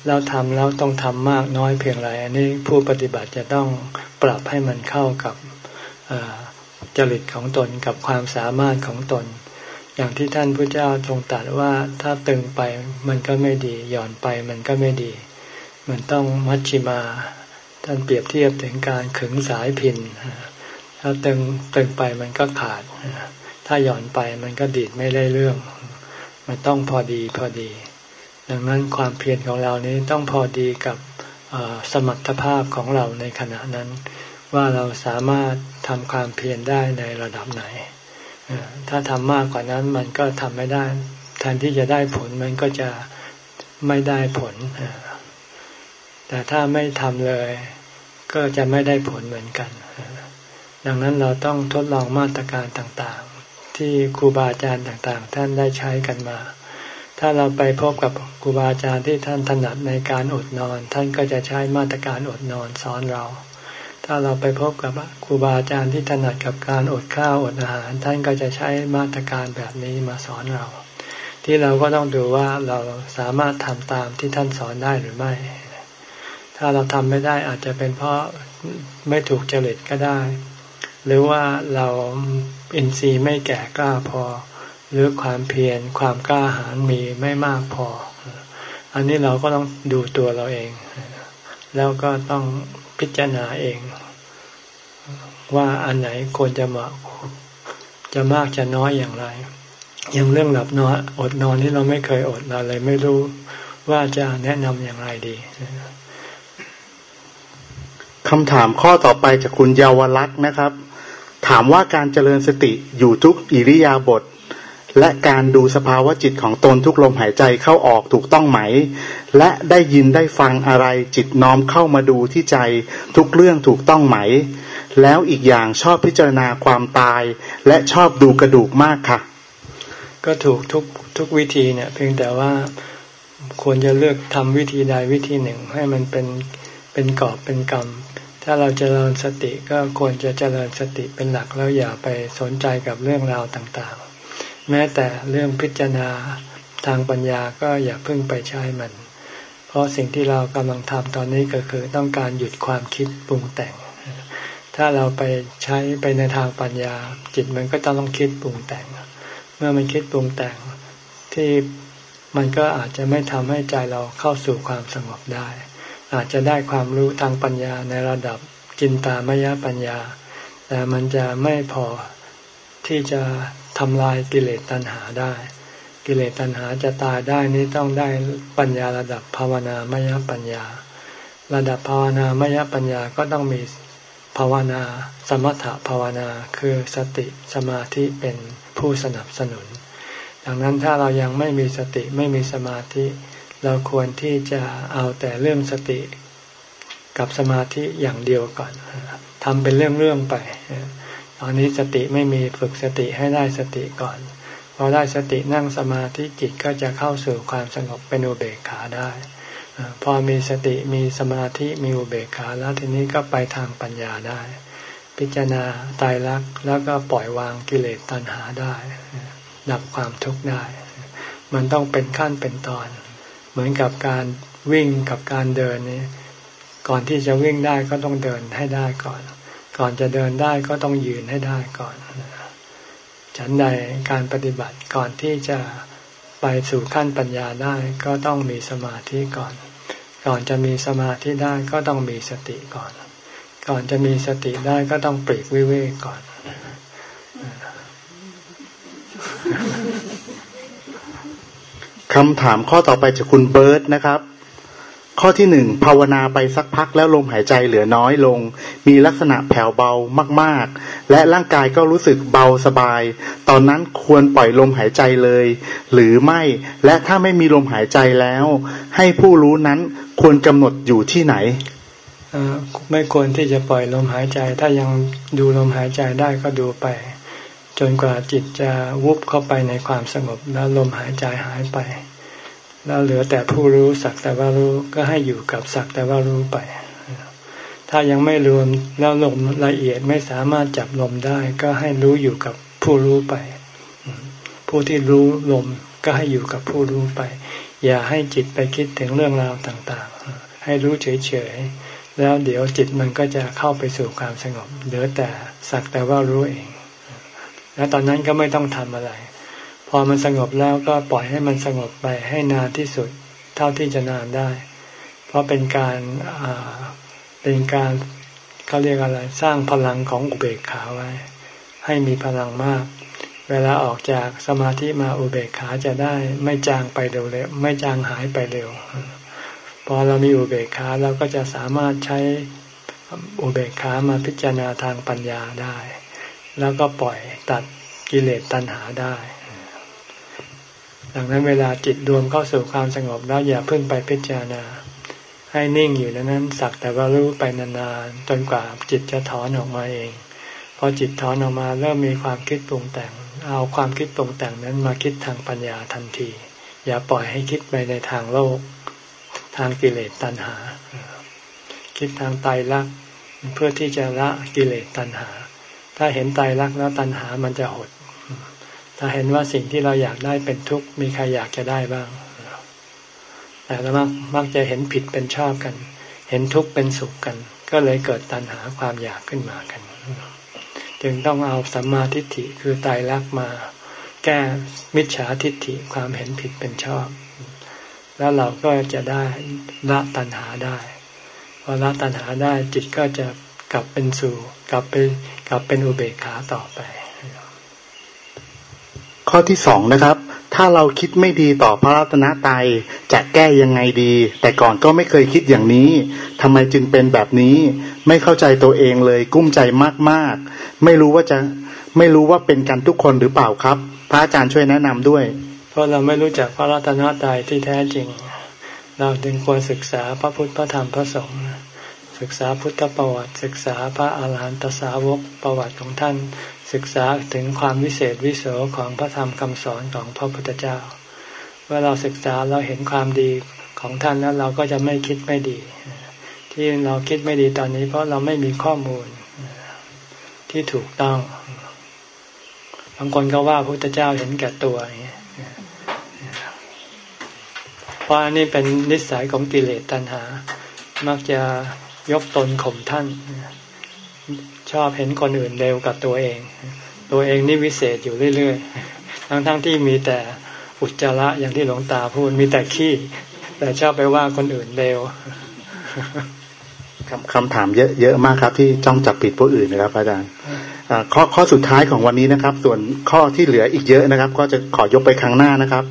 แล้วทำแล้วต้องทำมากน้อยเพียงไรอันนี้ผู้ปฏิบัติจะต้องปรับให้มันเข้ากับจริตของตนกับความสามารถของตน อย่างที่ท่านพระเจ้าทรงตรัสว่าถ้าตึงไปมันก็ไม่ดี หย่อนไปมันก็ไม่ดี มันต้องมัชชิมา ท่านเปรียบเทียบถึงการขึงสายพินถ้าตึงตึงไปมันก็ขาด ถ้าหย่อนไปมันก็ดีดไม่ได้เรื่อง มันต้องพอดีพอดี ดังนั้นความเพียรของเรานี้ต้องพอดีกับสมรรถภาพของเราในขณะนั้น ว่าเราสามารถทำความเพียรได้ในระดับไหน ถ้าทำมากกว่านั้นมันก็ทำไม่ได้ แทนที่จะได้ผลมันก็จะไม่ได้ผล แต่ถ้าไม่ทำเลย ก็จะไม่ได้ผลเหมือนกัน ดังนั้นเราต้องทดลองมาตรการต่างๆ ที่ครูบาอาจารย์ต่างๆ ท่านได้ใช้กันมา ถ้าเราไปพบกับครูบาอาจารย์ที่ท่านถนัดในการอดนอน ท่านก็จะใช้มาตรการอดนอนสอนเรา ถ้าเราไปพบกับครูบาอาจารย์ที่ถนัดกับการอดข้าวอดอาหาร ท่านก็จะใช้มาตรการแบบนี้มาสอนเรา ที่เราก็ต้องดูว่าเราสามารถทำตามที่ท่านสอนได้หรือไม่ ถ้าเราทำไม่ได้อาจจะเป็นเพราะไม่ถูกจริตก็ได้ หรือว่าเราอินทรีย์ไม่แก่กล้าพอ หรือความเพียรความกล้าหาญมีไม่มากพอ อันนี้เราก็ต้องดูตัวเราเอง แล้วก็ต้องพิจารณาเอง ว่าอันไหนควรจะมาจะมากจะน้อยอย่างไร อย่างเรื่องหลับนอนอดนอนที่เราไม่เคยอดเราเลยไม่รู้ว่าจะแนะนำอย่างไรดีคำถามข้อต่อไปจากคุณเยาวรักษ์นะครับ ถามว่าการเจริญสติอยู่ทุกอิริยาบถ และการดูสภาวะจิตของตนทุกลมหายใจเข้าออกถูกต้องไหม และได้ยินได้ฟังอะไรจิตน้อมเข้ามาดูที่ใจทุกเรื่องถูกต้องไหม แล้วอีกอย่างชอบพิจารณาความตาย และชอบดูกระดูกมากค่ะ ก็ถูกทุกทุกวิธีเนี่ย เพียงแต่ว่าควรจะเลือกทำวิธีใดวิธีหนึ่ง ให้มันเป็นเป็นกอบเป็นกรรมถ้าเราจเจริญสติก็ควรจะเจริญสติเป็นหลักแล้วอย่าไปสนใจกับเรื่องราวต่างๆ แม้แต่เรื่องพิจารณาทางปัญญาก็อย่าเพิ่งไปใช้มัน เพราะสิ่งที่เรากำลังทำตอนนี้ก็คือต้องการหยุดความคิดปรุงแต่ง ถ้าเราไปใช้ไปในทางปัญญา จิตมันก็ต้องคิดปรุงแต่ง เมื่อมันคิดปรุงแต่งที่มันก็อาจจะไม่ทำให้ใจเราเข้าสู่ความสงบได้ อาจจะได้ความรู้ทางปัญญาในระดับจินตามยปัญญา แต่มันจะไม่พอที่จะ ทำลายกิเลสตัณหาได้ กิเลสตัณหาจะตายได้นี้ต้องได้ปัญญาระดับภาวนามยปัญญา ระดับภาวนามยปัญญาก็ต้องมีภาวนา สมถภาวนาคือสติสมาธิเป็นผู้สนับสนุน ดังนั้นถ้าเรายังไม่มีสติไม่มีสมาธิ เราควรที่จะเอาแต่เรื่องสติ กับสมาธิอย่างเดียวก่อนทำเป็นเรื่องๆไป ตอนนี้สติไม่มีฝึกสติให้ได้สติก่อนพอได้สตินั่งสมาธิจิตก็จะเข้าสู่ความสงบเป็นอุเบกขาได้ พอมีสติมีสมาธิมีอุเบกขาแล้วทีนี้ก็ไปทางปัญญาได้ พิจารณาตายรักแล้วก็ปล่อยวางกิเลสตัณหาได้ดับความทุกข์ได้ มันต้องเป็นขั้นเป็นตอน เหมือนกับการวิ่งกับการเดินนี่ก่อนที่จะวิ่งได้ก็ต้องเดินให้ได้ก่อน ก่อนจะเดินได้ก็ต้องยืนให้ได้ก่อน ฉันใดการปฏิบัติก่อนที่จะไปสู่ขั้นปัญญาได้ก็ต้องมีสมาธิก่อน ก่อนจะมีสมาธิได้ก็ต้องมีสติก่อน ก่อนจะมีสติได้ก็ต้องปลีกวิเวกก่อนคำถามข้อต่อไปจากคุณเบิร์ตนะครับ ข้อที่หนึ่งภาวนาไปสักพักแล้วลมหายใจเหลือน้อยลง มีลักษณะแผ่วเบามากๆ และร่างกายก็รู้สึกเบาสบาย ตอนนั้นควรปล่อยลมหายใจเลย หรือไม่และถ้าไม่มีลมหายใจแล้ว ให้ผู้รู้นั้นควรกำหนดอยู่ที่ไหนไม่ควรที่จะปล่อยลมหายใจ ถ้ายังดูลมหายใจได้ก็ดูไป จนกว่าจิตจะวุบเข้าไปในความสงบแล้วลมหายใจหายไป แล้วเหลือแต่ผู้รู้สักแต่ว่ารู้ก็ให้อยู่กับสักแต่ว่ารู้ไป ถ้ายังไม่รวมแล้วลมละเอียดไม่สามารถจับลมได้ ก็ให้รู้อยู่กับผู้รู้ไป ผู้ที่รู้ลมก็ให้อยู่กับผู้รู้ไป อย่าให้จิตไปคิดถึงเรื่องราวต่างๆ ให้รู้เฉยๆ แล้วเดี๋ยวจิตมันก็จะเข้าไปสู่ความสงบ เหลือแต่สักแต่ว่ารู้เอง แล้วตอนนั้นก็ไม่ต้องทำอะไร พอมันสงบแล้วก็ปล่อยให้มันสงบไปให้นานที่สุด เท่าที่จะนานได้ เพราะเป็นการเป็นการเขาเรียกอะไรสร้างพลังของอุเบกขาไว้ ให้มีพลังมาก เวลาออกจากสมาธิมาอุเบกขาจะได้ไม่จางไปเร็วเลยไม่จางหายไปเร็ว พอเรามีอุเบกขาเราก็จะสามารถใช้อุเบกขามาพิจารณาทางปัญญาได้ แล้วก็ปล่อยตัดกิเลสตัณหาได้ ดังนั้นเวลาจิตรวมเข้าสู่ความสงบแล้วอย่าเพิ่งไปพิจารณา ให้นิ่งอยู่นั้นสักแต่ว่ารู้ไปนานๆจนกว่าจิตจะถอนออกมาเอง พอจิตถอนออกมาเริ่มมีความคิดปรุงแต่ง เอาความคิดปรุงแต่งนั้นมาคิดทางปัญญาทันที อย่าปล่อยให้คิดไปในทางโลก ทางกิเลสตัณหา คิดทางไตรลักษณ์เพื่อที่จะละกิเลสตัณหา ถ้าเห็นไตรลักษณ์แล้วตัณหามันจะหด ถ้าเห็นว่าสิ่งที่เราอยากได้เป็นทุกข์มีใครอยากจะได้บ้าง แต่เรามักมักจะเห็นผิดเป็นชอบกัน เห็นทุกข์เป็นสุขกัน ก็เลยเกิดตัณหาความอยากขึ้นมากัน จึงต้องเอาสัมมาทิฏฐิคือตายรักมา แก้มิจฉาทิฏฐิความเห็นผิดเป็นชอบ แล้วเราก็จะได้ละตัณหาได้พอละตัณหาได้จิตก็จะกลับเป็นสู่ กลับไปกลับเป็นอุเบกขาต่อไป ข้อที่สองนะครับ ถ้าเราคิดไม่ดีต่อพระรัตนตรัยจะแก้ยังไงดี แต่ก่อนก็ไม่เคยคิดอย่างนี้ทำไมจึงเป็นแบบนี้ ไม่เข้าใจตัวเองเลยกุ้มใจมากๆ ไม่รู้ว่าจะไม่รู้ว่าเป็นกันทุกคนหรือเปล่าครับ พระอาจารย์ช่วยแนะนำด้วย เพราะเราไม่รู้จักพระรัตนตรัยที่แท้จริง เราจึงควรศึกษาพระพุทธพระธรรมพระสงฆ์ศึกษาพุทธประวัติ ศึกษาพระอาหารหันตสาวกประวัติของท่าน ศึกษาถึงความวิเศษวิโสของพระธรรมคำสอนของพระพุทธเจ้า เมื่อเราศึกษาเราเห็นความดีของท่านแล้วเราก็จะไม่คิดไม่ดี ที่เราคิดไม่ดีตอนนี้ เพราะเราไม่มีข้อมูลที่ถูกต้อง บางคนก็ว่าพระพุทธเจ้าเห็นแก่ตัวอย่างนี้เพราะอันนี้เป็นนิสัยของกิเลสตัณหา มักจะยกตนข่มท่าน ชอบเห็นคนอื่นเร็วกับตัวเอง ตัวเองนี่วิเศษอยู่เรื่อยๆ ทั้งๆทที่มีแต่อุจจาระอย่างที่หลวงตาพูดมีแต่ขี้ แต่ชอบไปว่าคนอื่นเร็วคำคำถามเยอะเยอะมากครับ ที่จ้องจับผิดผู้อื่นนะครับ อาจารย์ข้อข้อสุดท้ายของวันนี้นะครับ ส่วนข้อที่เหลืออีกเยอะนะครับ ก็จะขอยกไปครั้งหน้านะครับ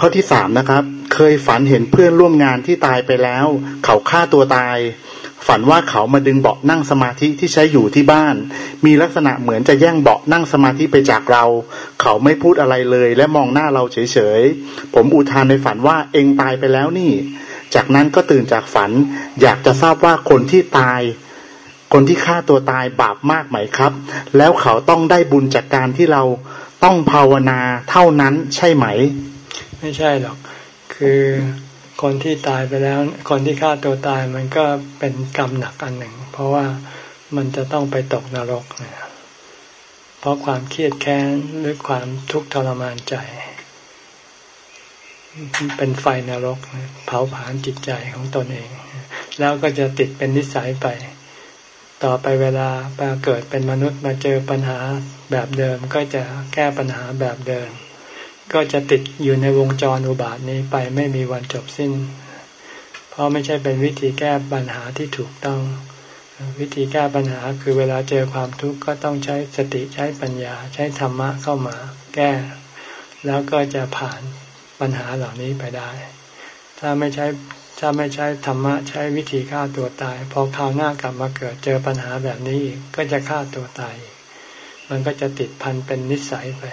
ข้อที่สามนะครับ เคยฝันเห็นเพื่อนร่วมงานที่ตายไปแล้ว เขาฆ่าตัวตาย ฝันว่าเขามาดึงเบาะนั่งสมาธิที่ใช้อยู่ที่บ้าน มีลักษณะเหมือนจะแย่งเบาะนั่งสมาธิไปจากเรา เขาไม่พูดอะไรเลย และมองหน้าเราเฉยๆ ผมอุทานในฝันว่าเองตายไปแล้วนี่ จากนั้นก็ตื่นจากฝัน อยากจะทราบว่าคนที่ตาย คนที่ฆ่าตัวตายบาปมากไหมครับ แล้วเขาต้องได้บุญจากการที่เราต้องภาวนาเท่านั้นใช่ไหม ไม่ใช่หรอก คือ คนที่ตายไปแล้ว คนที่ฆ่าตัวตายมันก็เป็นกรรมหนักอันหนึ่ง เพราะว่ามันจะต้องไปตกนรกนี่ยเพราะความเครียดแค้นหรือความทุกข์ทรมานใจ เป็นไฟนรก เผาผลาญจิตใจของตนเอง แล้วก็จะติดเป็นนิสัยไป ต่อไปเวลาไปเกิดเป็นมนุษย์มาเจอปัญหาแบบเดิมก็จะแก้ปัญหาแบบเดิม ก็จะติดอยู่ในวงจรอุบาทนี้ไปไม่มีวันจบสิ้น เพราะไม่ใช่เป็นวิธีแก้ปัญหาที่ถูกต้อง วิธีแก้ปัญหาคือเวลาเจอความทุกข์ก็ต้องใช้สติใช้ปัญญาใช้ธรรมะเข้ามา แก้ แล้วก็จะผ่านปัญหาเหล่านี้ไปได้ ถ้าไม่ใช้ถ้าไม่ใช้ธรรมะใช้วิธีฆ่าตัวตาย พอคราวหน้ากลับมาเกิดเจอปัญหาแบบนี้ก็จะฆ่าตัวตาย มันก็จะติดพันเป็นนิสัยไป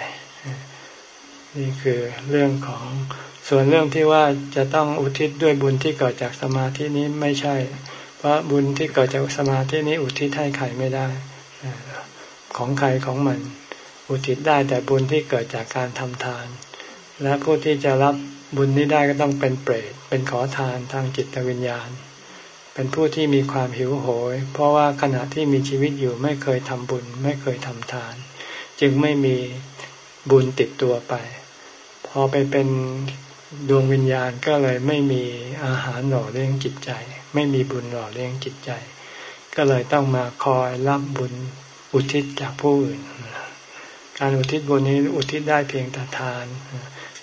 นี่คือเรื่องของส่วนเรื่องที่ว่าจะต้องอุทิศด้วยบุญที่เกิดจากสมาธินี้ไม่ใช่ เพราะบุญที่เกิดจากสมาธินี้อุทิศให้ใครไม่ได้ ของใครของมัน อุทิศได้แต่บุญที่เกิดจากการทำทาน และผู้ที่จะรับบุญนี้ได้ก็ต้องเป็นเปรตเป็นขอทานทางจิตวิญญาณ เป็นผู้ที่มีความหิวโหย เพราะว่าขณะที่มีชีวิตอยู่ไม่เคยทำบุญ ไม่เคยทำทาน จึงไม่มีบุญติดตัวไป พอไปเป็นดวงวิญญาณก็เลยไม่มีอาหารหล่อเลี้ยงจิตใจ ไม่มีบุญหล่อเลี้ยงจิตใจ ก็เลยต้องมาคอยรับบุญอุทิศจากผู้อื่น การอุทิศบุญนี้อุทิศได้เพียงแต่ทาน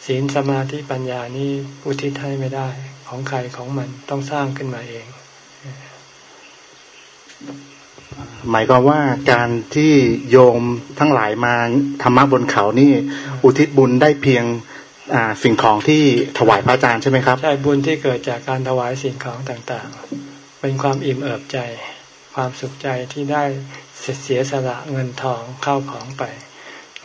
ศีลสมาธิปัญญานี้อุทิศให้ไม่ได้ของใครของมันต้องสร้างขึ้นมาเอง หมายความว่าการที่โยมทั้งหลายมาธรรมะบนเขานี่ อุทิศบุญได้เพียง สิ่งของที่ถวายพระอาจารย์ใช่ไหมครับ ใช่บุญที่เกิดจากการถวายสิ่งของต่างๆ เป็นความอิ่มเอิบใจ ความสุขใจที่ได้เสียสละเงินทองเข้าของไป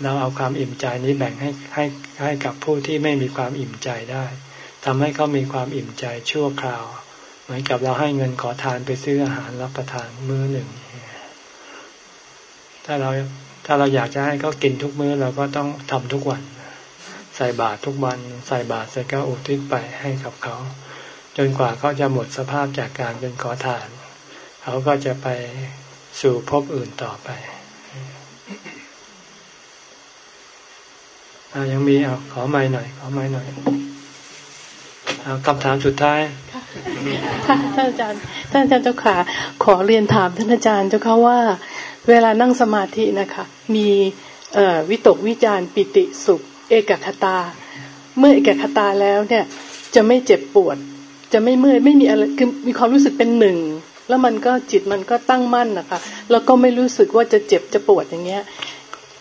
เราเอาความอิ่มใจนี้แบ่งให้ให้ให้กับผู้ที่ไม่มีความอิ่มใจได้ทำให้เขามีความอิ่มใจชั่วคราว เหมือนกับเราให้เงินขอทานไปซื้ออาหารรับประทานมื้อหนึ่ง ถ้าเราถ้าเราอยากจะให้เขากินทุกมื้อเราก็ต้องทำทุกวัน ใส่บาตรทุกวัน ใส่บาตรเสร็จก็อุทิศไปให้กับเขา จนกว่าเขาจะหมดสภาพจากการเป็นขอทาน เขาก็จะไปสู่ภพอื่นต่อไปอายังมีเอาขอไม้หน่อยขอไม้หน่อยเอาคำถามสุดท้ายค่ะท่านอาจารย์ท่านอาจารย์เจ้าขาขอเรียนถามท่านอาจารย์เจ้าค่ะว่า เวลานั่งสมาธินะคะ มีวิตกวิจารปิติสุข เอกคตา เมื่อเอกคตาแล้วเนี่ย จะไม่เจ็บปวด จะไม่เมื่อยไม่มีอะไรคือมีความรู้สึกเป็นหนึ่งแล้วมันก็จิตมันก็ตั้งมั่นนะคะแล้วก็ไม่รู้สึกว่าจะเจ็บจะปวดอย่างเงี้ย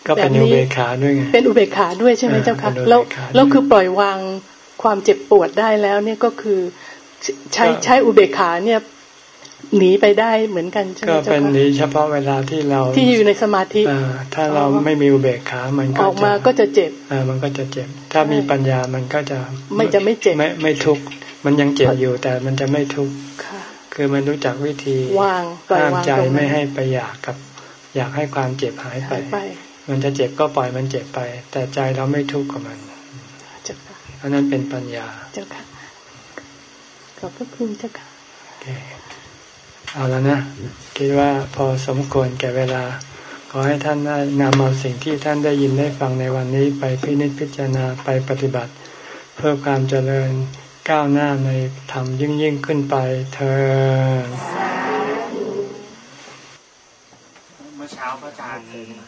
ก็เป็นอุเบกขาด้วยไงเป็นอุเบกขาด้วยใช่ไหมเจ้าคะเป็นอุเบกขาแล้วด้วยแล้วคือปล่อยวางความเจ็บปวดได้แล้วเนี่ยก็คือใช้ก็ใช้อุเบกขาเนี่ย หนีไปได้เหมือนกันใช่ไหมก็เจ้าเป็นคะนี้เฉพาะเวลาที่เราที่อยู่ในสมาธิอ่าถ้าเราไม่มีอุเบกขามันอก็อกมาจะก็จะเจ็บอ่ามันก็จะเจ็บ ถ้ามีปัญญามันก็จะไม่จะไม่เจ็บไม่ไม่ทุกข์มันยังเจ็บอยู่แต่มันจะไม่ทุกข์ค่ะคือมันรู้จักวิธีวางปล่อยห้ามวางใจตรงนั้นไม่ให้ไปอยากกับ อยากให้ความเจ็บหายไปหายไป มันจะเจ็บก็ปล่อยมันเจ็บไป แต่ใจเราไม่ทุกข์กับมันเจ้าค่ะอันนั้นเป็นปัญญาเจ้าค่ะขอบพระคุณเจ้าค่ะโอเค เอาแล้วนะ คิดว่าพอสมควรแก่เวลา ขอให้ท่านได้นำเอาสิ่งที่ท่านได้ยินได้ฟังในวันนี้ไปพินิจพิจารณาไปปฏิบัติ เพื่อความเจริญก้าวหน้าในธรรมยิ่งยิ่งขึ้นไปเธอ เมื่อเช้าพระอา จารย์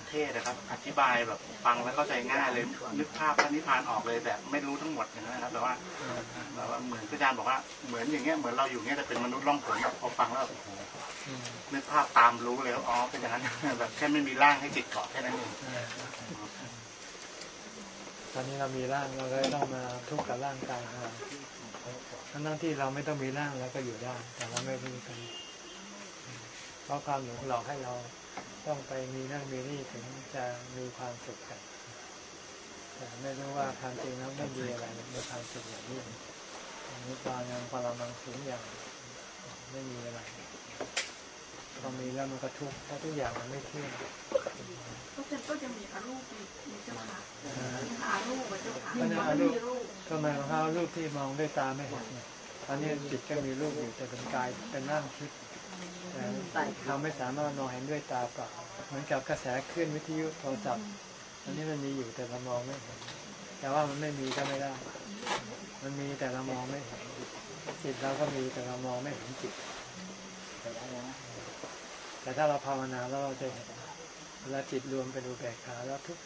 เทศนะครับ อธิบายแบบฟังแล้วเข้าใจง่ายเลยนึกภาพพระนิพพานออกเลยแบบไม่รู้ทั้งหมดอย่างนั้นนะครับแต่ว่าแบบว่าเหมือนพระอาจารย์บอกว่าเหมือนอย่างเงี้ยเหมือนเราอยู่เงี้ยแต่เป็นมนุษย์ล่องผลแบบพอฟังแล้วแบบโอ้โหนึกภาพตามรู้เลยว่าอ๋อเป็นอย่างนั้นแบบแค่ไม่มีร่างให้จิตเกาะแค่นั้นเองตอนนี้เรามีร่างเราก็ต้องมาทุกข์กับร่างกายของเราทั้งนั้นที่เราไม่ต้องมีร่างเราก็อยู่ได้ แต่เราไม่รู้กันเพราะความหลงหลอกให้เรา ต้องไปมีนั่นมีนี่ถึงจะมีความสุขกันแต่ไม่รู้ว่าความจริงแล้วไม่มีอะไรมีความสุขอย่างนี้มีความยังปรมังสูงอย่างไม่มีอะไรพอมีแล้วมันก็ทุกข์เพราะทุกอย่างมันไม่เที่ยงก็จะมีอารูปอีกมีเจ้าค่ะอารูปอะเจ้าค่ะก็เนี่ยไม่รูปมีรูปก็หมายความว่ารูปที่มองด้วยตาไม่เห็นเนี่ยตอนนี้จิตก็มีรูปอยู่แต่เป็นกายเป็นร่างทิพย์แต่ เราไม่สามารถมองเห็นด้วยตาเปล่าเหมือนกับกระแสคลื่นวิทยุโทรศัพท์อันนี้มันมีอยู่แต่เรามองไม่เห็นแต่ว่ามันไม่มีก็ไม่ได้ มันมีแต่เรามองไม่เห็นจิตเราก็มีแต่เรามองไม่เห็นจิต แต่ถ้าเราภาวนาแล้วเราจะเห็นเวลาจิตรวมเป็นอุเบกขาแล้วทุก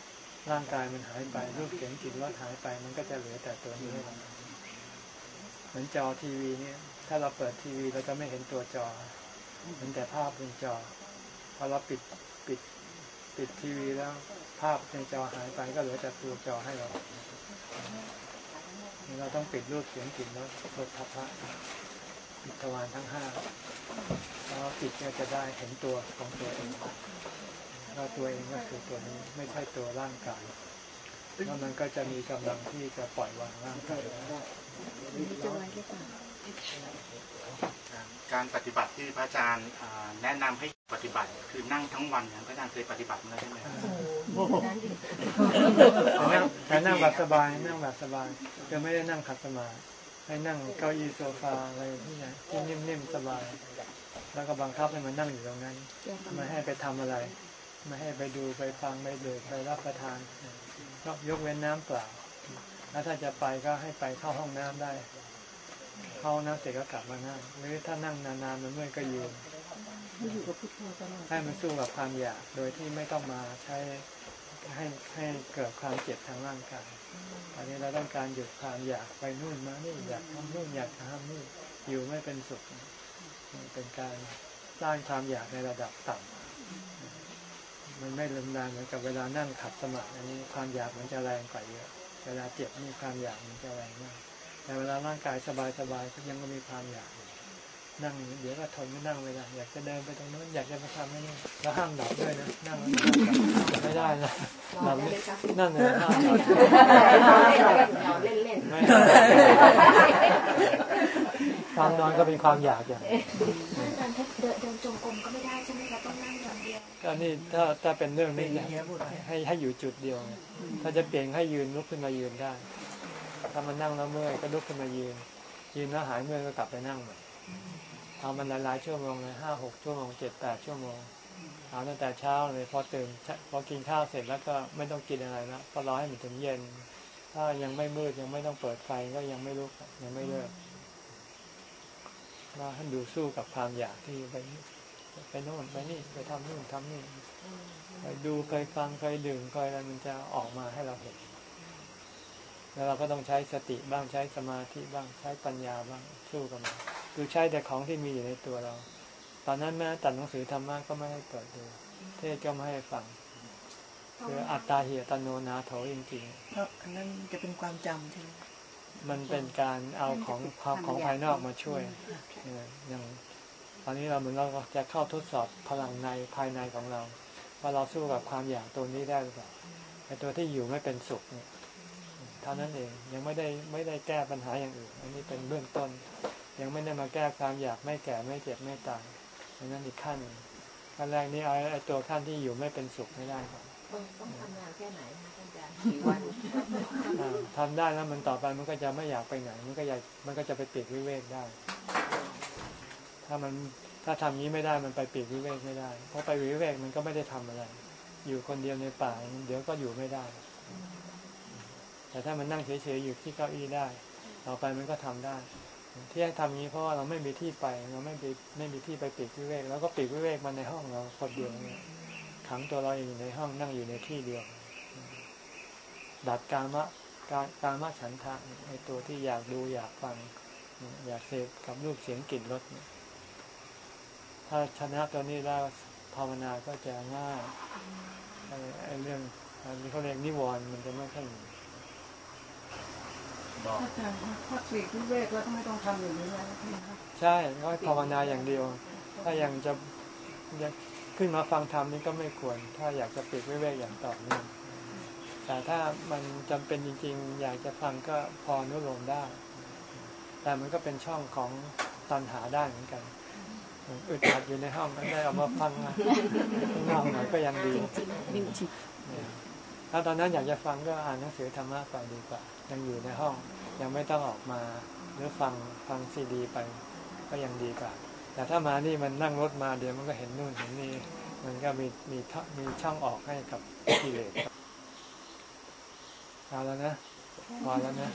ร่างกายมันหายไปรูปเสียงกลิ่นรสหายไป มันก็จะเหลือแต่ตัวนี้ให้เราเหมือนจอทีวีเนี่ย ถ้าเราเปิดทีวีเราจะไม่เห็นตัวจอ เห็นแต่ภาพบนจอ พอเราปิดปิดปิดทีวีแล้วภาพในจอหายไปก็เหลือแต่ตัวจอให้เราเราต้องปิดรูปเสียงกลิ่นรสรสทัพพะปิดทวารทั้งห้าแล้วจิตเนี่ยจะได้เห็นตัวของตัวเองว่าตัวเองก็คือตัวนี้ไม่ใช่ตัวร่างกายแล้วมันก็จะมีกำลังที่จะปล่อยวางร่างกายได้ การปฏิบัติที่พระอาจารย์แนะนำให้ปฏิบัติ คือนั่งทั้งวันพระอาจารย์เคยปฏิบัติมาแล้วใช่ไหมครับนั่งแต่นั่งแบบสบายนั่งแบบสบายจะไม่ได้นั่งขัดสมาธิให้นั่งเก้าอี้โซฟาอะไรที่ไหนที่นิ่มๆสบาย แล้วก็บังคับให้มันนั่งอยู่ตรงนั้นไม่ให้ไปทำอะไร ไม่ให้ไปดูไปฟังไปเดินไปรับประทานยกเว้นน้ำเปล่าแล้วถ้าจะไปก็ให้ไปเข้าห้องน้ำได้ เข้าห้องน้ำเสร็จก็กลับมานั่งหรือถ้านั่งนานๆมันเมื่อยก็ยืนให้มันสู้กับความอยาก โดยที่ไม่ต้องมาใช้ให้ให้เกิดความเจ็บทางร่างกายตอนนี้เราต้องการหยุดความอยากไปนู่นมานี่อยากทำนู่นอยากทำนี่อยู่ไม่เป็นสุขเป็นการสร้างความอยากในระดับต่ำมันไม่รุนแรงเหมือนกับเวลานั่งขัดสมาธิอันนี้ความอยากมันจะแรงกว่าเยอะ เวลาเจ็บนี่ความอยากมันจะแรงมาก แต่เวลาร่างกายสบายๆก็ยังก็มีความอยากอยู่นั่งเดี๋ยวก็ทนไม่นั่งไม่ได้อยากจะเดินไปตรงนู้นอยากจะไปทำไม่นี่แล้วห้ามหลับด้วยนะนั่งไม่ได้นะหลับนั่นเลยห้ามหลับเล่นเล่นไม่ความนอนก็เป็นความอยากอย่างอาจารย์ถ้าเดินเดินจงกรมก็ไม่ได้ใช่ไหมคะต้องนั่งอย่างเดียวก็นี่ถ้าถ้าเป็นเรื่องนี้นะให้ให้อยู่จุดเดียวไงถ้าจะเปลี่ยนให้ยืนลุกขึ้นมายืนได้ ถ้ามันนั่งแล้วเมื่อยก็ลุกขึ้นมายืน ยืนแล้วหายเมื่อยก็กลับไปนั่งใหม่เอามันหลายๆชั่วโมงเลยห้าหกชั่วโมงเจ็ดแปดชั่วโมงเอาตั้งแต่เช้าเลยพอตื่นพอกินข้าวเสร็จแล้วก็ไม่ต้องกินอะไรแล้วก็รอให้มันถึงเย็น ถ้ายังไม่มืดยังไม่ต้องเปิดไฟก็ยังไม่ลุกยังไม่เลิกว่าให้ดูสู้กับความอยากที่ไปไปโน่นไปนี่ไปทำนู่นทำนี่ไปดูเคยฟังเคยดื่มเคยอะไรมันจะออกมาให้เราเห็น แล้วเราก็ต้องใช้สติบ้างใช้สมาธิบ้างใช้ปัญญาบ้างสู้กับมันคือใช้แต่ของที่มีอยู่ในตัวเรา ตอนนั้นแม้ตัดหนังสือธรรมะก็ไม่ให้เปิดดู เทศก็ไม่ให้ฟังคืออัตตาเหียตโนนาโถจริงเพราะอันนั้นจะเป็นความจำใช่ไหมๆมันเป็นการเอาของของของภายนอกมาช่วยเนี่ยอย่างตอนนี้เราเหมือนเราจะเข้าทดสอบพลังในภายในของเรา ว่าเราสู้กับความอยากตัวนี้ได้หรือเปล่าไอ้ตัวที่อยู่ไม่เป็นสุขเนี่ย เท่านั้นเองยังไม่ได้ไม่ได้แก้ปัญหาอย่างอื่น อันนี้เป็นเบื้องต้น ยังไม่ได้มาแก้ความอยากไม่แก่ไม่เจ็บไม่ตายอันนั้นอีกขั้นหนึ่งขั้นแรกนี้เอาไอ้ตัวขั้นที่อยู่ไม่เป็นสุขไม่ได้ก่อนต้องต้องทำงานแค่ไหนคะอาจารย์กี่วันอ่าทำได้แล้วมันต่อไปมันก็จะไม่อยากไปไหน มันก็อยากมันก็จะไปปีกวิเวกได้ ถ้ามันถ้าทำนี้ไม่ได้มันไปปีกวิเวกไม่ได้ เพราะไปวิเวกมันก็ไม่ได้ทำอะไร อยู่คนเดียวในป่าเดี๋ยวก็อยู่ไม่ได้ แต่ถ้ามันนั่งเฉยๆอยู่ที่เก้าอี้ได้ต่อไปมันก็ทำได้ ที่ให้ทำนี้เพราะว่าเราไม่มีที่ไปเราไม่มีไม่มีที่ไปปีกวิเวกแล้วก็ปีกวิเวกมันในห้องเราคนเดียวเนี่ยขังตัวเราอยู่ในห้องนั่งอยู่ในที่เดียว ดัดกามะกากามะฉันทะไอตัวที่อยากดูอยากฟัง อยากเสพกับรูปเสียงกลิ่นรสเนี่ยถ้าชนะตัวนี้แล้วภาวนาก็จะง่ายไอ้ไอ้เรื่องอันนี้เขาเรียกนิวรณ์มันจะไม่ค่อยมี อาจารย์ถ้าปลีกวิเวกแล้วก็ไม่ต้องทำอย่างนี้แล้วใช่ไหมคะใช่ก็ภาวนาอย่างเดียว ถ้ายังจะยังขึ้นมาฟังธรรมนี่ก็ไม่ควร ถ้าอยากจะปิดวิเวกอย่างต่อเนื่องแต่ถ้ามันจำเป็นจริง ๆ อยากจะฟังก็พออนุโลมได้ แต่มันก็เป็นช่องของตันหาได้เหมือนกันอึดอัดอยู่ในห้องก็ได้เออกมาฟังนะข้างนอกหน่อยก็ยังดีถ้าตอนนั้นอยากจะฟังก็อ่านหนังสือธรรมะไปดีกว่ายังอยู่ในห้อง ยังไม่ต้องออกมาหรือฟังฟังซีดีไป ก็ยังดีกว่า แต่ถ้ามานี่มันนั่งรถมาเดี๋ยวมันก็เห็นนู่นเห็นนี่มันก็มีมีท่อมีช่องออกให้กับกิเลสเอาแล้วนะพอแล้วนะ